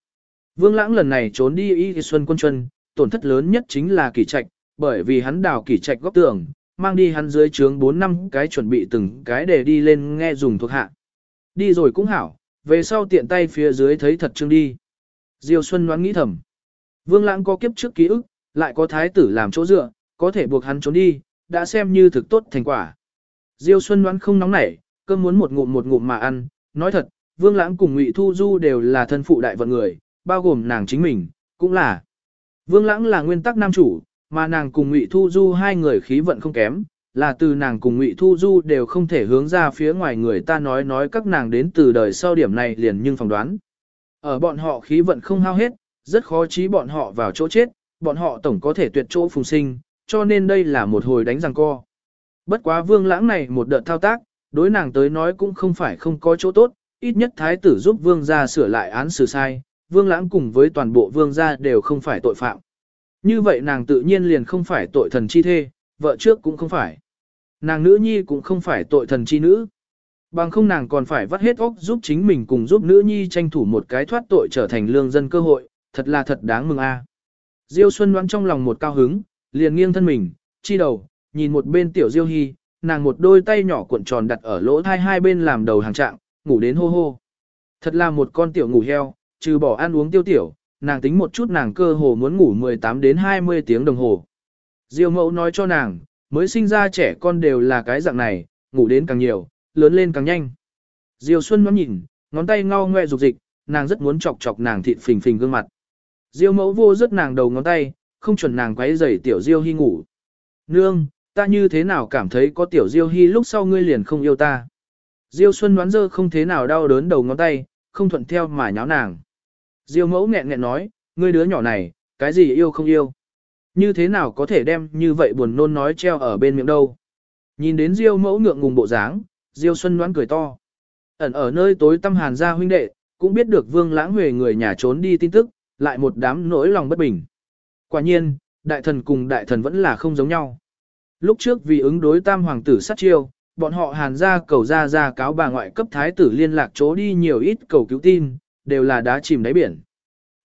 Vương lãng lần này trốn đi y xuân quân chuân, tổn thất lớn nhất chính là kỷ trạch, bởi vì hắn đào kỷ trạch góc tường, mang đi hắn dưới trướng 4 năm cái chuẩn bị từng cái để đi lên nghe dùng thuộc hạ. Đi rồi cũng hảo, về sau tiện tay phía dưới thấy thật trương đi. Diêu Xuân đoán nghĩ thầm. Vương lãng có kiếp trước ký ức, lại có thái tử làm chỗ dựa, có thể buộc hắn trốn đi, đã xem như thực tốt thành quả. Diêu Xuân đoán không nóng nảy, cơm muốn một ngụm một ngụm mà ăn, nói thật, Vương Lãng cùng Ngụy Thu Du đều là thân phụ đại vận người, bao gồm nàng chính mình, cũng là. Vương Lãng là nguyên tắc nam chủ, mà nàng cùng Ngụy Thu Du hai người khí vận không kém, là từ nàng cùng Ngụy Thu Du đều không thể hướng ra phía ngoài người ta nói nói các nàng đến từ đời sau điểm này liền nhưng phỏng đoán. Ở bọn họ khí vận không hao hết, rất khó trí bọn họ vào chỗ chết, bọn họ tổng có thể tuyệt chỗ phùng sinh, cho nên đây là một hồi đánh răng co. Bất quá vương lãng này một đợt thao tác, đối nàng tới nói cũng không phải không có chỗ tốt, ít nhất thái tử giúp vương gia sửa lại án xử sai, vương lãng cùng với toàn bộ vương gia đều không phải tội phạm. Như vậy nàng tự nhiên liền không phải tội thần chi thê, vợ trước cũng không phải. Nàng nữ nhi cũng không phải tội thần chi nữ. Bằng không nàng còn phải vắt hết óc giúp chính mình cùng giúp nữ nhi tranh thủ một cái thoát tội trở thành lương dân cơ hội, thật là thật đáng mừng a. À. Diêu Xuân đoán trong lòng một cao hứng, liền nghiêng thân mình, chi đầu, nhìn một bên tiểu Diêu Hy, nàng một đôi tay nhỏ cuộn tròn đặt ở lỗ thai hai bên làm đầu hàng trạng, ngủ đến hô hô. Thật là một con tiểu ngủ heo, trừ bỏ ăn uống tiêu tiểu, nàng tính một chút nàng cơ hồ muốn ngủ 18 đến 20 tiếng đồng hồ. Diêu mẫu nói cho nàng, mới sinh ra trẻ con đều là cái dạng này, ngủ đến càng nhiều, lớn lên càng nhanh. Diêu Xuân nó nhìn, ngón tay ngao ngoe dục dịch, nàng rất muốn chọc chọc nàng thịt phình phình gương mặt. Diêu mẫu vô rất nàng đầu ngón tay, không chuẩn nàng quấy rầy tiểu Diêu Hi ngủ. Nương, ta như thế nào cảm thấy có tiểu Diêu Hi lúc sau ngươi liền không yêu ta. Diêu Xuân đoán dơ không thế nào đau đớn đầu ngón tay, không thuận theo mà nháo nàng. Diêu mẫu nghẹn nghẹn nói, ngươi đứa nhỏ này, cái gì yêu không yêu. Như thế nào có thể đem như vậy buồn nôn nói treo ở bên miệng đâu. Nhìn đến Diêu mẫu ngượng ngùng bộ dáng, Diêu Xuân đoán cười to. Ẩn ở nơi tối tâm hàn gia huynh đệ, cũng biết được Vương Lãng Huệ người nhà trốn đi tin tức, lại một đám nỗi lòng bất bình. Quả nhiên, đại thần cùng đại thần vẫn là không giống nhau. Lúc trước vì ứng đối tam hoàng tử sát chiêu, bọn họ hàn ra cầu ra ra cáo bà ngoại cấp thái tử liên lạc chỗ đi nhiều ít cầu cứu tin, đều là đá chìm đáy biển.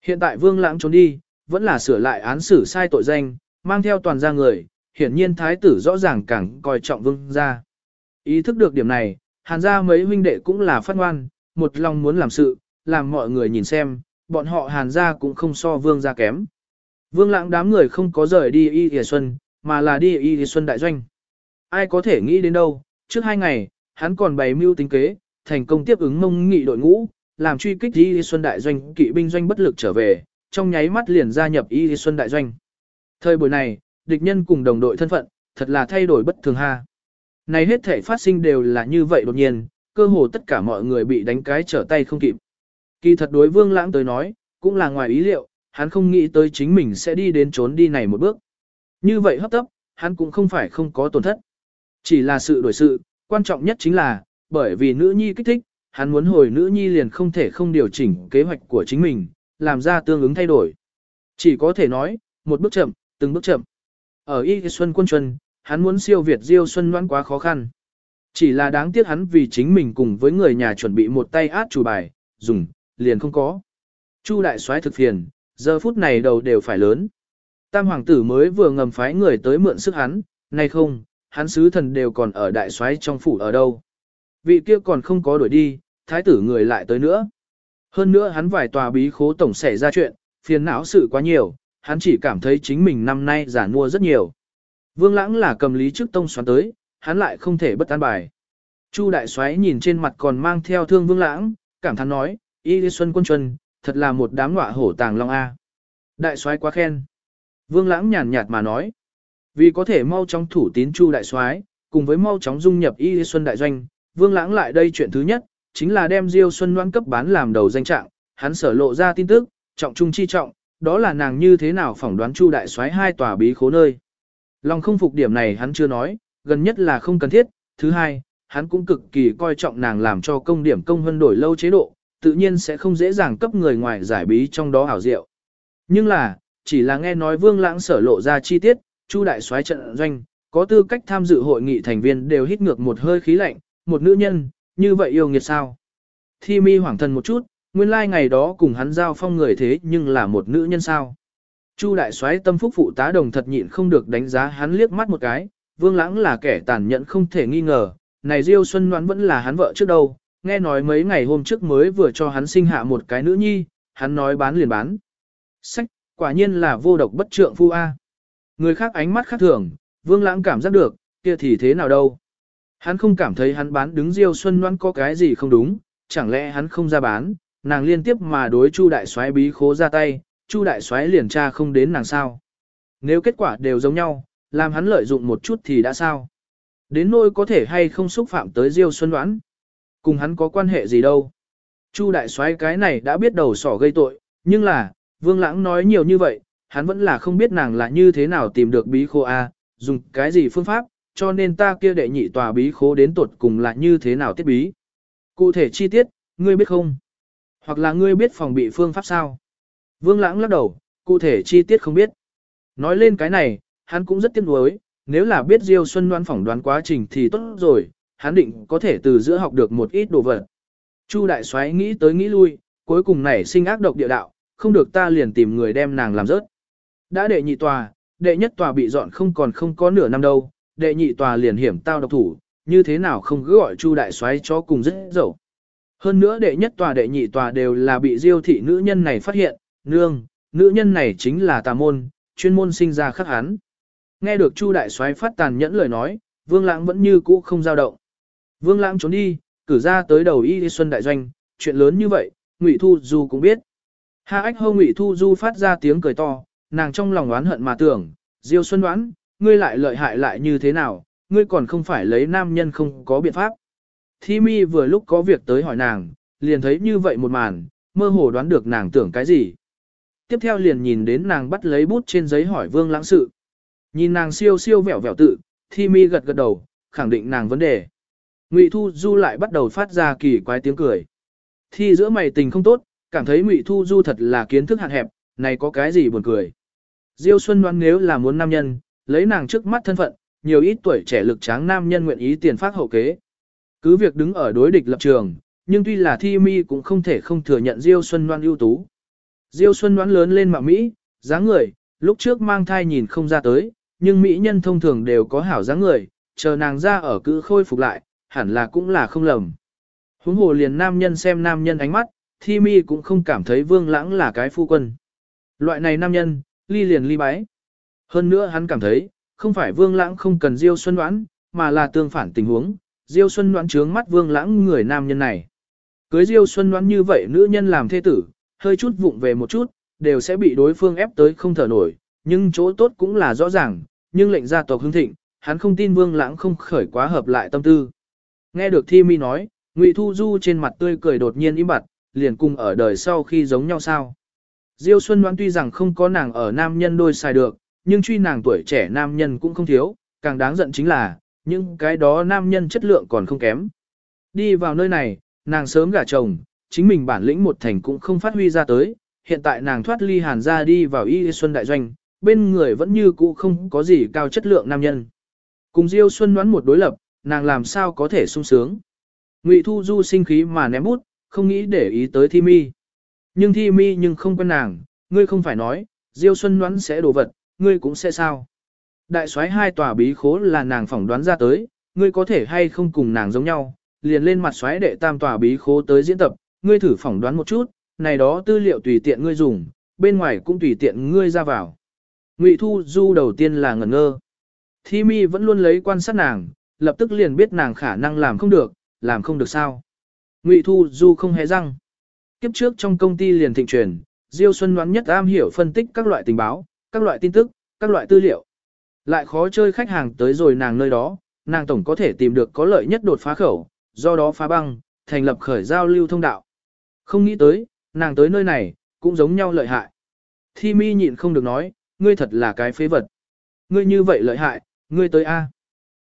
Hiện tại vương lãng trốn đi, vẫn là sửa lại án xử sai tội danh, mang theo toàn gia người, hiển nhiên thái tử rõ ràng càng coi trọng vương gia. Ý thức được điểm này, hàn gia mấy huynh đệ cũng là phát ngoan, một lòng muốn làm sự, làm mọi người nhìn xem, bọn họ hàn gia cũng không so vương gia kém. Vương lãng đám người không có rời đi y thìa xuân, mà là đi y thìa xuân đại doanh. Ai có thể nghĩ đến đâu, trước hai ngày, hắn còn bày mưu tính kế, thành công tiếp ứng mông nghị đội ngũ, làm truy kích y thìa xuân đại doanh kỵ binh doanh bất lực trở về, trong nháy mắt liền gia nhập y xuân đại doanh. Thời buổi này, địch nhân cùng đồng đội thân phận, thật là thay đổi bất thường ha. Này hết thể phát sinh đều là như vậy đột nhiên, cơ hồ tất cả mọi người bị đánh cái trở tay không kịp. Kỳ thật đối vương lãng tới nói, cũng là ngoài ý liệu, hắn không nghĩ tới chính mình sẽ đi đến trốn đi này một bước. Như vậy hấp tấp, hắn cũng không phải không có tổn thất. Chỉ là sự đổi sự, quan trọng nhất chính là, bởi vì nữ nhi kích thích, hắn muốn hồi nữ nhi liền không thể không điều chỉnh kế hoạch của chính mình, làm ra tương ứng thay đổi. Chỉ có thể nói, một bước chậm, từng bước chậm. Ở Y Xuân Quân Chuân, hắn muốn siêu việt Diêu Xuân Loan quá khó khăn. Chỉ là đáng tiếc hắn vì chính mình cùng với người nhà chuẩn bị một tay át chủ bài, dùng, liền không có. Chu đại soái thực phiền, giờ phút này đầu đều phải lớn. Tam hoàng tử mới vừa ngầm phái người tới mượn sức hắn, nay không, hắn sứ thần đều còn ở đại soái trong phủ ở đâu. Vị kia còn không có đuổi đi, thái tử người lại tới nữa. Hơn nữa hắn vài tòa bí khố tổng xảy ra chuyện, phiền não sự quá nhiều, hắn chỉ cảm thấy chính mình năm nay giả mua rất nhiều. Vương lãng là cầm lý trước tông xoắn tới, hắn lại không thể bất an bài. Chu đại soái nhìn trên mặt còn mang theo thương vương lãng, cảm thán nói, y xuân quân chuân, thật là một đám ngọa hổ tàng long A. Đại soái quá khen. Vương lãng nhàn nhạt mà nói, vì có thể mau chóng thủ tín chu đại soái, cùng với mau chóng dung nhập y xuân đại doanh, vương lãng lại đây chuyện thứ nhất, chính là đem Diêu Xuân Loan cấp bán làm đầu danh trạng, hắn sở lộ ra tin tức, trọng trung chi trọng, đó là nàng như thế nào phỏng đoán Chu đại soái hai tòa bí khố nơi. Lòng không phục điểm này hắn chưa nói, gần nhất là không cần thiết, thứ hai, hắn cũng cực kỳ coi trọng nàng làm cho công điểm công hơn đổi lâu chế độ, tự nhiên sẽ không dễ dàng cấp người ngoài giải bí trong đó hảo diệu. Nhưng là, chỉ là nghe nói Vương Lãng sở lộ ra chi tiết, Chu đại soái trận doanh, có tư cách tham dự hội nghị thành viên đều hít ngược một hơi khí lạnh, một nữ nhân, như vậy yêu nghiệt sao? Thi mi hoảng thần một chút, nguyên lai like ngày đó cùng hắn giao phong người thế nhưng là một nữ nhân sao? Chu đại soái tâm phúc phụ tá đồng thật nhịn không được đánh giá hắn liếc mắt một cái, Vương Lãng là kẻ tàn nhẫn không thể nghi ngờ, này Diêu Xuân Ngoãn vẫn là hắn vợ trước đâu, nghe nói mấy ngày hôm trước mới vừa cho hắn sinh hạ một cái nữ nhi, hắn nói bán liền bán. Sách, quả nhiên là vô độc bất trượng phu A. Người khác ánh mắt khác thường, Vương Lãng cảm giác được, kia thì thế nào đâu. Hắn không cảm thấy hắn bán đứng Diêu Xuân Loan có cái gì không đúng, chẳng lẽ hắn không ra bán, nàng liên tiếp mà đối Chu đại soái bí khố ra tay, Chu đại soái liền tra không đến nàng sao? Nếu kết quả đều giống nhau, làm hắn lợi dụng một chút thì đã sao? Đến nỗi có thể hay không xúc phạm tới Diêu Xuân Đoán, cùng hắn có quan hệ gì đâu? Chu đại soái cái này đã biết đầu sỏ gây tội, nhưng là, Vương Lãng nói nhiều như vậy, hắn vẫn là không biết nàng là như thế nào tìm được bí khô a, dùng cái gì phương pháp, cho nên ta kia đệ nhị tòa bí khố đến tột cùng là như thế nào tiết bí. Cụ thể chi tiết, ngươi biết không? Hoặc là ngươi biết phòng bị phương pháp sao? Vương Lãng lắc đầu, cụ thể chi tiết không biết. Nói lên cái này, hắn cũng rất tiếc nuối, nếu là biết Diêu Xuân đoán phỏng đoán quá trình thì tốt rồi, hắn định có thể từ giữa học được một ít đồ vật. Chu đại soái nghĩ tới nghĩ lui, cuối cùng nảy sinh ác độc địa đạo, không được ta liền tìm người đem nàng làm rớt. Đã đệ nhị tòa, đệ nhất tòa bị dọn không còn không có nửa năm đâu, đệ nhị tòa liền hiểm tao độc thủ, như thế nào không cứ gọi Chu đại soái cho cùng rất dẫu. Hơn nữa đệ nhất tòa đệ nhị tòa đều là bị Diêu thị nữ nhân này phát hiện, nương, nữ nhân này chính là tà môn, chuyên môn sinh ra khắc hắn. Nghe được Chu đại soái phát tàn nhẫn lời nói, Vương Lãng vẫn như cũ không dao động. Vương Lãng trốn đi, cử ra tới đầu y xuân đại doanh, chuyện lớn như vậy, Ngụy Thu Du cũng biết. Ha ách hô Ngụy Thu Du phát ra tiếng cười to, nàng trong lòng oán hận mà tưởng, Diêu Xuân đoán, ngươi lại lợi hại lại như thế nào, ngươi còn không phải lấy nam nhân không có biện pháp. Thi mi vừa lúc có việc tới hỏi nàng, liền thấy như vậy một màn, mơ hồ đoán được nàng tưởng cái gì. Tiếp theo liền nhìn đến nàng bắt lấy bút trên giấy hỏi vương lãng sự. Nhìn nàng siêu siêu vẹo vẹo tự, thi mi gật gật đầu, khẳng định nàng vấn đề. Ngụy Thu Du lại bắt đầu phát ra kỳ quái tiếng cười. Thi giữa mày tình không tốt, cảm thấy Ngụy Thu Du thật là kiến thức hạn hẹp, này có cái gì buồn cười. Diêu Xuân đoán nếu là muốn nam nhân, lấy nàng trước mắt thân phận, nhiều ít tuổi trẻ lực tráng nam nhân nguyện ý tiền phát hậu kế. Cứ việc đứng ở đối địch lập trường, nhưng tuy là thi mi cũng không thể không thừa nhận Diêu Xuân đoán ưu tú. Diêu Xuân đoán lớn lên mạng Mỹ, dáng người, Lúc trước mang thai nhìn không ra tới, nhưng mỹ nhân thông thường đều có hảo dáng người, chờ nàng ra ở cứ khôi phục lại, hẳn là cũng là không lầm. Huống hồ liền nam nhân xem nam nhân ánh mắt, thi mi cũng không cảm thấy vương lãng là cái phu quân. Loại này nam nhân, ly liền ly bái. Hơn nữa hắn cảm thấy, không phải vương lãng không cần diêu xuân đoán, mà là tương phản tình huống, diêu xuân đoán trướng mắt vương lãng người nam nhân này. Cưới diêu xuân đoán như vậy nữ nhân làm thê tử, hơi chút vụng về một chút, đều sẽ bị đối phương ép tới không thở nổi, nhưng chỗ tốt cũng là rõ ràng, nhưng lệnh gia tộc hưng thịnh, hắn không tin vương lãng không khởi quá hợp lại tâm tư. Nghe được Thi Mi nói, Ngụy Thu Du trên mặt tươi cười đột nhiên im bặt, liền cùng ở đời sau khi giống nhau sao. Diêu Xuân Đoán tuy rằng không có nàng ở nam nhân đôi xài được, nhưng truy nàng tuổi trẻ nam nhân cũng không thiếu, càng đáng giận chính là, những cái đó nam nhân chất lượng còn không kém. Đi vào nơi này, nàng sớm gả chồng, chính mình bản lĩnh một thành cũng không phát huy ra tới, hiện tại nàng thoát ly hàn ra đi vào y xuân đại doanh, bên người vẫn như cũ không có gì cao chất lượng nam nhân. Cùng Diêu Xuân đoán một đối lập, nàng làm sao có thể sung sướng. Ngụy Thu Du sinh khí mà ném bút, không nghĩ để ý tới Thi Mi. Nhưng Thi Mi nhưng không quen nàng, ngươi không phải nói, Diêu Xuân đoán sẽ đổ vật, ngươi cũng sẽ sao. Đại soái hai tòa bí khố là nàng phỏng đoán ra tới, ngươi có thể hay không cùng nàng giống nhau, liền lên mặt soái đệ tam tòa bí khố tới diễn tập, ngươi thử phỏng đoán một chút, này đó tư liệu tùy tiện ngươi dùng, bên ngoài cũng tùy tiện ngươi ra vào. Ngụy Thu Du đầu tiên là ngẩn ngơ. Thi Mi vẫn luôn lấy quan sát nàng, lập tức liền biết nàng khả năng làm không được, làm không được sao. Ngụy Thu Du không hề răng. Kiếp trước trong công ty liền thịnh truyền, Diêu Xuân đoán nhất am hiểu phân tích các loại tình báo, các loại tin tức, các loại tư liệu. Lại khó chơi khách hàng tới rồi nàng nơi đó, nàng tổng có thể tìm được có lợi nhất đột phá khẩu, do đó phá băng, thành lập khởi giao lưu thông đạo. Không nghĩ tới, nàng tới nơi này, cũng giống nhau lợi hại. Thi mi nhịn không được nói, ngươi thật là cái phế vật. Ngươi như vậy lợi hại, ngươi tới A.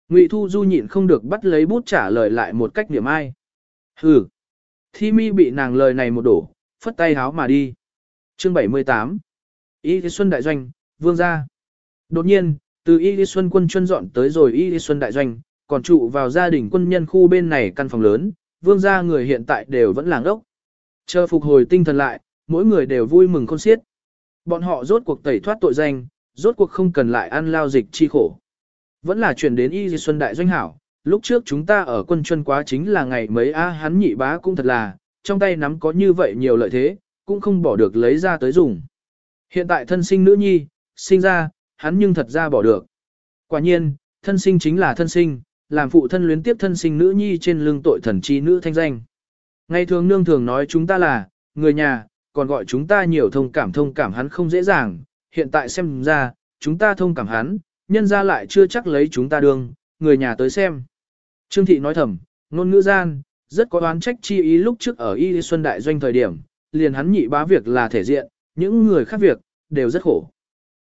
Ngụy Thu Du nhịn không được bắt lấy bút trả lời lại một cách niệm ai. Hừ. Thi mi bị nàng lời này một đổ, phất tay háo mà đi. Chương 78 Y Xuân Đại Doanh, Vương gia. Đột nhiên, từ Y Xuân quân chuân dọn tới rồi Y Xuân Đại Doanh, còn trụ vào gia đình quân nhân khu bên này căn phòng lớn, vương gia người hiện tại đều vẫn làng ốc. Chờ phục hồi tinh thần lại, mỗi người đều vui mừng khôn xiết. Bọn họ rốt cuộc tẩy thoát tội danh, rốt cuộc không cần lại ăn lao dịch chi khổ. Vẫn là chuyển đến Y Xuân Đại Doanh hảo, lúc trước chúng ta ở quân chuân quá chính là ngày mấy a hắn nhị bá cũng thật là, trong tay nắm có như vậy nhiều lợi thế, cũng không bỏ được lấy ra tới dùng. Hiện tại thân sinh nữ nhi, sinh ra, hắn nhưng thật ra bỏ được. Quả nhiên, thân sinh chính là thân sinh, làm phụ thân luyến tiếp thân sinh nữ nhi trên lưng tội thần chi nữ thanh danh. Ngày thường nương thường nói chúng ta là, người nhà, còn gọi chúng ta nhiều thông cảm thông cảm hắn không dễ dàng, hiện tại xem ra, chúng ta thông cảm hắn, nhân ra lại chưa chắc lấy chúng ta đường người nhà tới xem. Trương Thị nói thầm, ngôn ngữ gian, rất có oán trách chi ý lúc trước ở Y Xuân Đại Doanh thời điểm, liền hắn nhị bá việc là thể diện, những người khác việc, đều rất khổ.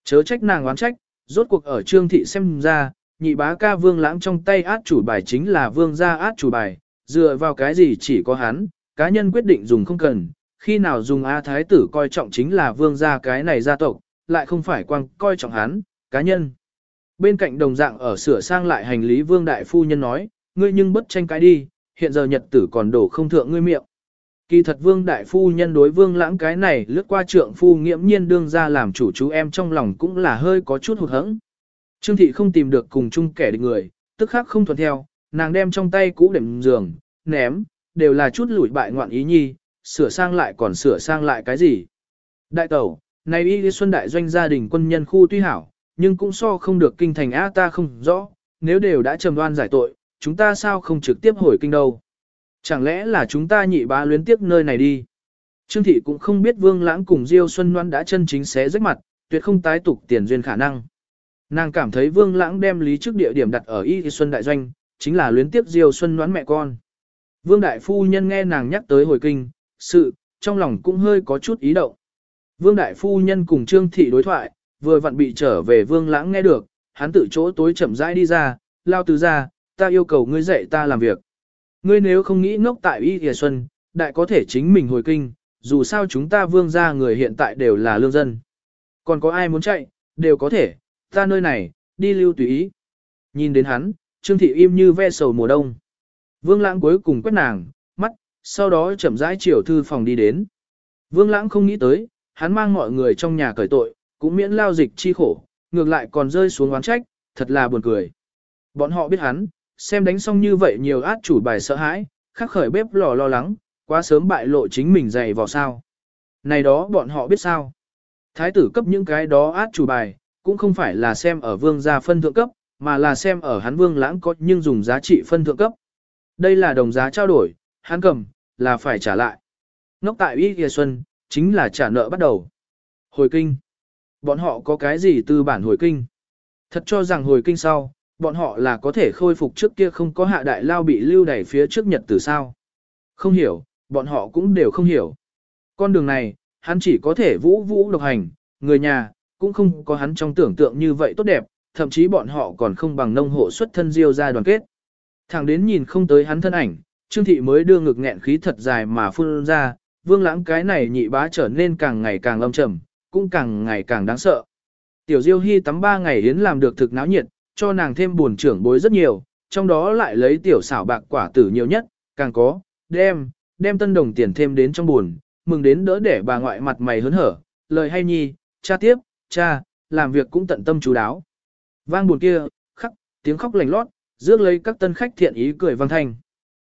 Chớ trách nàng oán trách, rốt cuộc ở Trương Thị xem ra, nhị bá ca vương lãng trong tay át chủ bài chính là vương gia át chủ bài, dựa vào cái gì chỉ có hắn, cá nhân quyết định dùng không cần, khi nào dùng A Thái tử coi trọng chính là vương gia cái này gia tộc, lại không phải quang coi trọng hắn, cá nhân. Bên cạnh đồng dạng ở sửa sang lại hành lý vương đại phu nhân nói, ngươi nhưng bất tranh cái đi, hiện giờ nhật tử còn đổ không thượng ngươi miệng. Kỳ thật vương đại phu nhân đối vương lãng cái này lướt qua trượng phu nghiễm nhiên đương ra làm chủ chú em trong lòng cũng là hơi có chút hụt hẫng. Trương thị không tìm được cùng chung kẻ địch người, tức khắc không thuận theo, nàng đem trong tay cũ đệm giường, ném, đều là chút lủi bại ngoạn ý nhi, sửa sang lại còn sửa sang lại cái gì. Đại tẩu, này y xuân đại doanh gia đình quân nhân khu tuy hảo, nhưng cũng so không được kinh thành á ta không rõ, nếu đều đã trầm đoan giải tội, chúng ta sao không trực tiếp hồi kinh đâu. Chẳng lẽ là chúng ta nhị bá luyến tiếp nơi này đi. Trương thị cũng không biết vương lãng cùng Diêu Xuân Loan đã chân chính xé rách mặt, tuyệt không tái tục tiền duyên khả năng. Nàng cảm thấy vương lãng đem lý trước địa điểm đặt ở Y Xuân Đại Doanh, chính là luyến tiếp Diêu Xuân đoán mẹ con. Vương Đại Phu Nhân nghe nàng nhắc tới hồi kinh, sự, trong lòng cũng hơi có chút ý động. Vương Đại Phu Nhân cùng Trương Thị đối thoại, vừa vặn bị trở về Vương Lãng nghe được, hắn tự chỗ tối chậm rãi đi ra, lao từ ra, ta yêu cầu ngươi dạy ta làm việc. Ngươi nếu không nghĩ ngốc tại Y Thìa Xuân, đại có thể chính mình hồi kinh, dù sao chúng ta vương gia người hiện tại đều là lương dân. Còn có ai muốn chạy, đều có thể, ta nơi này, đi lưu tùy ý. Nhìn đến hắn, Trương Thị im như ve sầu mùa đông. Vương Lãng cuối cùng quét nàng, mắt, sau đó chậm rãi chiều thư phòng đi đến. Vương Lãng không nghĩ tới, hắn mang mọi người trong nhà cởi tội, cũng miễn lao dịch chi khổ, ngược lại còn rơi xuống oán trách, thật là buồn cười. Bọn họ biết hắn, xem đánh xong như vậy nhiều át chủ bài sợ hãi, khắc khởi bếp lò lo lắng, quá sớm bại lộ chính mình dày vào sao. Này đó bọn họ biết sao. Thái tử cấp những cái đó át chủ bài, cũng không phải là xem ở vương gia phân thượng cấp, mà là xem ở hắn vương lãng có nhưng dùng giá trị phân thượng cấp. Đây là đồng giá trao đổi, hắn cầm, là phải trả lại. Ngốc tại Y Kìa Xuân, chính là trả nợ bắt đầu. Hồi kinh. Bọn họ có cái gì từ bản hồi kinh? Thật cho rằng hồi kinh sau, bọn họ là có thể khôi phục trước kia không có hạ đại lao bị lưu đẩy phía trước nhật từ sao. Không hiểu, bọn họ cũng đều không hiểu. Con đường này, hắn chỉ có thể vũ vũ độc hành, người nhà, cũng không có hắn trong tưởng tượng như vậy tốt đẹp, thậm chí bọn họ còn không bằng nông hộ xuất thân diêu ra đoàn kết. Thẳng đến nhìn không tới hắn thân ảnh, Trương Thị mới đưa ngực nghẹn khí thật dài mà phun ra, vương lãng cái này nhị bá trở nên càng ngày càng âm trầm, cũng càng ngày càng đáng sợ. Tiểu Diêu Hy tắm ba ngày yến làm được thực náo nhiệt, cho nàng thêm buồn trưởng bối rất nhiều, trong đó lại lấy tiểu xảo bạc quả tử nhiều nhất, càng có, đem, đem tân đồng tiền thêm đến trong buồn, mừng đến đỡ để bà ngoại mặt mày hớn hở, lời hay nhi, cha tiếp, cha, làm việc cũng tận tâm chú đáo. Vang buồn kia, khắc, tiếng khóc lành lót, rước lấy các tân khách thiện ý cười vang thanh.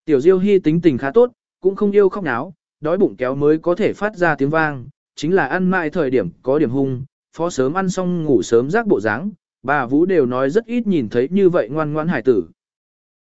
Tiểu Diêu Hy tính tình khá tốt, cũng không yêu khóc náo, đói bụng kéo mới có thể phát ra tiếng vang, chính là ăn mãi thời điểm có điểm hung, phó sớm ăn xong ngủ sớm rác bộ dáng, bà Vũ đều nói rất ít nhìn thấy như vậy ngoan ngoan hải tử,